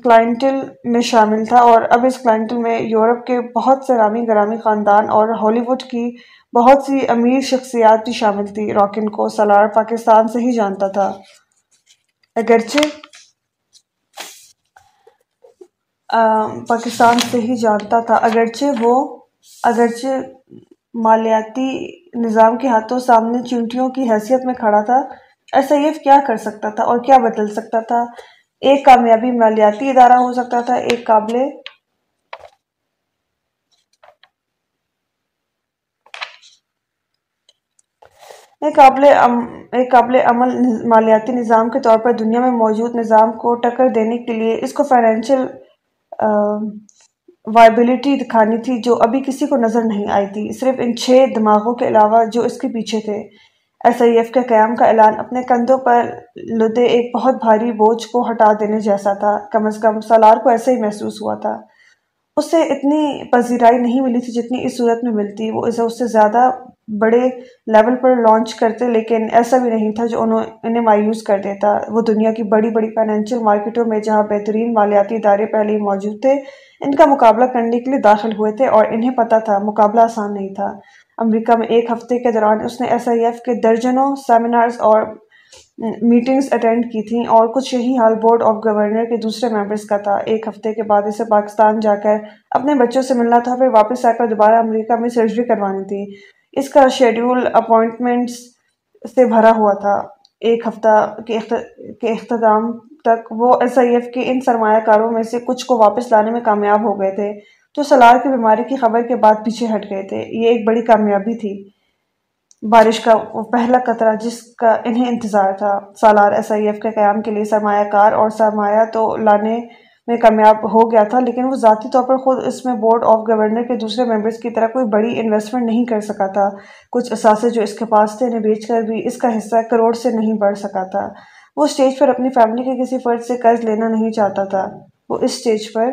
کلائنٹل میں شامل تھا اور اب اس کلائنٹل میں یورپ کے بہت سے رامی گرامی خاندان اور ہالی ووڈ کی بہت سی امیر شخصیات بھی شامل تھی راکن کو سلار پاکستان سے ہی جانتا تھا۔ اگرچہ پاکستان سے ہی جانتا تھا۔ اگرچہ وہ، اگرچہ مالیاتی نظام کے ہاتھوں سامنے چونٹیوں کی حیثیت میں کھڑا تھا ایسا یہ کیا کر سکتا تھا اور کیا بدل سکتا تھا؟ ایک کامیابی مالیاتی ادارہ ہو سکتا تھا، ایک قابل ایک قابل ایک قابل عمل مالیاتی نظام کے طور پر دنیا میں موجود نظام کو ٹکر دینے کے لیے اس کو فائنینشیل وائبلٹی دکھانی تھی جو ابھی کسی کو نظر نہیں آئی تھی۔ صرف ان چھ دماغوں کے علاوہ جو اس کے پیچھے تھے۔ ایس آئی ایف کے قیام کا اعلان اپنے کندھوں پر لدے ایک بہت بھاری بوجھ کو ہٹا دینے جیسا تھا۔ کم از کم سالار کو ایسے ہی محسوس ہوا تھا۔ اس سے اتنی پذیرائی نہیں ملی تھی جتنی اس صورت میں ملتی۔ وہ اسے اس سے زیادہ بڑے لیول پر لانچ کرتے، لیکن ایسا بھی نہیں تھا جو انہوں انہیں مایوس کر دیتا۔ وہ دنیا کی بڑی بڑی فائنینشیل مارکیٹوں میں جہاں بہترین مالیاتی ادارے پہلے ہی موجود تھے، ان کا مقابلہ کرنے کے لیے داخل ہوئے تھے اور انہیں پتا تھا، مقابلہ آسان نہیں تھا۔ امریکہ میں ایک ہفتے کے دوران اس نے ایس آئی ایف کے درجنوں سیمینارز اور میٹنگز اٹینڈ کی تھیں اور کچھ یہی حال بورڈ آف گورنر کے دوسرے ممبرز کا تھا۔ ایک ہفتے کے بعد اسے پاکستان جا کر اپنے بچوں سے ملنا تھا، پھر واپس آ کر دوبارہ امریکہ میں سرجری کروانی تھی۔ اس کا شیڈیول اپوائنٹمنٹس سے بھرا ہوا تھا۔ ایک ہفتہ کے اختتام تک وہ ایس آئی ایف کے ان سرمایہ کاروں میں سے کچھ کو واپس لانے میں کامیاب ہو گئے تھے جو سلار کی بیماری کی خبر کے بعد پیچھے ہٹ گئے تھے۔ یہ ایک بڑی کامیابی تھی۔ بارش کا وہ پہلا قطرہ جس کا انہیں انتظار تھا۔ سالار ایس آئی ایف کے قیام کے لیے سرمایہ کار اور سرمایہ تو لانے میں کامیاب ہو گیا تھا، لیکن وہ ذاتی طور پر خود اس میں بورڈ آف گورنر کے دوسرے ممبرز کی طرح کوئی بڑی انویسٹمنٹ نہیں کر سکا تھا۔ کچھ اثاثے جو اس کے پاس تھے، انہیں بیچ کر بھی اس کا حصہ کروڑ سے نہیں بڑھ سکا تھا۔ وہ اسٹیج پر اپنی فیملی کے کسی فرد سے قرض لینا نہیں چاہتا تھا۔ وہ اس اسٹیج پر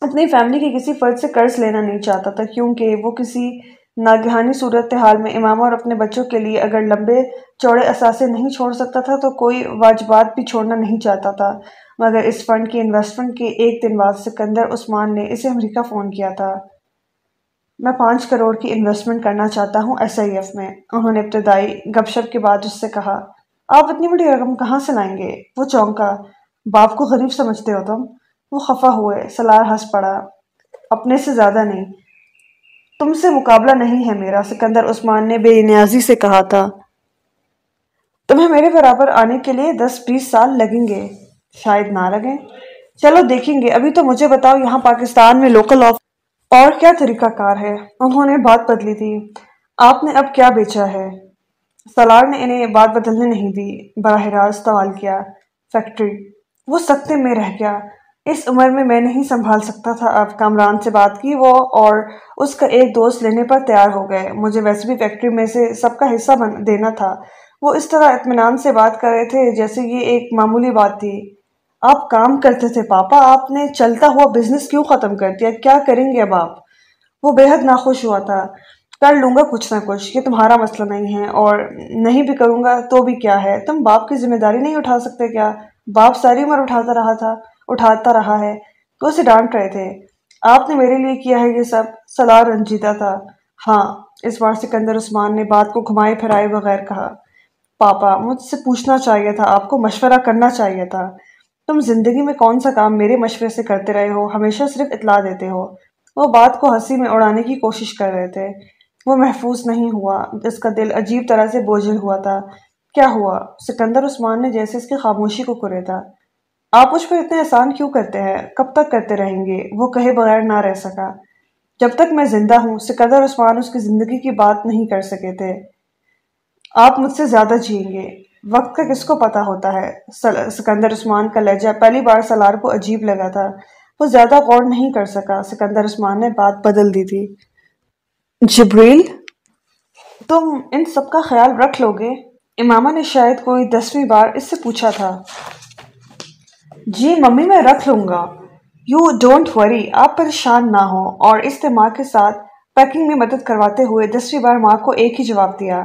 اپنی فیملی کے کسی فرد سے قرض لینا نہیں چاہتا تھا، کیونکہ وہ کسی ناگہانی صورتحال میں امامہ اور اپنے بچوں کے لیے اگر لمبے چوڑے اثاثے نہیں چھوڑ سکتا تھا تو کوئی واجبات بھی چھوڑنا نہیں چاہتا تھا۔ مگر اس فنڈ کی انویسٹمنٹ کے ایک دن بعد سکندر عثمان نے اسے امریکہ فون کیا تھا۔ میں پانچ کروڑ کی انویسٹمنٹ کرنا چاہتا ہوں ایس آئی ایف میں۔ انہوں نے ابتدائی گپ شپ کے بعد اس سے کہا، آپ اتنی بڑی رقم کہاں سے لائیں گے؟ وہ چونکا، باپ کو غریب سمجھتے ہو تم۔ وہ خفا ہوئے، سلار ہنس پڑا۔ اپنے سے زیادہ نہیں۔ تم سے مقابلہ نہیں ہے میرا، سکندر عثمان نے بے نیازی سے کہا تھا۔ تمہیں میرے برابر آنے کے لیے دس بیس سال لگیں گے۔ شاید نہ لگیں۔ چلو دیکھیں گے۔ ابھی تو مجھے بتاؤ، یہاں پاکستان میں لوکل آف اور کیا طریقہ کار ہے؟ انہوں نے بات بدلی تھی۔ آپ نے اب کیا بیچا ہے؟ سلار نے انہیں بات بدلنے نہیں دی۔ براہ راست سوال کیا۔ فیکٹری۔ وہ سکتے میں رہ گیا۔ اس عمر میں میں نہیں سنبھال سکتا تھا اب کامران سے بات کی وہ اور اس کا ایک دوست لینے پر تیار ہو گئے۔ مجھے ویسے بھی فیکٹری میں سے سب کا حصہ دینا تھا۔ وہ اس طرح اطمینان سے بات کر رہے تھے جیسے یہ ایک معمولی بات تھی۔ آپ کام کرتے تھے پاپا، آپ نے چلتا ہوا بزنس کیوں ختم کر دیا؟ کیا کریں گے اب آپ؟ وہ بے حد ناخوش ہوا تھا۔ کر لوں گا کچھ نہ کچھ، یہ تمہارا مسئلہ نہیں ہے اور نہیں بھی کروں گا تو بھی کیا ہے؟ تم باپ کی ذمہ داری نہیں اٹھا سکتے کیا؟ باپ ساری عمر اٹھاتا رہا تھا۔ اٹھاتا رہا ہے۔ تو اسے ڈانٹ رہے تھے۔ آپ نے میرے لیے کیا ہے یہ سب؟ سلار رنجیدہ تھا۔ ہاں اس بار سکندر عثمان نے بات کو گھمائے پھرائے بغیر کہا۔ پاپا، مجھ سے پوچھنا چاہیے تھا، آپ کو مشورہ کرنا چاہیے تھا۔ تم زندگی میں کون سا کام میرے مشورے سے کرتے رہے ہو؟ ہمیشہ صرف اطلاع دیتے ہو۔ وہ بات کو ہنسی میں اڑانے کی کوشش کر رہے تھے۔ وہ محفوظ نہیں ہوا۔ اس کا دل عجیب طرح سے بوجھل ہوا تھا۔ کیا ہوا؟ سکندر عثمان نے جیسے اس کی خاموشی کو کرے تھا۔ آپ مجھ پر اتنے احسان کیوں کرتے ہیں؟ کب تک کرتے رہیں گے؟ وہ کہے بغیر نہ رہ سکا۔ جب تک میں زندہ ہوں، سکندر عثمان اس کی زندگی کی بات نہیں کر سکے تھے۔ آپ مجھ سے زیادہ جئیں گے۔ وقت کا کس کو پتا ہوتا ہے؟ سکندر عثمان کا لہجہ پہلی بار سلار کو عجیب لگا تھا۔ وہ زیادہ غور نہیں کر سکا۔ سکندر عثمان نے بات بدل دی تھی۔ جبریل، تم ان سب کا خیال رکھ لو گے؟ امامہ نے شاید کوئی دسویں بار اس سے پوچھا تھا۔ جی ممی میں رکھ لوں گا۔ یو ڈونٹ وری، آپ پریشان نہ ہو اور استعمال کے ساتھ پیکنگ میں مدد کرواتے ہوئے دسویں بار ماں کو ایک ہی جواب دیا۔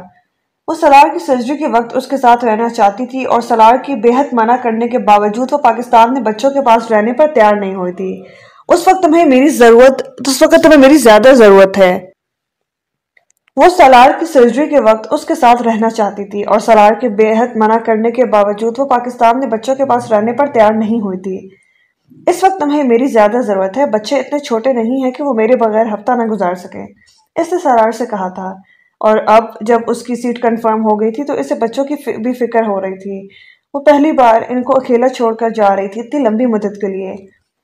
وہ سلار کی سرجری کے وقت اس کے ساتھ رہنا چاہتی تھی اور سلار کی بے حد منع کرنے کے باوجود وہ پاکستان میں بچوں کے پاس رہنے پر تیار نہیں ہوئی تھی۔ اس وقت تمہیں میری ضرورت، اس وقت تمہیں میری زیادہ ضرورت ہے۔ وہ سلار کی سرجری کے وقت اس کے ساتھ رہنا چاہتی تھی اور سلار کے بے حد منع کرنے کے باوجود وہ پاکستان میں بچوں کے پاس رہنے پر تیار نہیں ہوئی تھی۔ اس وقت تمہیں میری زیادہ ضرورت ہے۔ بچے اتنے چھوٹے نہیں ہیں کہ وہ میرے بغیر ہفتہ نہ گزار سکیں۔ اس نے سلار سے کہا تھا۔ اور اب جب اس کی سیٹ کنفرم ہو گئی تھی تو اسے بچوں کی بھی فکر ہو رہی تھی۔ وہ پہلی بار ان کو اکیلا چھوڑ کر جا رہی تھی اتنی لمبی مدت کے لیے۔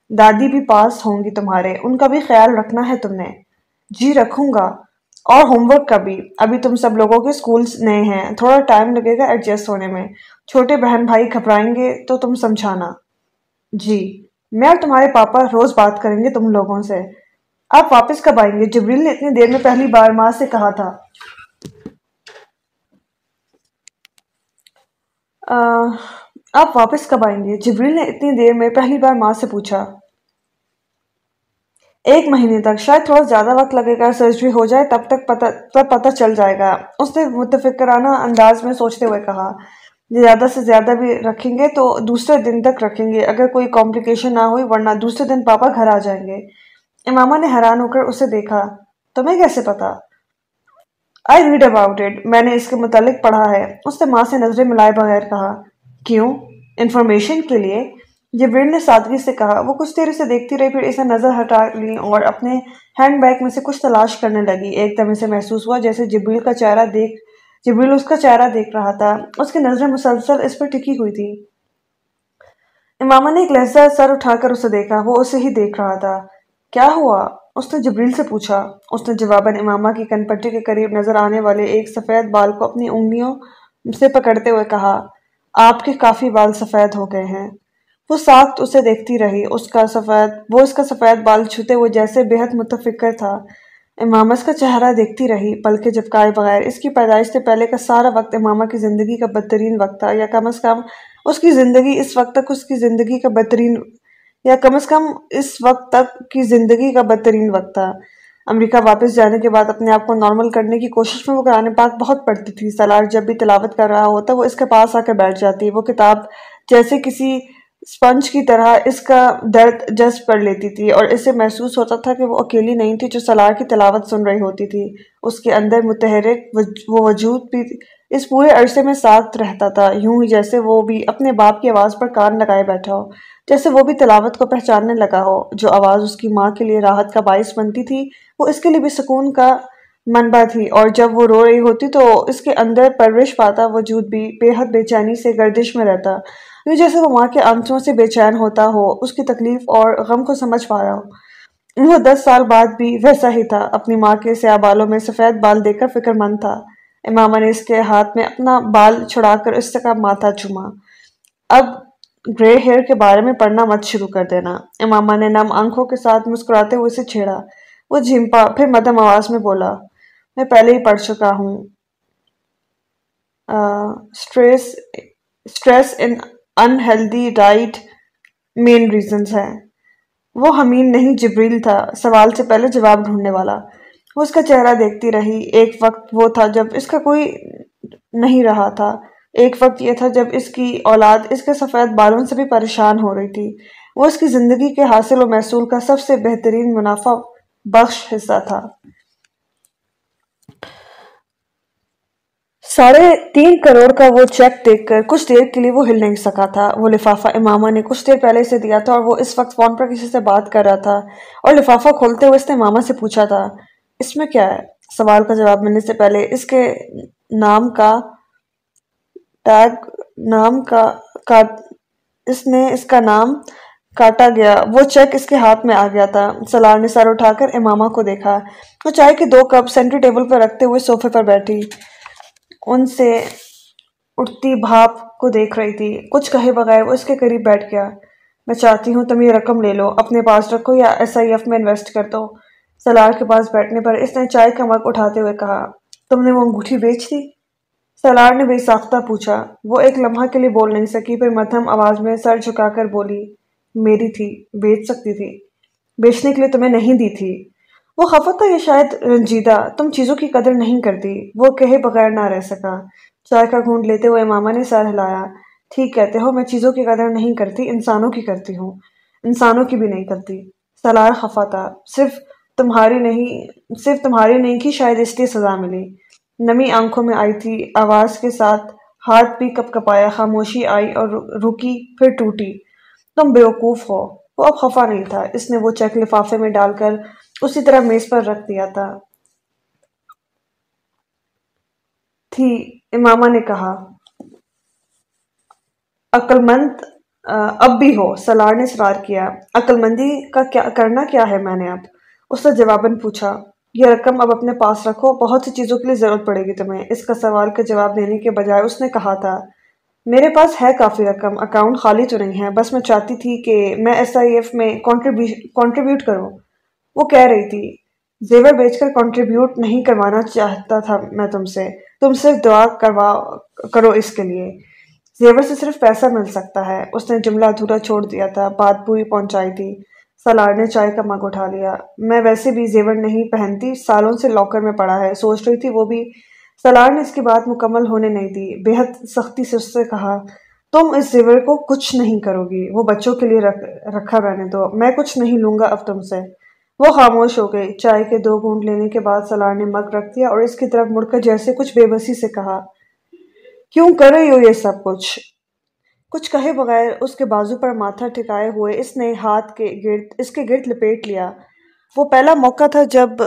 دادی بھی پاس ہوں گی تمہارے۔ ان کا بھی خیال رکھنا ہے تم نے۔ جی رکھوں گا۔ اور ہوم ورک کا بھی۔ ابھی تم سب لوگوں کے سکولز نئے ہیں۔ تھوڑا ٹائم لگے گا ایڈجسٹ ہونے میں۔ چھوٹے بہن بھائی گھبرائیں گے تو تم سمجھانا۔ جی میں اور تمہارے پاپا روز بات کریں گے تم لوگوں سے۔ آپ واپس کب آئیں گے؟ جبریل نے اتنی دیر میں پہلی بار ماں سے کہا تھا۔ آپ واپس کب آئیں گے؟ جبریل نے اتنی دیر میں پہلی بار ماں سے پوچھا۔ ایک مہینے تک، شاید تھوڑا زیادہ وقت لگے گا سرجری ہو جائے تب تک پتہ پتہ چل جائے گا۔ اس نے متفکرانہ انداز میں سوچتے ہوئے کہا، زیادہ سے زیادہ بھی رکھیں گے تو دوسرے دن تک رکھیں گے۔ اگر کوئی کمپلیکیشن نہ ہوئی، ورنہ دوسرے دن پاپا گھر آ جائیں گے۔ امامہ نے حیران ہو کر اسے دیکھا، تمہیں کیسے پتا آئی ریڈ اباؤٹ اٹ میں نے اس کے متعلق پڑھا ہے۔ اس نے ماں سے نظریں ملائے بغیر کہا، کیوں؟ انفارمیشن کے لیے؟ جبریل نے سادگی سے کہا، وہ کچھ دیر اسے دیکھتی رہی، پھر اسے نظر ہٹا لی اور اپنے ہینڈ بیگ میں سے کچھ تلاش کرنے لگی۔ ایک دم اسے محسوس ہوا جیسے جبریل کا چہرہ دیکھ، جبریل اس کا چہرہ دیکھ رہا تھا۔ اس کی نظریں مسلسل اس پر ٹکی ہوئی تھی امامہ نے ایک لہجہ سر اٹھا کر اسے دیکھا، وہ اسے ہی دیکھ رہا تھا۔ کیا ہوا؟ اس نے جبریل سے پوچھا۔ اس نے جواباً امامہ کی کن پٹی کے قریب نظر آنے والے ایک سفید بال کو اپنی انگلیوں سے پکڑتے ہوئے کہا، آپ کے کافی بال سفید ہو گئے ہیں۔ وہ ساخت اسے دیکھتی رہی، اس کا سفید، وہ اس کا سفید بال چھوتے ہوئے جیسے بہت متفکر تھا۔ امامہ اس کا چہرہ دیکھتی رہی، بلکہ جب کائے بغیر اس کی پیدائش سے پہلے کا سارا وقت امامہ کی زندگی کا بدترین وقت تھا، یا کم از کم اس کی زندگی اس وقت تک اس کی زندگی کا بدترین، یا کم از کم اس وقت تک کی زندگی کا بدترین وقت تھا۔ امریکہ واپس جانے کے بعد اپنے آپ کو نارمل کرنے کی کوشش میں وہ قرآن پاک بہت پڑھتی تھی۔ سلار جب بھی تلاوت کر رہا ہوتا، وہ اس کے پاس آ کر بیٹھ جاتی۔ وہ کتاب جیسے کسی سپنج کی طرح اس کا درد جذب کر لیتی تھی اور اسے محسوس ہوتا تھا کہ وہ اکیلی نہیں تھی جو سلار کی تلاوت سن رہی ہوتی تھی۔ اس کے اندر متحرک وہ وجود بھی اس پورے عرصے میں ساتھ رہتا تھا۔ یوں ہی جیسے وہ بھی اپنے باپ کی آواز پر کان لگائے بیٹھا ہو، جیسے وہ بھی تلاوت کو پہچاننے لگا ہو۔ جو آواز اس کی ماں کے لیے راحت کا باعث بنتی تھی، وہ اس کے لیے بھی سکون کا منبع تھی۔ اور جب وہ رو رہی ہوتی تو اس کے اندر پرورش پاتا وجود بھی بے حد بے چینی سے گردش میں رہتا۔ یوں جیسے وہ ماں کے آنسوں سے بے چین ہوتا ہو، اس کی تکلیف اور غم کو سمجھ پا رہا ہو۔ وہ دس سال بعد بھی ویسا ہی تھا، اپنی ماں کے سیاہ بالوں میں سفید بال دیکھ کر فکر مند تھا۔ امامہ نے اس کے ہاتھ میں اپنا بال چھڑا کر اس کا ماتھا چوما اب گرے ہیئر کے بارے میں پڑھنا مت شروع کر دینا امامہ نے نم آنکھوں کے ساتھ مسکراتے ہوئے اسے چھیڑا۔ وہ جھمپا پھر مدم آواز میں بولا، میں پہلے ہی پڑھ چکا ہوں۔ سٹریس سٹریس ان انہیلدی ڈائٹ مین ریزنز ہیں وہ ہمین نہیں جبریل تھا، سوال سے پہلے جواب ڈھونڈنے والا۔ وہ اس کا چہرہ دیکھتی رہی۔ ایک وقت وہ تھا جب اس کا کوئی نہیں رہا تھا۔ ایک وقت یہ تھا جب اس کی اولاد اس کے سفید بالوں سے بھی پریشان ہو رہی تھی۔ وہ اس کی زندگی کے حاصل و محصول کا سب سے بہترین منافع بخش حصہ تھا۔ ساڑھے تین کروڑ کا وہ چیک دیکھ کر کچھ دیر کے لیے وہ ہل نہیں سکا تھا۔ وہ لفافہ امامہ نے کچھ دیر پہلے سے دیا تھا اور وہ اس وقت فون پر کسی سے بات کر رہا تھا اور لفافہ کھولتے ہوئے اس نے امامہ سے پوچھا تھا، اس میں کیا ہے؟ سوال کا جواب ملنے سے پہلے اس کے نام کا ٹیگ نام کا اس نے اس کا نام کاٹا گیا۔ وہ چیک اس کے ہاتھ میں آ گیا تھا۔ سلار نے سر اٹھا کر امامہ کو دیکھا۔ وہ چائے کے دو کپ سینٹری ٹیبل پر رکھتے ہوئے صوفے پر بیٹھی۔ ان سے اٹھتی بھاپ کو دیکھ رہی تھی۔ کچھ کہے بغیر وہ اس کے قریب بیٹھ گیا۔ میں چاہتی ہوں تم یہ رقم لے لو، اپنے پاس رکھو یا ایس آئی ایف میں انویسٹ کر دو سلار کے پاس بیٹھنے پر اس نے چائے کا مگ اٹھاتے ہوئے کہا، تم نے وہ انگوٹھی بیچ دی سلار نے بے ساختہ پوچھا۔ وہ ایک لمحہ کے لیے بول نہیں سکی، پھر مدھم آواز میں سر جھکا کر بولی، میری تھی، بیچ سکتی تھی۔ بیچنے کے لیے تمہیں نہیں دی تھی۔ وہ خفت تھا یہ شاید رنجیدہ، تم چیزوں کی قدر نہیں کرتی۔ وہ کہے بغیر نہ رہ سکا۔ چائے کا گھونٹ لیتے ہوئے ماما نے سر ہلایا۔ ٹھیک کہتے ہو، میں چیزوں کی قدر نہیں کرتی، انسانوں کی کرتی ہوں۔ انسانوں کی بھی نہیں کرتی۔ سلار خفا تھا۔ صرف تمہاری نہیں، صرف تمہاری نہیں کی شاید اس لیے سزا ملی۔ نمی آنکھوں میں آئی تھی، آواز کے ساتھ ہاتھ بھی کپ کپایا، خاموشی آئی اور رکی پھر ٹوٹی۔ تم بیوقوف ہو۔ وہ اب خفا نہیں تھا۔ اس نے وہ چیک لفافے میں ڈال کر اسی طرح میز پر رکھ دیا تھا۔ تھی، امامہ نے کہا عقل مند اب بھی ہو۔ سلار نے سرار کیا عقل مندی کا کیا، کرنا کیا ہے میں نے اب؟ اس نے جواباً پوچھا، یہ رقم اب اپنے پاس رکھو، بہت سی چیزوں کے لیے ضرورت پڑے گی تمہیں۔ اس کا سوال کا جواب دینے کے بجائے اس نے کہا تھا، میرے پاس ہے کافی رقم، اکاؤنٹ خالی تو نہیں ہے، بس میں چاہتی تھی کہ میں ایس آئی ایف میں کانٹریبیوٹ کروں۔ وہ کہہ رہی تھی، زیور بیچ کر کنٹریبیوٹ نہیں کروانا چاہتا تھا میں تم سے، تم صرف دعا کروا، کرو اس کے لیے۔ زیور سے صرف پیسہ مل سکتا ہے۔ اس نے جملہ ادھورا چھوڑ دیا تھا، بات پوری پہنچائی تھی۔ سلار نے چائے کا مگ اٹھا لیا۔ میں ویسے بھی زیور نہیں پہنتی، سالوں سے لاکر میں پڑا ہے۔ سوچ رہی تھی وہ بھی۔ سلار نے اس کی بات مکمل ہونے نہیں دی۔ بے حد سختی سے اس سے کہا، تم اس زیور کو کچھ نہیں کرو گی۔ وہ بچوں کے لیے رکھا رہنے دو میں کچھ نہیں لوں گا اب تم سے۔ وہ خاموش ہو گئی چائے کے دو گھونٹ لینے کے بعد سلار نے مگ رکھ دیا اور اس کی طرف مڑ کر جیسے کچھ بے بسی سے کہا، کیوں کر رہی ہو یہ سب کچھ؟ کچھ کہے بغیر اس کے بازو پر ماتھا ٹھکائے ہوئے اس نے ہاتھ کے گرد، اس کے گرد لپیٹ لیا۔ وہ پہلا موقع تھا جب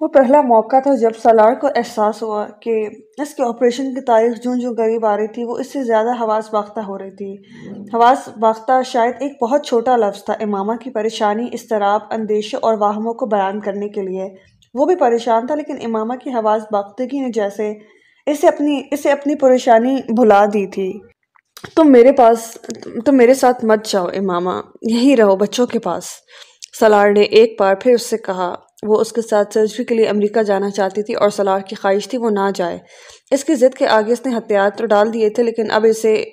وہ پہلا موقع تھا جب سالار کو احساس ہوا کہ اس کے آپریشن کی تاریخ جون جو قریب آ رہی تھی، وہ اس سے زیادہ حواس باختہ ہو رہی تھی۔ حواس باختہ شاید ایک بہت چھوٹا لفظ تھا۔ امامہ کی پریشانی استراب اندیشے اور واہموں کو بیان کرنے کے لیے۔ وہ بھی پریشان تھا، لیکن امامہ کی حواس باختگی نے جیسے اسے اپنی اسے اپنی پریشانی بھلا دی تھی۔ تم میرے پاس، تم میرے ساتھ مت جاؤ امامہ، یہی رہو بچوں کے پاس۔ سلار نے ایک بار پھر اس سے کہا وہ اس کے ساتھ سرجری کے لیے امریکہ جانا چاہتی تھی اور سلار کی خواہش تھی وہ نہ جائے۔ اس کی ضد کے آگے اس نے ہتھیار تو ڈال دیے تھے، لیکن اب اسے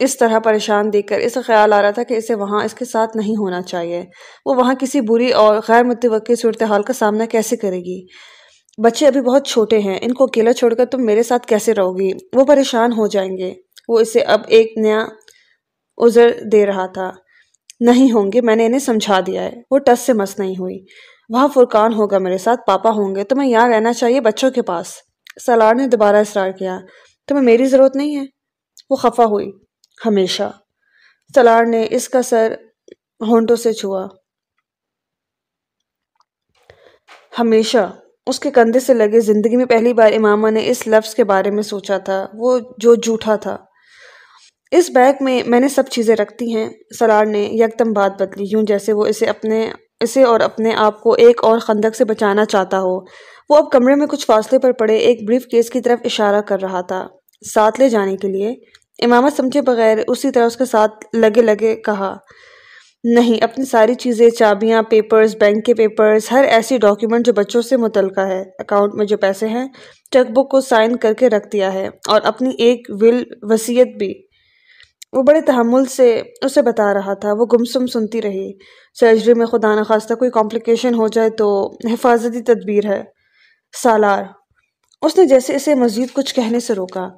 اس طرح پریشان دیکھ کر اسے خیال آ رہا تھا کہ اسے وہاں اس کے ساتھ نہیں ہونا چاہیے۔ وہ وہاں کسی بری اور غیر متوقع صورتحال کا سامنا کیسے کرے گی؟ بچے ابھی بہت چھوٹے ہیں، ان کو اکیلا چھوڑ کر تم میرے ساتھ کیسے رہو گی؟ وہ پریشان ہو جائیں گے۔ وہ اسے اب ایک نیا عذر دے رہا تھا۔ نہیں ہوں گے، میں نے انہیں سمجھا دیا ہے۔ وہ ٹس سے مس نہیں ہوئی۔ وہاں فرقان ہوگا میرے ساتھ، پاپا ہوں گے، تمہیں یہاں رہنا چاہیے بچوں کے پاس۔ سالار نے دوبارہ اصرار کیا۔ تمہیں میری ضرورت نہیں ہے۔ وہ خفا ہوئی۔ ہمیشہ۔ سلار نے اس کا سر ہونٹوں سے چھوا۔ ہمیشہ۔ اس کے کندھے سے لگے زندگی میں پہلی بار امامہ نے اس لفظ کے بارے میں سوچا تھا۔ وہ جو جھوٹا تھا۔ اس بیگ میں میں نے سب چیزیں رکھتی ہیں۔ سلار نے یکدم بات بدلی۔ یوں جیسے وہ اسے اپنے اسے اور اپنے آپ کو ایک اور خندق سے بچانا چاہتا ہو۔ وہ اب کمرے میں کچھ فاصلے پر پڑے، ایک بریف کیس کی طرف اشارہ کر رہا تھا ساتھ لے جانے کے لیے۔ امامت سمجھے بغیر اسی طرح اس کے ساتھ لگے لگے کہا، نہیں، اپنی ساری چیزیں، چابیاں پیپرز بینک کے پیپرز ہر ایسی ڈاکیومنٹ جو بچوں سے متعلقہ ہے۔ اکاؤنٹ میں جو پیسے ہیں چیک بک کو سائن کر کے رکھ دیا ہے اور اپنی ایک ول وسیعت بھی۔ وہ بڑے تحمل سے اسے بتا رہا تھا، وہ گمسم سنتی رہی۔ سرجری میں خدا نخواستہ کوئی کمپلیکیشن ہو جائے تو حفاظتی تدبیر ہے۔ سالار، اس نے جیسے اسے مزید کچھ کہنے سے روکا۔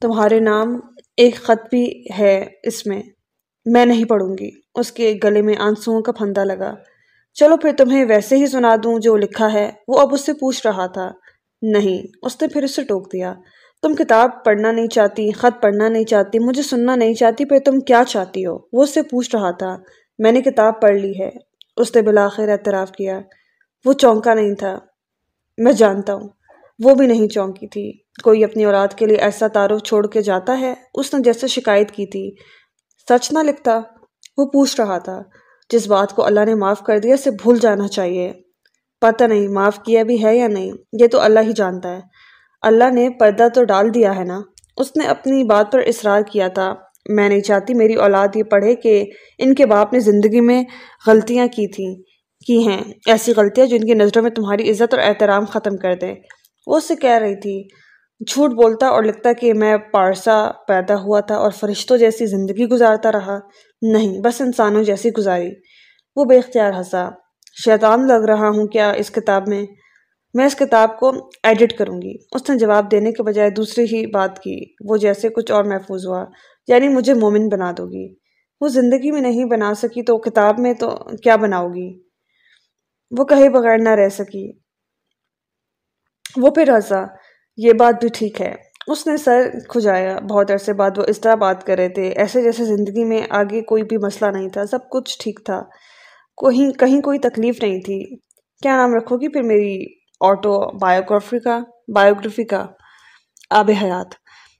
تمہارے نام ایک خط بھی ہے اس میں۔ میں نہیں پڑھوں گی۔ اس کے گلے میں آنسوؤں کا پھندا لگا۔ چلو پھر تمہیں ویسے ہی سنا دوں جو لکھا ہے۔ وہ اب اس سے پوچھ رہا تھا۔ نہیں، اس نے پھر اسے ٹوک دیا۔ تم کتاب پڑھنا نہیں چاہتی، خط پڑھنا نہیں چاہتی، مجھے سننا نہیں چاہتی، پھر تم کیا چاہتی ہو؟ وہ اس سے پوچھ رہا تھا، میں نے کتاب پڑھ لی ہے۔ اس نے بلاخر اعتراف کیا، وہ چونکا نہیں تھا۔ میں جانتا ہوں، وہ بھی نہیں چونکی تھی۔ کوئی اپنی اولاد کے لیے ایسا تعارف چھوڑ کے جاتا ہے؟ اس نے جیسے شکایت کی تھی۔ سچ نہ لکھتا، وہ پوچھ رہا تھا، جس بات کو اللہ نے معاف کر دیا، اسے بھول جانا چاہیے۔ پتہ نہیں، معاف کیا بھی ہے یا نہیں، یہ تو اللہ ہی جانتا ہے۔ اللہ نے پردہ تو ڈال دیا ہے نا۔ اس نے اپنی بات پر اصرار کیا تھا۔ میں نہیں چاہتی میری اولاد یہ پڑھے کہ ان کے باپ نے زندگی میں غلطیاں کی تھیں، کی ہیں۔ ایسی غلطیاں جن کی نظروں میں تمہاری عزت اور احترام ختم کر دیں وہ اس سے کہہ رہی تھی، جھوٹ بولتا اور لکھتا کہ میں پارسا پیدا ہوا تھا اور فرشتوں جیسی زندگی گزارتا رہا۔ نہیں، بس انسانوں جیسی گزاری۔ وہ بے اختیار ہنسا۔ شیطان لگ رہا ہوں کیا اس کتاب میں؟ میں اس کتاب کو ایڈٹ کروں گی۔ اس نے جواب دینے کے بجائے دوسری ہی بات کی، وہ جیسے کچھ اور محفوظ ہوا یعنی مجھے مومن بنا دو گی۔ وہ زندگی میں نہیں بنا سکی تو کتاب میں تو کیا بناؤ گی؟ وہ کہیں بغیر نہ رہ سکی۔ وہ پھر ہنسا، یہ بات بھی ٹھیک ہے۔ اس نے سر کھجایا، بہت عرصے بعد وہ اس طرح بات کر رہے تھے، ایسے جیسے زندگی میں آگے کوئی بھی مسئلہ نہیں تھا، سب کچھ ٹھیک تھا۔ کوئی کہیں کوئی تکلیف نہیں تھی۔ کیا نام رکھو گی پھر میری آٹو بایوگرافی کا بایوگرافی کا آب حیات۔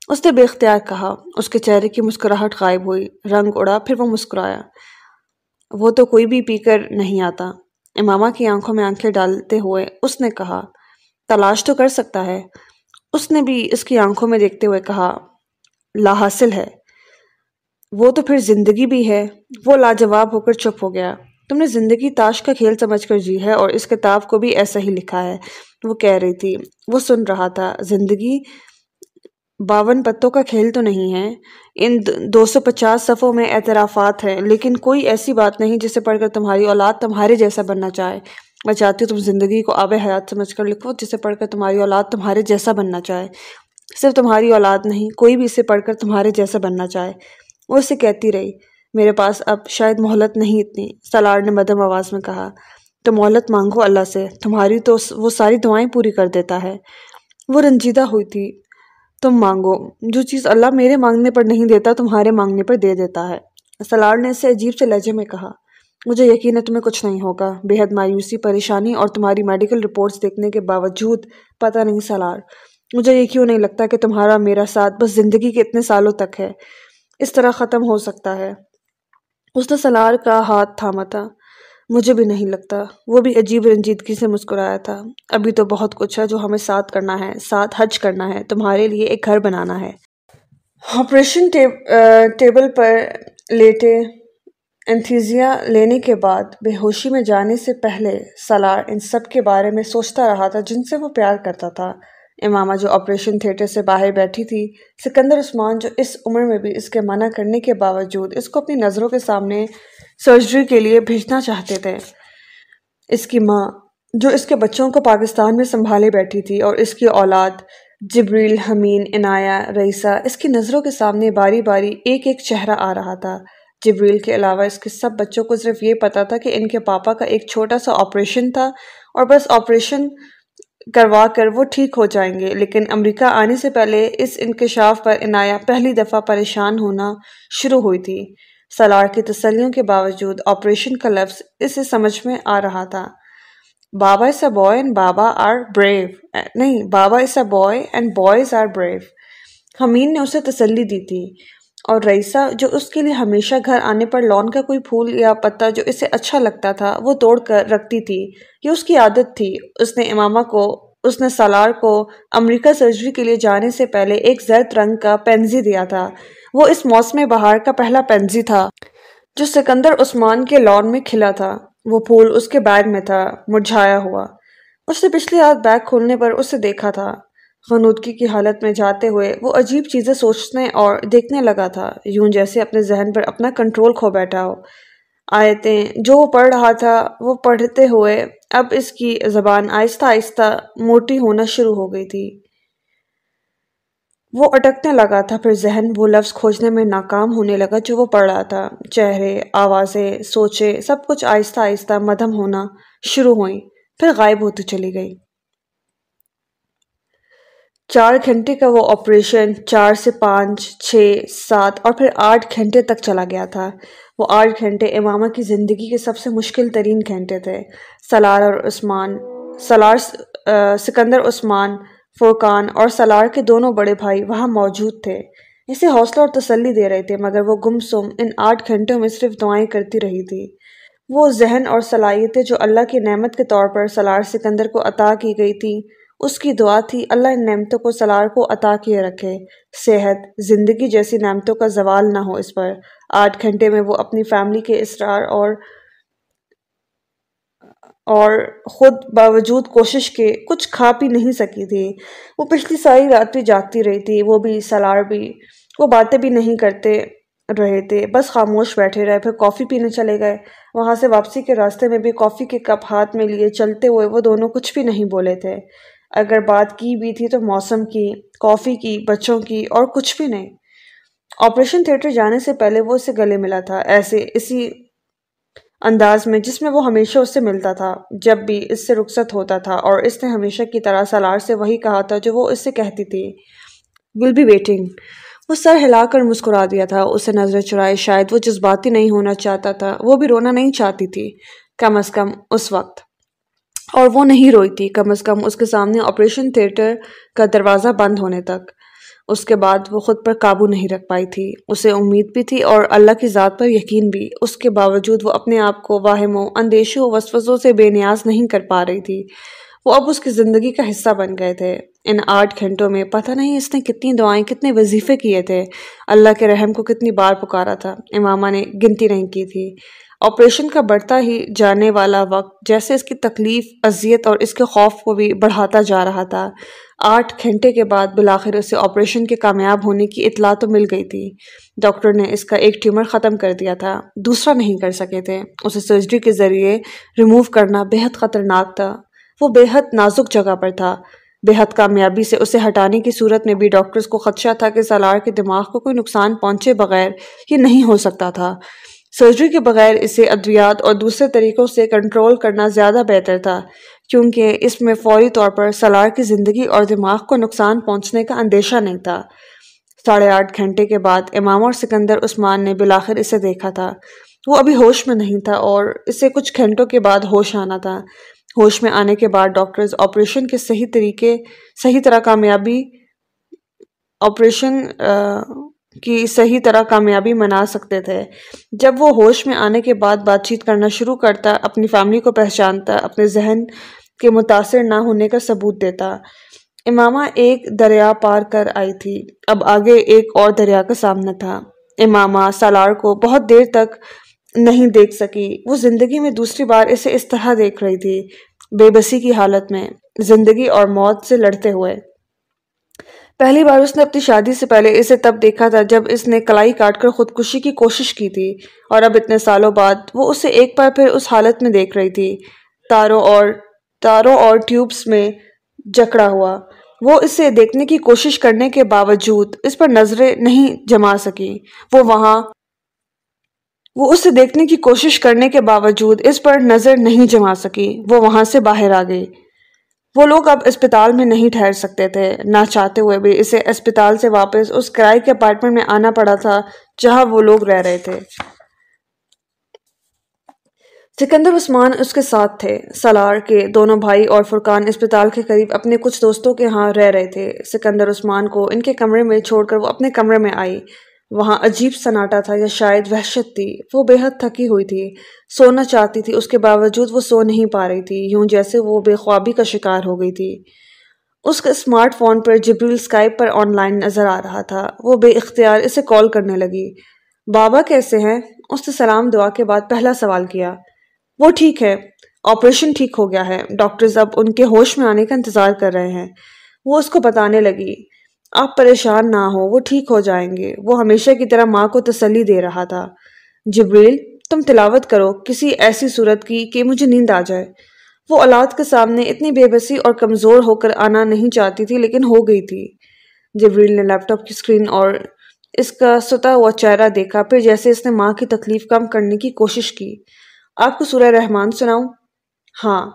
اس نے بے اختیار کہا، اس کے چہرے کی مسکراہٹ غائب ہوئی، رنگ اڑا، پھر وہ مسکرایا۔ وہ تو کوئی بھی پی کر نہیں آتا۔ امامہ کی آنکھوں میں آنکھیں ڈالتے ہوئے اس نے کہا، تلاش تو کر سکتا ہے۔ اس نے بھی اس کی آنکھوں میں دیکھتے ہوئے کہا لا حاصل ہے۔ وہ تو پھر زندگی بھی ہے۔ وہ لاجواب ہو کر چپ ہو گیا۔ تم نے زندگی تاش کا کھیل سمجھ کر جی ہے اور اس کتاب کو بھی ایسا ہی لکھا ہے۔ وہ کہہ رہی تھی، وہ سن رہا تھا، زندگی باون پتوں کا کھیل تو نہیں ہے۔ ان دو سو پچاس صفوں میں اعترافات ہیں، لیکن کوئی ایسی بات نہیں جسے پڑھ کر تمہاری اولاد تمہارے جیسا بننا چاہے۔ میں چاہتی ہوں تم زندگی کو آب حیات سمجھ کر لکھو، جسے پڑھ کر تمہاری اولاد تمہارے جیسا بننا چاہے۔ صرف تمہاری اولاد نہیں، کوئی بھی اسے پڑھ کر تمہارے جیسا بننا چاہے۔ وہ اسے کہتی رہی میرے پاس اب شاید مہلت نہیں اتنی۔ سلار نے مدم آواز میں کہا، تو مہلت مانگو اللہ سے، تمہاری تو وہ ساری دعائیں پوری کر دیتا ہے۔ وہ رنجیدہ ہوئی تھی۔ تم مانگو۔ جو چیز اللہ میرے مانگنے پر نہیں دیتا، تمہارے مانگنے پر دے دیتا ہے۔ سلار نے اسے عجیب سے لہجے میں کہا، مجھے یقین ہے تمہیں کچھ نہیں ہوگا۔ بے حد مایوسی، پریشانی اور تمہاری میڈیکل رپورٹس دیکھنے کے باوجود پتہ نہیں سلار مجھے یہ کیوں نہیں لگتا کہ تمہارا، میرا ساتھ بس زندگی کے اتنے سالوں تک ہے؟ اس طرح ختم ہو سکتا ہے۔ اس نے سلار کا ہاتھ تھاما تھا۔ مجھے بھی نہیں لگتا۔ وہ بھی عجیب رنجیدگی سے مسکرایا تھا۔ ابھی تو بہت کچھ ہے جو ہمیں ساتھ کرنا ہے، ساتھ حج کرنا ہے، تمہارے لیے ایک گھر بنانا ہے۔ آپریشن ٹیبل پر لیٹے انتھیزیا لینے کے بعد بے ہوشی میں جانے سے پہلے سلار ان سب کے بارے میں سوچتا رہا تھا جن سے وہ پیار کرتا تھا۔ امامہ جو آپریشن تھیٹر سے باہر بیٹھی تھی، سکندر عثمان جو اس عمر میں بھی اس کے منع کرنے کے باوجود اس کو اپنی نظروں کے سامنے سرجری کے لیے بھیجنا چاہتے تھے۔ اس کی ماں، جو اس کے بچوں کو پاکستان میں سنبھالے بیٹھی تھی اور اس کی اولاد جبریل، حمین، عنایہ رئیسہ اس کی نظروں کے سامنے باری باری ایک ایک چہرہ آ رہا تھا۔ جبریل کے علاوہ اس کے سب بچوں کو صرف یہ پتا تھا کہ ان کے پاپا کا ایک چھوٹا سا آپریشن تھا اور بس آپریشن کروا کر وہ ٹھیک ہو جائیں گے۔ لیکن امریکہ آنے سے پہلے اس انکشاف پر عنایہ پہلی دفعہ پریشان ہونا شروع ہوئی تھی۔ سلار کی تسلیوں کے باوجود آپریشن کا لفظ اسے سمجھ میں آ رہا تھا۔ بابا از اے بوائے اینڈ بابا آر بریو۔ نہیں، بابا is a boy and boys are brave. Hamin نے اسے تسلی دی تھی۔ اور رئیسہ جو اس کے لیے ہمیشہ گھر آنے پر لون کا کوئی پھول یا پتا جو اسے اچھا لگتا تھا، وہ توڑ کر رکھتی تھی۔ یہ اس کی عادت تھی۔ اس نے امامہ کو، اس نے سالار کو امریکہ سرجری کے لیے جانے سے پہلے ایک زرد رنگ کا پینزی دیا تھا۔ وہ اس موسم بہار کا پہلا پینزی تھا، جو سکندر عثمان کے لون میں کھلا تھا۔ وہ پھول اس کے بیگ میں تھا، مرجھایا ہوا۔ اس نے پچھلی رات بیگ کھولنے پر اسے دیکھا تھا۔ خنودگی کی حالت میں جاتے ہوئے وہ عجیب چیزیں سوچنے اور دیکھنے لگا تھا، یوں جیسے اپنے ذہن پر اپنا کنٹرول کھو بیٹھا ہو۔ آیتیں جو وہ پڑھ رہا تھا، وہ پڑھتے ہوئے اب اس کی زبان آہستہ آہستہ موٹی ہونا شروع ہو گئی تھی۔ وہ اٹکنے لگا تھا، پھر ذہن وہ لفظ کھوجنے میں ناکام ہونے لگا جو وہ پڑھ رہا تھا۔ چہرے، آوازیں، سوچے، سب کچھ آہستہ آہستہ مدھم ہونا شروع ہوئیں، پھر غائب ہوتی چلی گئی۔ چار گھنٹے کا وہ آپریشن چار سے پانچ، چھ، سات اور پھر آٹھ گھنٹے تک چلا گیا تھا۔ وہ آٹھ گھنٹے امامہ کی زندگی کے سب سے مشکل ترین گھنٹے تھے۔ سلار اور عثمان، سلار سکندر عثمان، فرقان اور سلار کے دونوں بڑے بھائی وہاں موجود تھے۔ اسے حوصلہ اور تسلی دے رہے تھے، مگر وہ گم سم ان آٹھ گھنٹوں میں صرف دعائیں کرتی رہی تھی۔ وہ ذہن اور صلاحیتیں جو اللہ کی نعمت کے طور پر سلار، سکندر کو عطا کی گئی تھی اس کی دعا تھی، اللہ ان نعمتوں کو سلار کو عطا کیے رکھے۔ صحت، زندگی جیسی نعمتوں کا زوال نہ ہو اس پر۔ آٹھ گھنٹے میں وہ اپنی فیملی کے اسرار اور اور خود باوجود کوشش کے کچھ کھا پی نہیں سکی تھی۔ وہ پچھلی ساری رات بھی جاگتی رہی تھی، وہ بھی سلار بھی، وہ باتیں بھی نہیں کرتے رہے تھے۔ بس خاموش بیٹھے رہے، پھر کافی پینے چلے گئے۔ وہاں سے واپسی کے راستے میں بھی کافی کے کپ ہاتھ میں لیے چلتے ہوئے وہ دونوں کچھ بھی نہیں بولے تھے۔ اگر بات کی بھی تھی تو موسم کی، کافی کی، بچوں کی اور کچھ بھی نہیں۔ آپریشن تھیٹر جانے سے پہلے وہ اسے گلے ملا تھا، ایسے اسی انداز میں جس میں وہ ہمیشہ اس سے ملتا تھا، جب بھی اس سے رخصت ہوتا تھا۔ اور اس نے ہمیشہ کی طرح سالار سے وہی کہا تھا جو وہ اس سے کہتی تھی۔ ول بی ویٹنگ وہ سر ہلا کر مسکرا دیا تھا، اسے نظر چرائے شاید وہ جذباتی نہیں ہونا چاہتا تھا، وہ بھی رونا نہیں چاہتی تھی، کم از کم اس وقت۔ اور وہ نہیں روئی تھی۔ کم از کم اس کے سامنے آپریشن تھیٹر کا دروازہ بند ہونے تک۔ اس کے بعد وہ خود پر قابو نہیں رکھ پائی تھی۔ اسے امید بھی تھی اور اللہ کی ذات پر یقین بھی۔ اس کے باوجود وہ اپنے آپ کو واہموں، اندیشوں، وسوسوں سے بے نیاز نہیں کر پا رہی تھی۔ وہ اب اس کی زندگی کا حصہ بن گئے تھے۔ ان آٹھ گھنٹوں میں پتہ نہیں اس نے کتنی دعائیں، کتنے وظیفے کیے تھے۔ اللہ کے رحم کو کتنی بار پکارا تھا۔ امامہ نے گنتی نہیں کی تھی۔ آپریشن کا بڑھتا ہی جانے والا وقت جیسے اس کی تکلیف، اذیت اور اس کے خوف کو بھی بڑھاتا جا رہا تھا۔ آٹھ گھنٹے کے بعد بلاخر اسے آپریشن کے کامیاب ہونے کی اطلاع تو مل گئی تھی۔ ڈاکٹر نے اس کا ایک ٹیومر ختم کر دیا تھا۔ دوسرا نہیں کر سکے تھے۔ اسے سرجری کے ذریعے ریموو کرنا بہت خطرناک تھا۔ وہ بے حد نازک جگہ پر تھا۔ بے حد کامیابی سے اسے ہٹانے کی صورت میں بھی ڈاکٹرز کو خدشہ تھا کہ سالار کے دماغ کو کوئی نقصان پہنچے بغیر یہ نہیں ہو سکتا تھا۔ سرجری کے بغیر اسے ادویات اور دوسرے طریقوں سے کنٹرول کرنا زیادہ بہتر تھا، کیونکہ اس میں فوری طور پر سالار کی زندگی اور دماغ کو نقصان پہنچنے کا اندیشہ نہیں تھا۔ ساڑھے آٹھ گھنٹے کے بعد امام اور سکندر عثمان نے بلاخر اسے دیکھا تھا۔ وہ ابھی ہوش میں نہیں تھا اور اسے کچھ گھنٹوں کے بعد ہوش آنا تھا۔ ہوش میں آنے کے بعد ڈاکٹرز آپریشن کے صحیح طریقے، صحیح طرح کامیابی، آپریشن کی صحیح طرح کامیابی منا سکتے تھے۔ جب وہ ہوش میں آنے کے بعد بات چیت کرنا شروع کرتا، اپنی فیملی کو پہچانتا، اپنے ذہن کے متاثر نہ ہونے کا ثبوت دیتا۔ امامہ ایک دریا پار کر آئی تھی۔ اب آگے ایک اور دریا کا سامنا تھا۔ امامہ سالار کو بہت دیر تک نہیں دیکھ سکی۔ وہ زندگی میں دوسری بار اسے اس طرح دیکھ رہی تھی، بے بسی کی حالت میں، زندگی اور موت سے لڑتے ہوئے۔ پہلی بار اس نے اپنی شادی سے پہلے اسے تب دیکھا تھا جب اس نے کلائی کاٹ کر خودکشی کی کوشش کی تھی اور اب اتنے سالوں بعد وہ اسے ایک بار پھر اس حالت میں دیکھ رہی تھی۔ تاروں اور تاروں اور ٹیوبز میں جکڑا ہوا۔ وہ اسے دیکھنے کی کوشش کرنے کے باوجود اس پر نظریں نہیں جما سکی۔ وہ وہاں وہ اسے دیکھنے کی کوشش کرنے کے باوجود اس پر نظر نہیں جما سکی۔ وہ وہاں سے باہر آ گئی۔ وہ لوگ اب اسپتال میں نہیں ٹھہر سکتے تھے، نہ چاہتے ہوئے بھی اسے اسپتال سے واپس اس کرائے کے اپارٹمنٹ میں آنا پڑا تھا، جہاں وہ لوگ رہ رہے تھے۔ سکندر عثمان اس کے ساتھ تھے۔ سالار کے دونوں بھائی اور فرقان اسپتال کے قریب اپنے کچھ دوستوں کے ہاں رہ رہے تھے۔ سکندر عثمان کو ان کے کمرے میں چھوڑ کر وہ اپنے کمرے میں آئی۔ وہاں عجیب سناٹا تھا یا شاید وحشت تھی۔ وہ بے حد تھکی ہوئی تھی۔ سونا چاہتی تھی، اس کے باوجود وہ سو نہیں پا رہی تھی، یوں جیسے وہ بے خوابی کا شکار ہو گئی تھی۔ اس کے اسمارٹ فون پر جبریل سکائپ پر آن لائن نظر آ رہا تھا۔ وہ بے اختیار اسے کال کرنے لگی۔ بابا کیسے ہیں؟ اس نے سلام دعا کے بعد پہلا سوال کیا۔ وہ ٹھیک ہے، آپریشن ٹھیک ہو گیا ہے۔ ڈاکٹرز اب ان کے ہوش میں آنے کا انتظار کر رہے ہیں۔ وہ اس کو بتانے لگی۔ آپ پریشان نہ ہو، وہ ٹھیک ہو جائیں گے۔ وہ ہمیشہ کی طرح ماں کو تسلی دے رہا تھا۔ جبریل، تم تلاوت کرو، کسی ایسی صورت کی کہ مجھے نیند آ جائے۔ وہ اولاد کے سامنے اتنی بے بسی اور کمزور ہو کر آنا نہیں چاہتی تھی، لیکن ہو گئی تھی۔ جبریل نے لیپ ٹاپ کی اسکرین اور اس کا ستا ہوا چہرہ دیکھا، پھر جیسے اس نے ماں کی تکلیف کم کرنے کی کوشش کی۔ آپ کو سورہ رحمان سناؤں؟ ہاں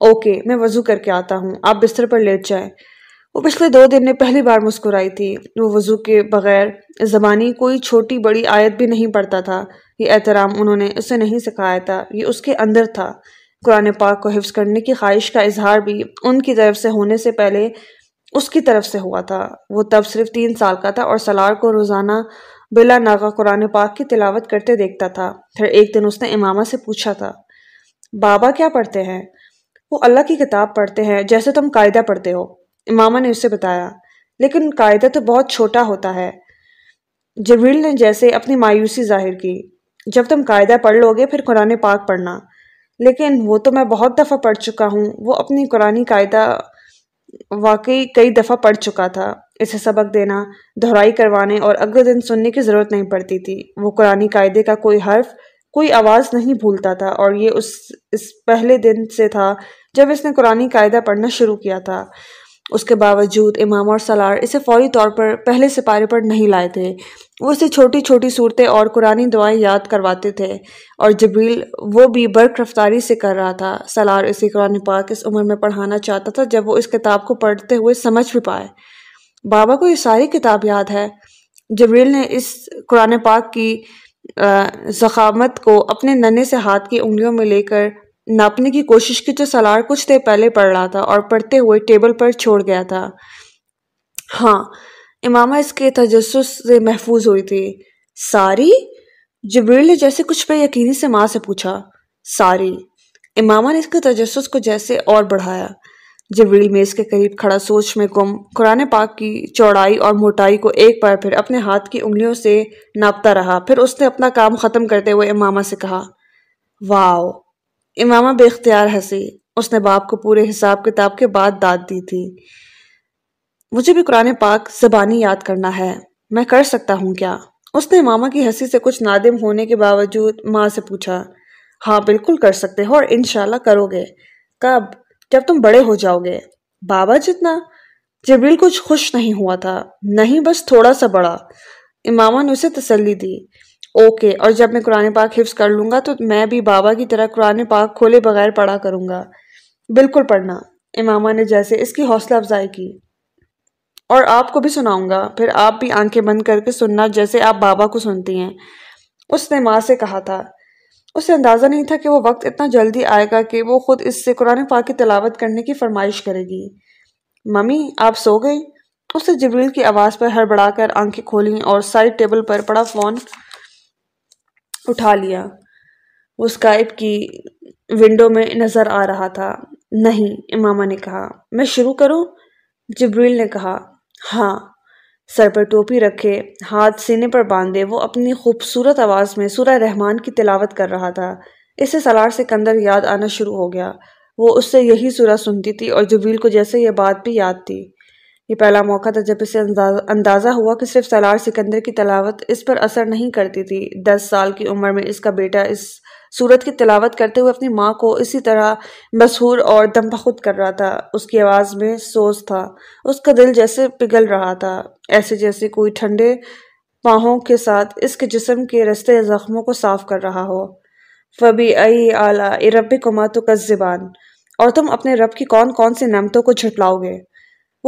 اوکے، میں وضو کر کے آتا ہوں۔ آپ بستر پر لیٹ جائیں۔ وہ پچھلے دو دن میں پہلی بار مسکرائی تھی۔ وہ وضو کے بغیر زبانی کوئی چھوٹی بڑی آیت بھی نہیں پڑھتا تھا۔ یہ احترام انہوں نے اسے نہیں سکھایا تھا۔ یہ اس کے اندر تھا۔ قرآن پاک کو حفظ کرنے کی خواہش کا اظہار بھی ان کی طرف سے ہونے سے پہلے اس کی طرف سے ہوا تھا۔ وہ تب صرف تین سال کا تھا اور سلار کو روزانہ بلا ناغا قرآن پاک کی تلاوت کرتے دیکھتا تھا۔ پھر ایک دن اس نے امامہ سے پوچھا تھا، بابا کیا پڑھتے ہیں؟ وہ اللہ کی کتاب پڑھتے ہیں جیسے تم قاعدہ پڑھتے ہو۔ امامہ نے اسے بتایا، لیکن قاعدہ تو بہت چھوٹا ہوتا ہے۔ جبریل نے جیسے اپنی مایوسی ظاہر کی۔ جب تم قاعدہ پڑھ لو گے پھر قرآن پاک پڑھنا۔ لیکن وہ تو میں بہت دفعہ پڑھ چکا ہوں۔ وہ اپنی قرآن قاعدہ واقعی کئی دفعہ پڑھ چکا تھا۔ اسے سبق دینا، دہرائی کروانے اور اگلے دن سننے کی ضرورت نہیں پڑتی تھی۔ وہ قرآن قاعدے کا کوئی حرف، کوئی آواز نہیں بھولتا تھا اور یہ اس اس پہلے دن سے تھا جب اس نے قرآن قاعدہ پڑھنا شروع کیا تھا۔ اس کے باوجود امام اور سالار اسے فوری طور پر پہلے سپارے پر نہیں لائے تھے۔ وہ اسے چھوٹی چھوٹی صورتیں اور قرآن دعائیں یاد کرواتے تھے اور جبریل وہ بھی برق رفتاری سے کر رہا تھا۔ سالار اسے قرآن پاک اس عمر میں پڑھانا چاہتا تھا جب وہ اس کتاب کو پڑھتے ہوئے سمجھ بھی پائے۔ بابا کو یہ ساری کتاب یاد ہے۔ جبریل نے اس قرآن پاک کی زخامت کو اپنے ننے سے ہاتھ کی انگلیوں میں لے کر ناپنے کی کوشش کی جو سالار کچھ دیر پہلے پڑھ رہا تھا اور پڑھتے ہوئے ٹیبل پر چھوڑ گیا تھا۔ ہاں امامہ اس کے تجسس سے محفوظ ہوئی تھی۔ ساری؟ جبریل نے جیسے کچھ پہ یقینی سے ماں سے پوچھا۔ ساری۔ امامہ نے اس کے تجسس کو جیسے اور بڑھایا۔ جبریل میں اس کے قریب کھڑا سوچ میں گم، قرآن پاک کی چوڑائی اور موٹائی کو ایک بار پھر اپنے ہاتھ کی انگلیوں سے ناپتا رہا۔ پھر اس نے اپنا کام ختم کرتے ہوئے امامہ سے کہا، واؤ امامہ بے اختیار ہنسی۔ اس نے باپ کو پورے حساب کتاب کے بعد داد دی تھی۔ مجھے بھی قرآن پاک زبانی یاد کرنا ہے۔ میں کر سکتا ہوں کیا؟ اس نے امامہ کی ہنسی سے کچھ نادم ہونے کے باوجود ماں سے پوچھا ہاں بالکل کر سکتے ہو اور انشاءاللہ کرو گے۔ کب؟ جب تم بڑے ہو جاؤ گے۔ بابا جتنا جبریل کچھ خوش نہیں ہوا تھا، نہیں، بس تھوڑا سا بڑا۔ امامہ نے اسے تسلی دی۔ اوکے اور جب میں قرآن پاک حفظ کر لوں گا تو میں بھی بابا کی طرح قرآن پاک کھولے بغیر پڑھا کروں گا۔ بالکل پڑھنا۔ امامہ نے جیسے اس کی حوصلہ افزائی کی۔ اور آپ کو بھی سناؤں گا۔ پھر آپ بھی آنکھیں بند کر کے سننا جیسے آپ بابا کو سنتی ہیں۔ اس نے ماں سے کہا تھا۔ اسے اندازہ نہیں تھا کہ وہ وقت اتنا جلدی آئے گا کہ وہ خود اس سے قرآن پاک کی تلاوت کرنے کی فرمائش کرے گی۔ ممی، آپ سو گئی اس نے جبریل کی آواز پر ہڑبڑا کر آنکھیں کھولیں اور سائڈ ٹیبل پر پڑا فون۔ اٹھا لیا۔ وہ اسکائپ کی ونڈو میں نظر آ رہا تھا۔ نہیں، امامہ نے کہا۔ میں شروع کروں؟ جبریل نے کہا۔ ہاں سر پر ٹوپی رکھے، ہاتھ سینے پر باندھے، وہ اپنی خوبصورت آواز میں سورہ رحمان کی تلاوت کر رہا تھا۔ اسے سلار سے کندر یاد آنا شروع ہو گیا۔ وہ اس سے یہی سورہ سنتی تھی اور جبریل کو جیسے یہ بات بھی یاد تھی۔ یہ پہلا موقع تھا جب اسے اندازہ ہوا کہ صرف سلار سکندر کی تلاوت اس پر اثر نہیں کرتی تھی۔ دس سال کی عمر میں اس کا بیٹا اس سورت کی تلاوت کرتے ہوئے اپنی ماں کو اسی طرح مشہور اور دم بخود کر رہا تھا۔ اس کی آواز میں سوز تھا۔ اس کا دل جیسے پگھل رہا تھا۔ ایسے جیسے کوئی ٹھنڈے پاہوں کے ساتھ اس کے جسم کے رستے زخموں کو صاف کر رہا ہو۔ فبی ائی اعلیٰ رب کما تو اور تم اپنے رب کی کون کون سی نعمتوں کو جھٹلاؤ گے؟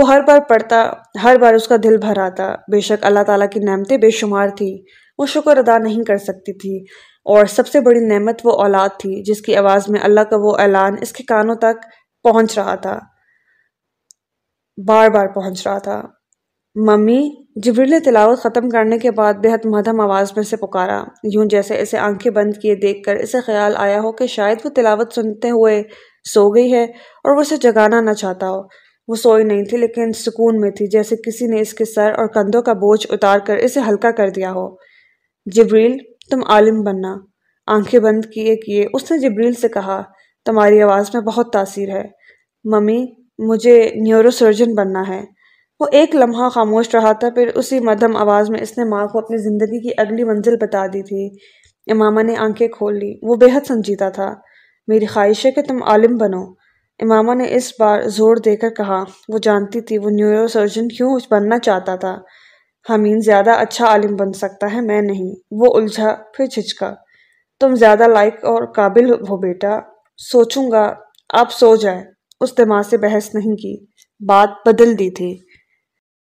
وہ ہر بار پڑھتا، ہر بار اس کا دل بھر آتا بے شک اللہ تعالیٰ کی نعمتیں بے شمار تھی وہ شکر ادا نہیں کر سکتی تھی۔ اور سب سے بڑی نعمت وہ اولاد تھی، جس کی آواز میں اللہ کا وہ اعلان اس کے کانوں تک پہنچ رہا تھا۔ بار بار پہنچ رہا تھا۔ ممی، جبریل تلاوت ختم کرنے کے بعد بہت مدھم آواز میں سے پکارا۔ یوں جیسے اسے آنکھیں بند کیے دیکھ کر اسے خیال آیا ہو کہ شاید وہ تلاوت سنتے ہوئے سو گئی ہے اور وہ اسے جگانا نہ چاہتا ہو۔ وہ سوئی نہیں تھی لیکن سکون میں تھی، جیسے کسی نے اس کے سر اور کندھوں کا بوجھ اتار کر اسے ہلکا کر دیا ہو۔ جبریل، تم عالم بننا۔ آنکھیں بند کیے کیے۔ اس نے جبریل سے کہا، تمہاری آواز میں بہت تاثیر ہے۔ ممی، مجھے نیورو سرجن بننا ہے۔ وہ ایک لمحہ خاموش رہا تھا، پھر اسی مدھم آواز میں اس نے ماں کو اپنی زندگی کی اگلی منزل بتا دی تھی۔ امامہ نے آنکھیں کھول لی۔ وہ بے حد سنجیدہ تھا۔ میری خواہش ہے کہ تم عالم بنو۔ امامہ نے اس بار زور دے کر کہا، وہ جانتی تھی وہ نیورو سرجن کیوں بننا چاہتا تھا۔ حمین زیادہ اچھا عالم بن سکتا ہے، میں نہیں۔ وہ الجھا، پھر جھجکا تم زیادہ لائق اور قابل ہو بیٹا۔ سوچوں گا، آپ سو جائے اس دماغ سے بحث نہیں کی۔ بات بدل دی تھی۔